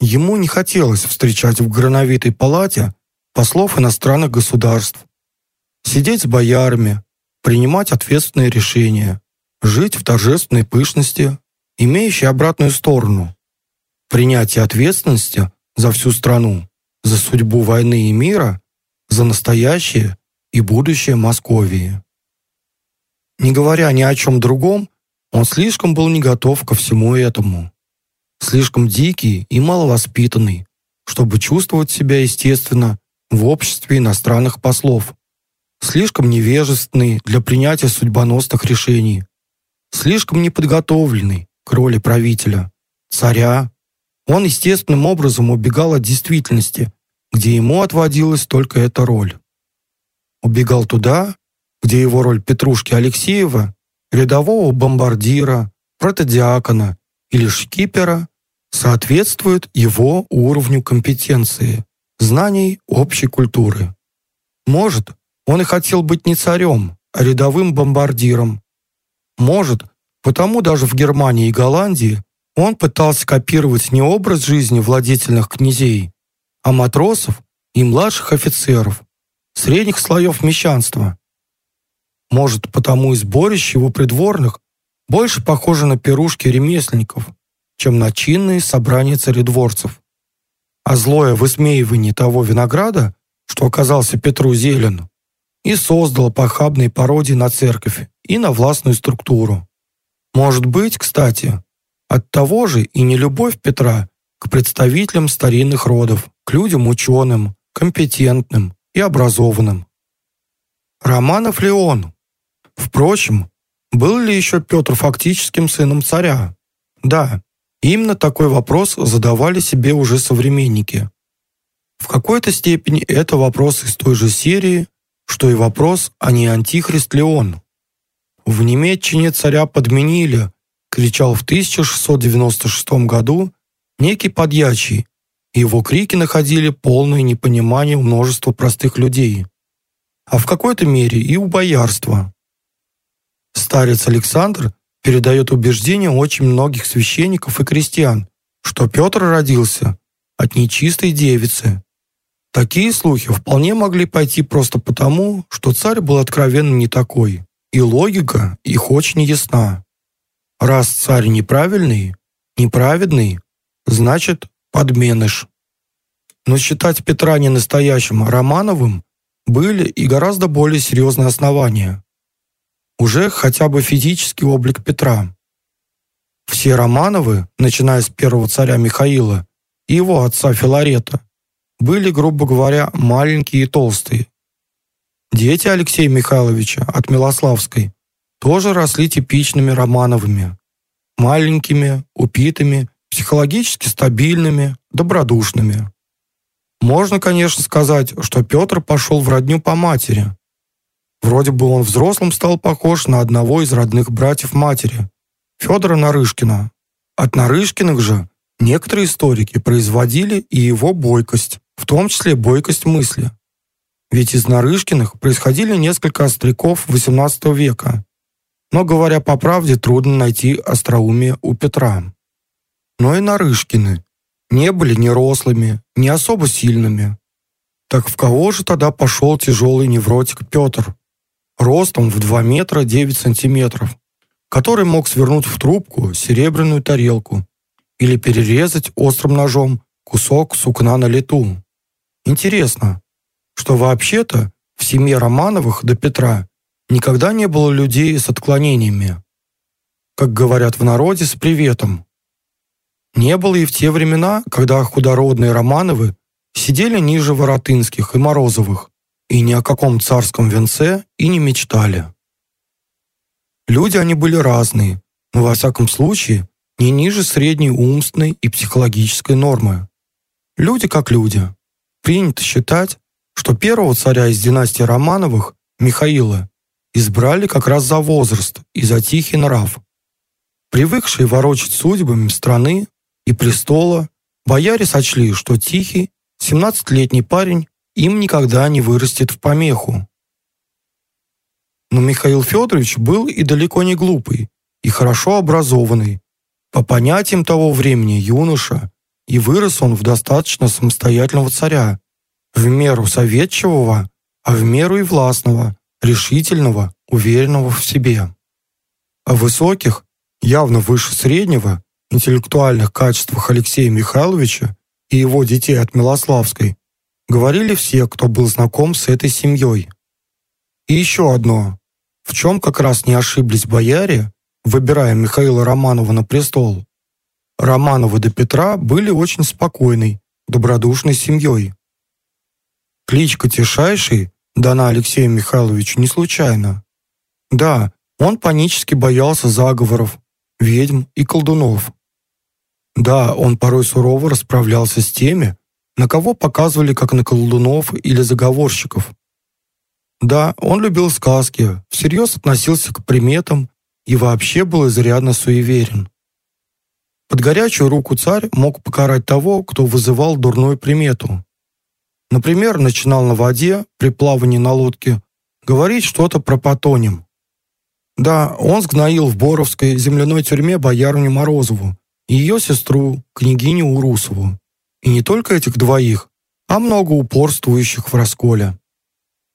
Ему не хотелось встречать в грановитой палате послов иностранных государств, сидеть с боярами, принимать ответственные решения, жить в торжественной пышности имеющий обратную сторону – принятие ответственности за всю страну, за судьбу войны и мира, за настоящее и будущее Московии. Не говоря ни о чем другом, он слишком был не готов ко всему этому. Слишком дикий и маловоспитанный, чтобы чувствовать себя естественно в обществе иностранных послов. Слишком невежественный для принятия судьбоносных решений. Слишком неподготовленный к роли правителя, царя. Он естественным образом убегал от действительности, где ему отводилась только эта роль. Убегал туда, где его роль Петрушки Алексеева, рядового бомбардира, протодиакона или шкипера соответствует его уровню компетенции, знаний общей культуры. Может, он и хотел быть не царем, а рядовым бомбардиром. Может, потому даже в Германии и Голландии он пытался копировать не образ жизни владетельных князей, а матросов и младших офицеров, средних слоев мещанства. Может, потому и сборище его придворных больше похоже на пирушки ремесленников, чем на чинные собрания царедворцев. А злое высмеивание того винограда, что оказался Петру зелен, и создало похабные пародии на церковь и на властную структуру. Может быть, кстати, от того же и не любовь Петра к представителям старинных родов, к людям ученым, компетентным и образованным. Романов ли он? Впрочем, был ли еще Петр фактическим сыном царя? Да, именно такой вопрос задавали себе уже современники. В какой-то степени это вопрос из той же серии, что и вопрос, а не антихрист ли он. В Немеччине царя подменили, кричал в 1696 году некий подьячий, его крики находили полное непонимание у множества простых людей, а в какой-то мере и у боярства. Старец Александр передает убеждение очень многих священников и крестьян, что Петр родился от нечистой девицы. Такие слухи вполне могли пойти просто потому, что царь был откровенно не такой, и логика их очень ясна. Раз царь неправильный, неправедный, значит подменыш. Но считать Петра не настоящим Романовым были и гораздо более серьезные основания уже хотя бы физический облик Петра. Все Романовы, начиная с первого царя Михаила и его отца Филарета, были, грубо говоря, маленькие и толстые. Дети Алексея Михайловича от Милославской тоже росли типичными Романовыми. Маленькими, упитыми, психологически стабильными, добродушными. Можно, конечно, сказать, что Петр пошел в родню по матери, Вроде бы он взрослым стал похож на одного из родных братьев матери, Федора Нарышкина. От Нарышкиных же некоторые историки производили и его бойкость, в том числе бойкость мысли. Ведь из Нарышкиных происходили несколько остряков XVIII века. Но, говоря по правде, трудно найти остроумие у Петра. Но и Нарышкины не были ни рослыми, ни особо сильными. Так в кого же тогда пошел тяжелый невротик Петр? ростом в 2 метра 9 сантиметров, который мог свернуть в трубку серебряную тарелку или перерезать острым ножом кусок сукна на лету. Интересно, что вообще-то в семье Романовых до Петра никогда не было людей с отклонениями. Как говорят в народе, с приветом. Не было и в те времена, когда худородные Романовы сидели ниже Воротынских и Морозовых, и ни о каком царском венце и не мечтали. Люди они были разные, но во всяком случае не ниже средней умственной и психологической нормы. Люди как люди. Принято считать, что первого царя из династии Романовых, Михаила, избрали как раз за возраст и за тихий нрав. Привыкшие ворочать судьбами страны и престола, бояре сочли, что тихий, 17-летний парень им никогда не вырастет в помеху. Но Михаил Федорович был и далеко не глупый, и хорошо образованный. По понятиям того времени юноша, и вырос он в достаточно самостоятельного царя, в меру советчивого, а в меру и властного, решительного, уверенного в себе. О высоких, явно выше среднего, интеллектуальных качествах Алексея Михайловича и его детей от Милославской Говорили все, кто был знаком с этой семьей. И еще одно. В чем как раз не ошиблись бояре, выбирая Михаила Романова на престол. Романовы до Петра были очень спокойной, добродушной семьей. Кличка Тишайший дана Алексею Михайловичу не случайно. Да, Он панически боялся заговоров, ведьм и колдунов. Да, он порой сурово расправлялся с теми, на кого показывали как на колдунов или заговорщиков. Да, он любил сказки, всерьез относился к приметам и вообще был изрядно суеверен. Под горячую руку царь мог покарать того, кто вызывал дурную примету. Например, начинал на воде, при плавании на лодке, говорить что-то про патоним. Да, он сгноил в Боровской земляной тюрьме боярыню Морозову и ее сестру, княгиню Урусову. И не только этих двоих, а много упорствующих в расколе.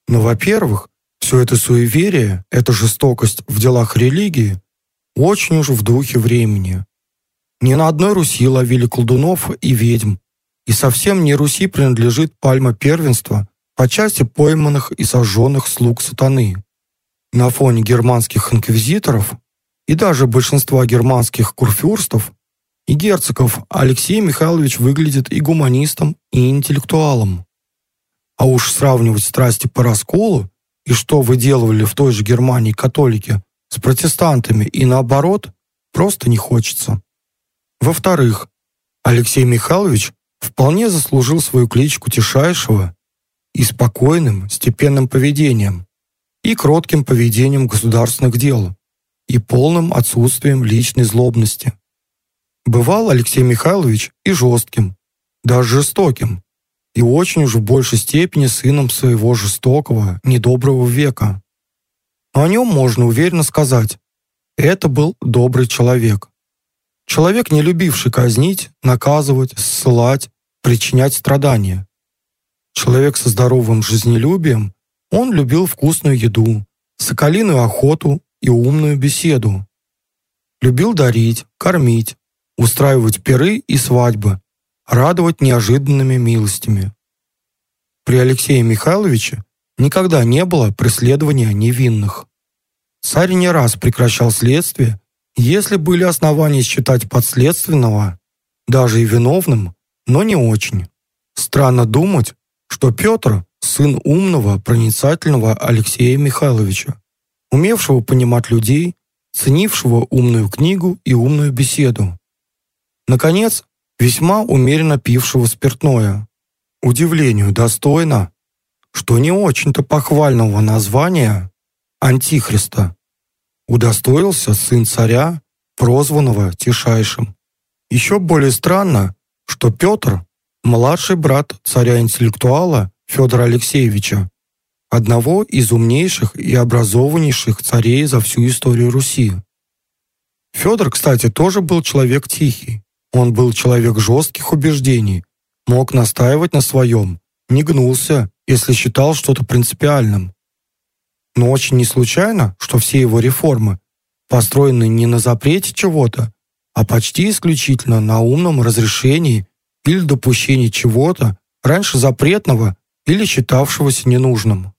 Но, во-первых, все это суеверие, эта жестокость в делах религии очень уж в духе времени. Не на одной Руси ловили колдунов и ведьм, и совсем не Руси принадлежит пальма первенства по части пойманных и сожженных слуг сатаны. На фоне германских инквизиторов и даже большинства германских курфюрстов и герцогов Алексей Михайлович выглядит и гуманистом, и интеллектуалом. А уж сравнивать страсти по расколу и что выделывали в той же Германии католики с протестантами и наоборот, просто не хочется. Во-вторых, Алексей Михайлович вполне заслужил свою кличку Тишайшего и спокойным, степенным поведением, и кротким поведением государственных дел, и полным отсутствием личной злобности. Бывал Алексей Михайлович и жестким, даже жестоким, и очень уж в большей степени сыном своего жестокого, недоброго века. О нем можно уверенно сказать, это был добрый человек. Человек, не любивший казнить, наказывать, ссылать, причинять страдания. Человек со здоровым жизнелюбием, он любил вкусную еду, соколиную охоту и умную беседу. Любил дарить, кормить, устраивать пиры и свадьбы, радовать неожиданными милостями. При Алексее Михайловиче никогда не было преследования невинных. Царь не раз прекращал следствие, если были основания считать подследственного, даже и виновным, но не очень. Странно думать, что Петр – сын умного, проницательного Алексея Михайловича, умевшего понимать людей, ценившего умную книгу и умную беседу. Наконец, весьма умеренно пившего спиртное. Удивлению достойно, что не очень-то похвального названия Антихриста удостоился сын царя, прозванного Тишайшим. Еще более странно, что Петр – младший брат царя-интеллектуала Федора Алексеевича, одного из умнейших и образованнейших царей за всю историю Руси. Федор, кстати, тоже был человек тихий. Он был человек жестких убеждений, мог настаивать на своем, не гнулся, если считал что-то принципиальным. Но очень не случайно, что все его реформы построены не на запрете чего-то, а почти исключительно на умном разрешении или допущении чего-то раньше запретного или считавшегося ненужным.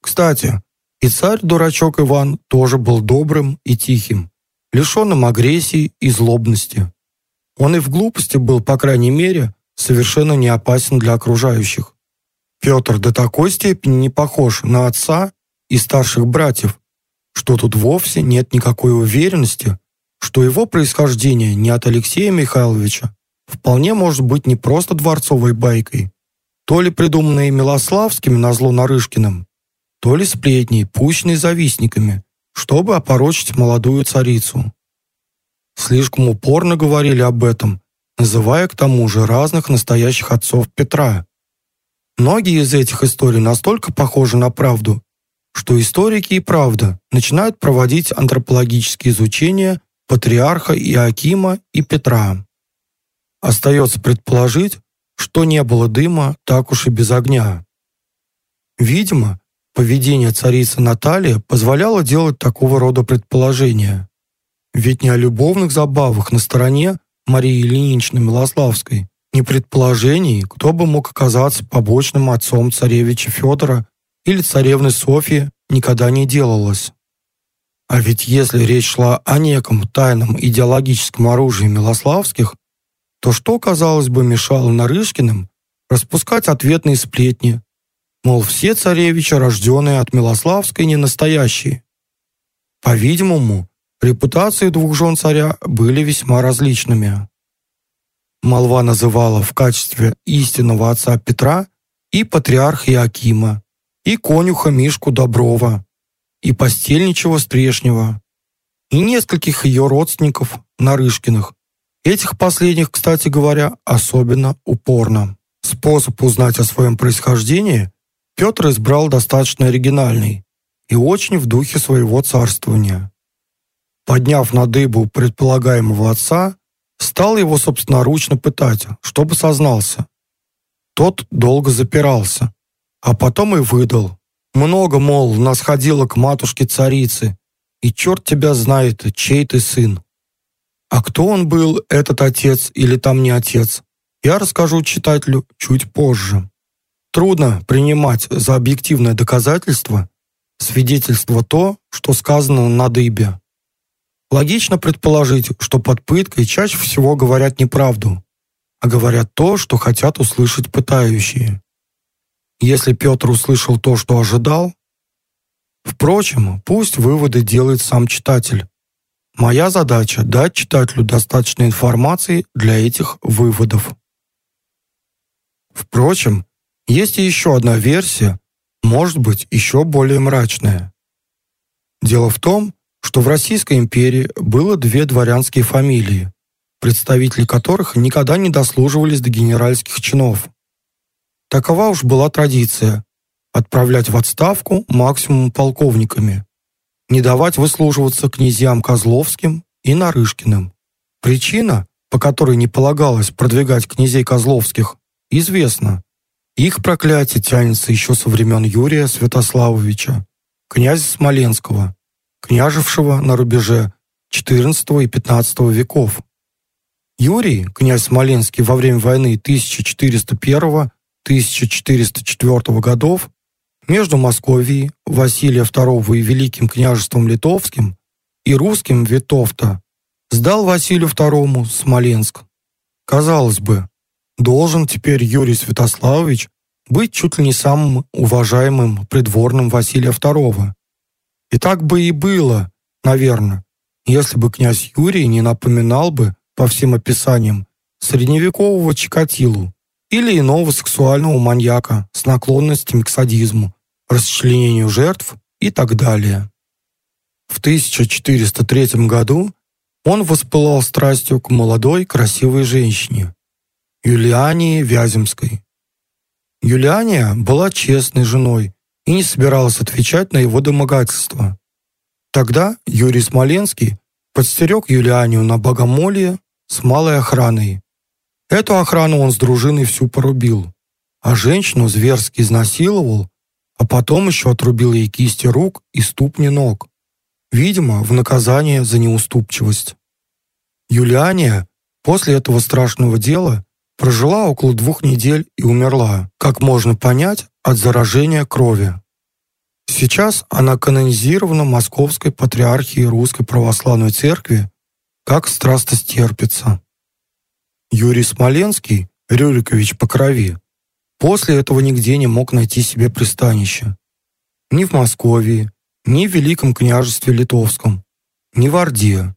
Кстати, и царь-дурачок Иван тоже был добрым и тихим, лишенным агрессии и злобности. Он и в глупости был, по крайней мере, совершенно не опасен для окружающих. Петр до такой степени не похож на отца и старших братьев, что тут вовсе нет никакой уверенности, что его происхождение не от Алексея Михайловича, вполне может быть не просто дворцовой байкой, то ли придуманной Милославскими назло Нарышкиным, то ли сплетней, пущенной завистниками, чтобы опорочить молодую царицу. Слишком упорно говорили об этом, называя к тому же разных настоящих отцов Петра. Многие из этих историй настолько похожи на правду, что историки и правда начинают проводить антропологические изучения патриарха Иоакима и Петра. Остается предположить, что не было дыма так уж и без огня. Видимо, поведение царицы Натальи позволяло делать такого рода предположения. Ведь не о любовных забавах на стороне Марии Ильиничны Милославской, не предположений, кто бы мог оказаться побочным отцом царевича Федора или царевны Софьи, никогда не делалось. А ведь если речь шла о неком тайном идеологическом оружии Милославских, то что, казалось бы, мешало Нарышкиным распускать ответные сплетни, мол, все царевичи, рожденные от Милославской, не настоящие. По-видимому, репутации двух жен царя были весьма различными. Молва называла в качестве истинного отца Петра и патриарха Иакима, и конюха Мишку Доброва, и постельничего Стрешнего, и нескольких ее родственников Нарышкиных. Этих последних, кстати говоря, особенно упорно. Способ узнать о своем происхождении Петр избрал достаточно оригинальный и очень в духе своего царствования. Подняв на дыбу предполагаемого отца, стал его собственноручно пытать, чтобы сознался. Тот долго запирался, а потом и выдал. Много, мол, нас ходило к матушке-царице, и черт тебя знает, чей ты сын. А кто он был, этот отец или там не отец, я расскажу читателю чуть позже. Трудно принимать за объективное доказательство свидетельство то, что сказано на дыбе. Логично предположить, что под пыткой чаще всего говорят неправду, а говорят то, что хотят услышать пытающие. Если Петр услышал то, что ожидал, впрочем, пусть выводы делает сам читатель. Моя задача дать читателю достаточно информации для этих выводов. Впрочем, есть и еще одна версия, может быть, еще более мрачная. Дело в том, что в Российской империи было две дворянские фамилии, представители которых никогда не дослуживались до генеральских чинов. Такова уж была традиция отправлять в отставку максимум полковниками, не давать выслуживаться князьям Козловским и Нарышкиным. Причина, по которой не полагалось продвигать князей Козловских, известна. Их проклятие тянется еще со времен Юрия Святославовича, князя Смоленского, княжевшего на рубеже XIV и XV веков. Юрий, князь Смоленский во время войны 1401-1404 годов между Московией, Василия II и Великим княжеством Литовским и русским Витовта сдал Василию II Смоленск. Казалось бы, должен теперь Юрий Святославович быть чуть ли не самым уважаемым придворным Василия II. И так бы и было, наверное, если бы князь Юрий не напоминал бы по всем описаниям средневекового Чикатилу или иного сексуального маньяка с наклонностями к садизму, расчленению жертв и так далее. В 1403 году он воспылал страстью к молодой красивой женщине, Юлиане Вяземской. Юлиания была честной женой и не собиралась отвечать на его домогательства. Тогда Юрий Смоленский подстерег Юлианию на богомолье с малой охраной. Эту охрану он с дружиной всю порубил, а женщину зверски изнасиловал, а потом еще отрубил ей кисти рук и ступни ног, видимо, в наказание за неуступчивость. Юлиания после этого страшного дела Прожила около двух недель и умерла, как можно понять, от заражения крови. Сейчас она канонизирована Московской Патриархией Русской Православной Церкви как страстостерпица. Юрий Смоленский, Рюрикович по крови, после этого нигде не мог найти себе пристанище. Ни в Москве, ни в Великом княжестве Литовском, ни в Орде.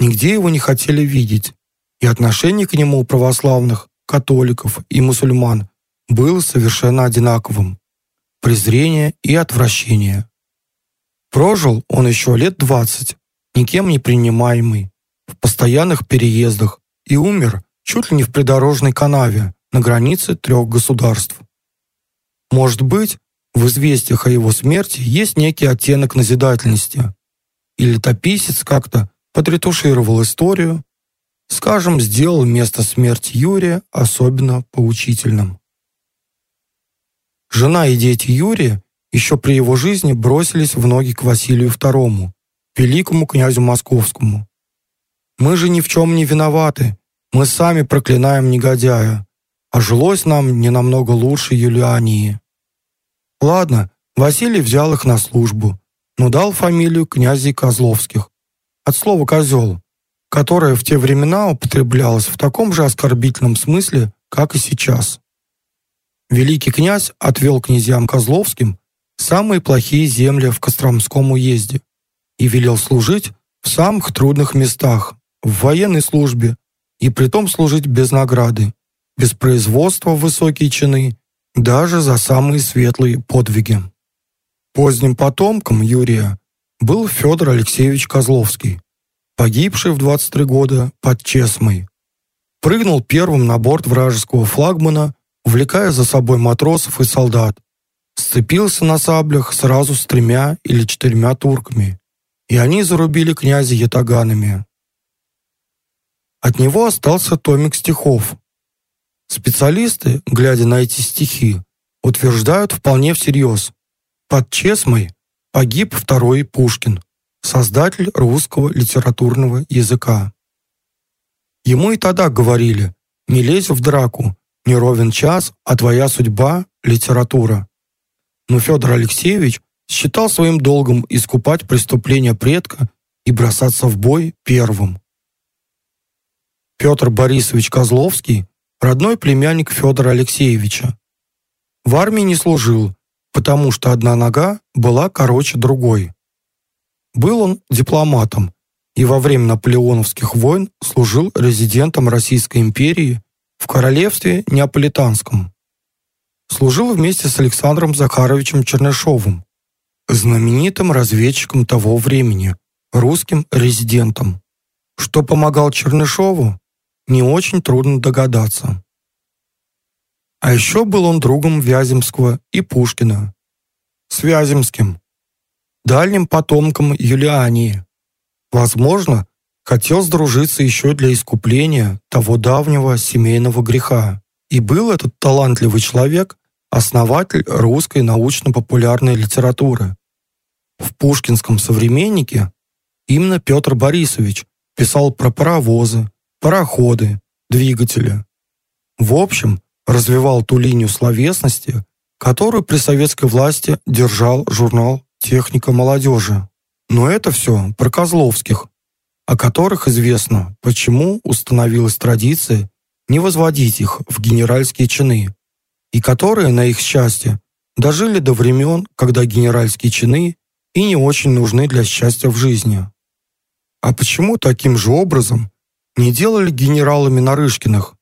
Нигде его не хотели видеть, и отношение к нему у православных католиков и мусульман было совершенно одинаковым – презрение и отвращение. Прожил он еще лет 20, никем не принимаемый, в постоянных переездах и умер чуть ли не в придорожной канаве на границе трех государств. Может быть, в известиях о его смерти есть некий оттенок назидательности, и летописец как-то подретушировал историю скажем, сделал место смерти Юрия особенно поучительным. Жена и дети Юрия еще при его жизни бросились в ноги к Василию II, великому князю московскому. «Мы же ни в чем не виноваты, мы сами проклинаем негодяя, а жилось нам не намного лучше Юлиании». Ладно, Василий взял их на службу, но дал фамилию князей Козловских. От слова «козел», которое в те времена употреблялось в таком же оскорбительном смысле, как и сейчас. Великий князь отвел князьям Козловским самые плохие земли в Костромском уезде и велел служить в самых трудных местах, в военной службе, и притом служить без награды, без производства высокие чины, даже за самые светлые подвиги. Поздним потомком Юрия был Федор Алексеевич Козловский, погибший в 23 года под Чесмой. Прыгнул первым на борт вражеского флагмана, увлекая за собой матросов и солдат. Сцепился на саблях сразу с тремя или четырьмя турками, и они зарубили князя ятаганами. От него остался томик стихов. Специалисты, глядя на эти стихи, утверждают вполне всерьез, под Чесмой погиб второй Пушкин, создатель русского литературного языка. Ему и тогда говорили «Не лезь в драку, не ровен час, а твоя судьба – литература». Но Федор Алексеевич считал своим долгом искупать преступления предка и бросаться в бой первым. Петр Борисович Козловский – родной племянник Федора Алексеевича. В армии не служил, потому что одна нога была короче другой. Был он дипломатом и во время наполеоновских войн служил резидентом Российской империи в королевстве Неаполитанском. Служил вместе с Александром Захаровичем Чернышовым, знаменитым разведчиком того времени, русским резидентом. Что помогал Чернышову, не очень трудно догадаться. А еще был он другом Вяземского и Пушкина. С Вяземским, дальним потомком Юлиании. Возможно, хотел сдружиться еще для искупления того давнего семейного греха. И был этот талантливый человек основатель русской научно-популярной литературы. В пушкинском «Современнике» именно Петр Борисович писал про паровозы, пароходы, двигатели. В общем, развивал ту линию словесности, которую при советской власти держал журнал «Техника молодежи». Но это все про Козловских, о которых известно, почему установилась традиция не возводить их в генеральские чины, и которые, на их счастье, дожили до времен, когда генеральские чины и не очень нужны для счастья в жизни. А почему таким же образом не делали генералами Нарышкиных,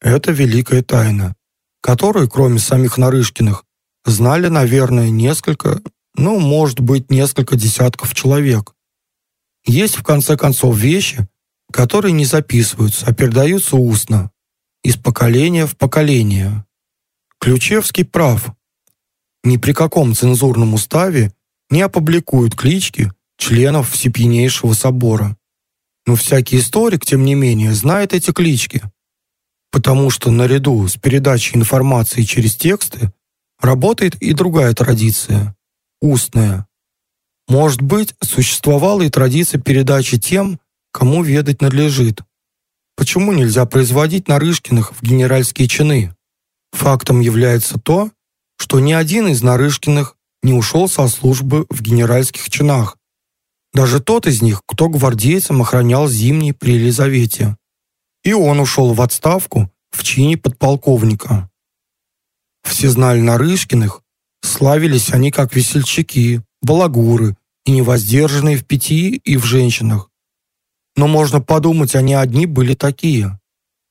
это великая тайна, которую, кроме самих Нарышкиных, знали, наверное, несколько, ну, может быть, несколько десятков человек. Есть, в конце концов, вещи, которые не записываются, а передаются устно, из поколения в поколение. Ключевский прав. Ни при каком цензурном уставе не опубликуют клички членов Всепьянейшего собора. Но всякий историк, тем не менее, знает эти клички потому что наряду с передачей информации через тексты работает и другая традиция – устная. Может быть, существовала и традиция передачи тем, кому ведать надлежит. Почему нельзя производить Нарышкиных в генеральские чины? Фактом является то, что ни один из Нарышкиных не ушел со службы в генеральских чинах. Даже тот из них, кто гвардейцам охранял зимний при Елизавете и он ушел в отставку в чине подполковника. Все знали Нарышкиных, славились они как весельчаки, балагуры и невоздержанные в питье и в женщинах. Но можно подумать, они одни были такие.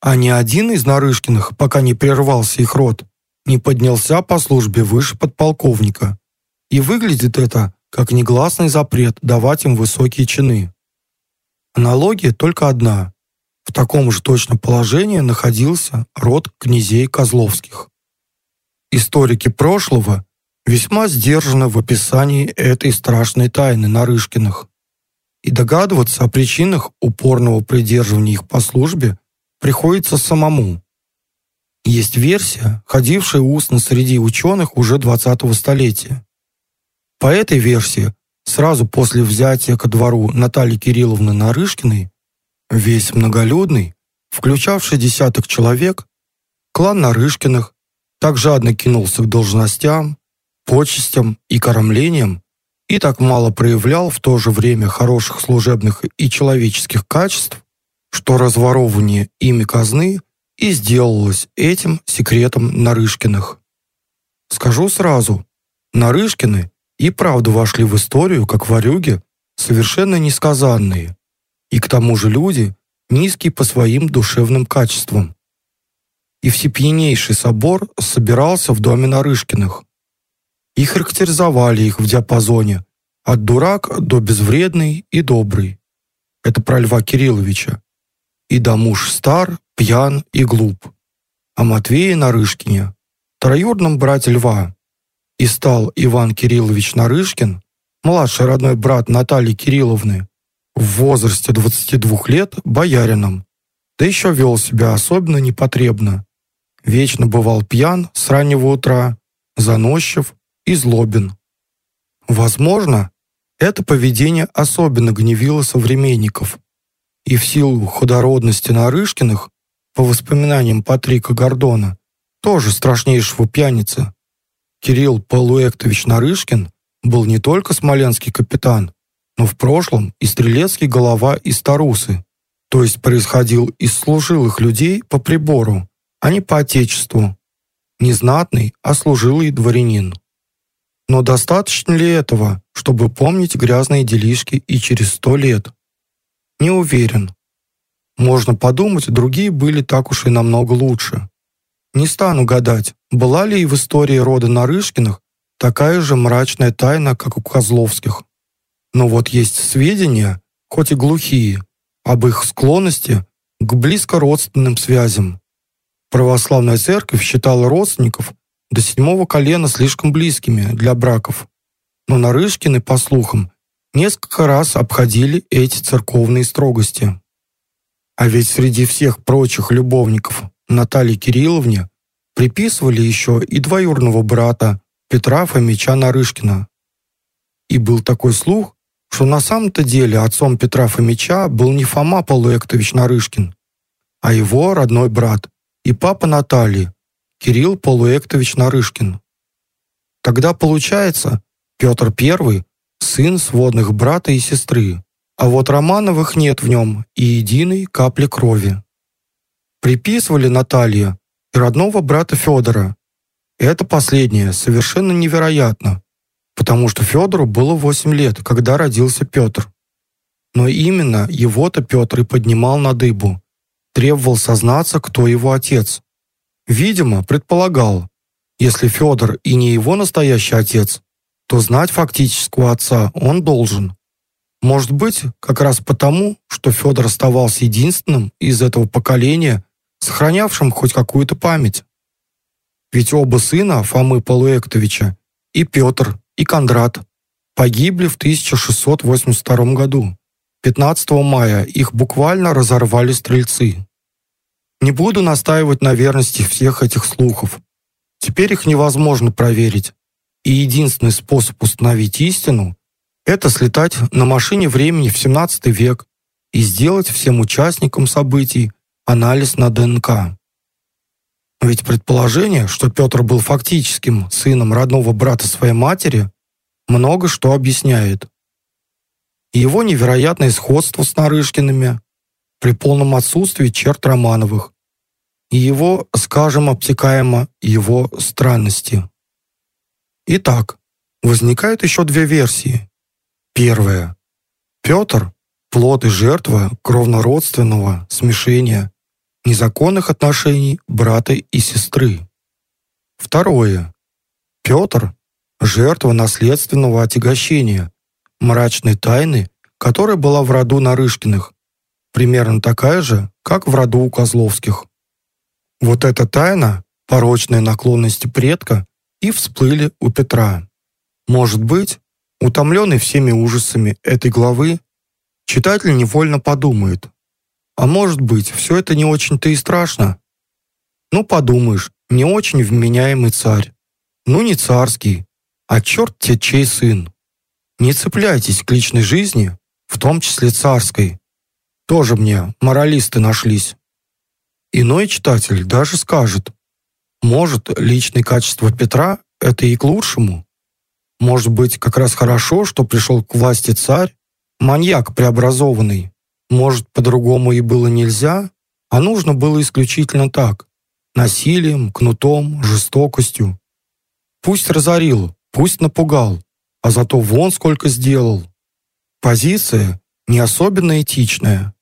А ни один из Нарышкиных, пока не прервался их род, не поднялся по службе выше подполковника. И выглядит это как негласный запрет давать им высокие чины. Аналогия только одна. В таком же точном положении находился род князей Козловских. Историки прошлого весьма сдержаны в описании этой страшной тайны Нарышкиных. И догадываться о причинах упорного придерживания их по службе приходится самому. Есть версия, ходившая устно среди ученых уже 20-го столетия. По этой версии, сразу после взятия ко двору Натальи Кирилловны Нарышкиной, Весь многолюдный, включавший десяток человек, клан Нарышкиных так жадно кинулся к должностям, почестям и кормлениям и так мало проявлял в то же время хороших служебных и человеческих качеств, что разворовывание ими казны и сделалось этим секретом Нарышкиных. Скажу сразу, Нарышкины и правда вошли в историю как варюги совершенно несказанные, и к тому же люди низкие по своим душевным качествам. И всепьянейший собор собирался в доме Нарышкиных. И характеризовали их в диапазоне от дурак до безвредный и добрый. Это про Льва Кирилловича. И до муж стар, пьян и глуп. А Матвея Нарышкине, троюродном брате Льва, и стал Иван Кириллович Нарышкин, младший родной брат Натальи Кирилловны, в возрасте 22 лет боярином, да еще вел себя особенно непотребно. Вечно бывал пьян с раннего утра, заносчив и злобен. Возможно, это поведение особенно гневило современников. И в силу худородности Нарышкиных, по воспоминаниям Патрика Гордона, тоже страшнейшего пьяницы, Кирилл Полуэктович Нарышкин был не только смоленский капитан, но в прошлом и стрелецкий голова из Тарусы, то есть происходил из служилых людей по прибору, а не по отечеству. Не знатный, а служилый дворянин. Но достаточно ли этого, чтобы помнить грязные делишки и через сто лет? Не уверен. Можно подумать, другие были так уж и намного лучше. Не стану гадать, была ли и в истории рода Нарышкиных такая же мрачная тайна, как у Козловских. Но вот есть сведения, хоть и глухие, об их склонности к близкородственным связям. Православная церковь считала родственников до седьмого колена слишком близкими для браков. Но Нарышкины, по слухам, несколько раз обходили эти церковные строгости. А ведь среди всех прочих любовников Наталье Кирилловне приписывали еще и двоюродного брата Петра Фомича Нарышкина. И был такой слух, что на самом-то деле отцом Петра Фомича был не Фома Полуэктович Нарышкин, а его родной брат и папа Натальи, Кирилл Полуэктович Нарышкин. Тогда получается, Петр I – сын сводных брата и сестры, а вот Романовых нет в нем и единой капли крови. Приписывали Наталье и родного брата Федора. Это последнее совершенно невероятно, потому что Федору было 8 лет, когда родился Петр. Но именно его-то Петр и поднимал на дыбу, требовал сознаться, кто его отец. Видимо, предполагал, если Федор и не его настоящий отец, то знать фактического отца он должен. Может быть, как раз потому, что Федор оставался единственным из этого поколения, сохранявшим хоть какую-то память. Ведь оба сына Фомы Полуэктовича, и Петр, и Кондрат, погибли в 1682 году. 15 мая их буквально разорвали стрельцы. Не буду настаивать на верности всех этих слухов. Теперь их невозможно проверить. И единственный способ установить истину – это слетать на машине времени в 17 век и сделать всем участникам событий анализ на ДНК. Ведь предположение, что Петр был фактическим сыном родного брата своей матери, много что объясняет. Его невероятное сходство с Нарышкиными при полном отсутствии черт Романовых и его, скажем обтекаемо, его странности. Итак, возникают еще две версии. Первая. Петр – плод и жертва кровнородственного смешения незаконных отношений брата и сестры. Второе. Петр – жертва наследственного отягощения, мрачной тайны, которая была в роду Нарышкиных, примерно такая же, как в роду у Козловских. Вот эта тайна, порочные наклонности предка, и всплыли у Петра. Может быть, утомленный всеми ужасами этой главы, читатель невольно подумает, а может быть, все это не очень-то и страшно? Ну, подумаешь, не очень вменяемый царь. Ну, не царский, а черт те чей сын. Не цепляйтесь к личной жизни, в том числе царской. Тоже мне моралисты нашлись. Иной читатель даже скажет, может, личные качества Петра – это и к лучшему. Может быть, как раз хорошо, что пришел к власти царь, маньяк преобразованный, может, по-другому и было нельзя, а нужно было исключительно так. Насилием, кнутом, жестокостью. Пусть разорил, пусть напугал, а зато вон сколько сделал. Позиция не особенно этичная,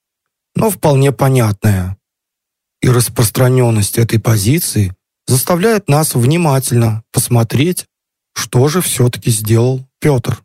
но вполне понятная. И распространенность этой позиции заставляет нас внимательно посмотреть, что же все-таки сделал Петр.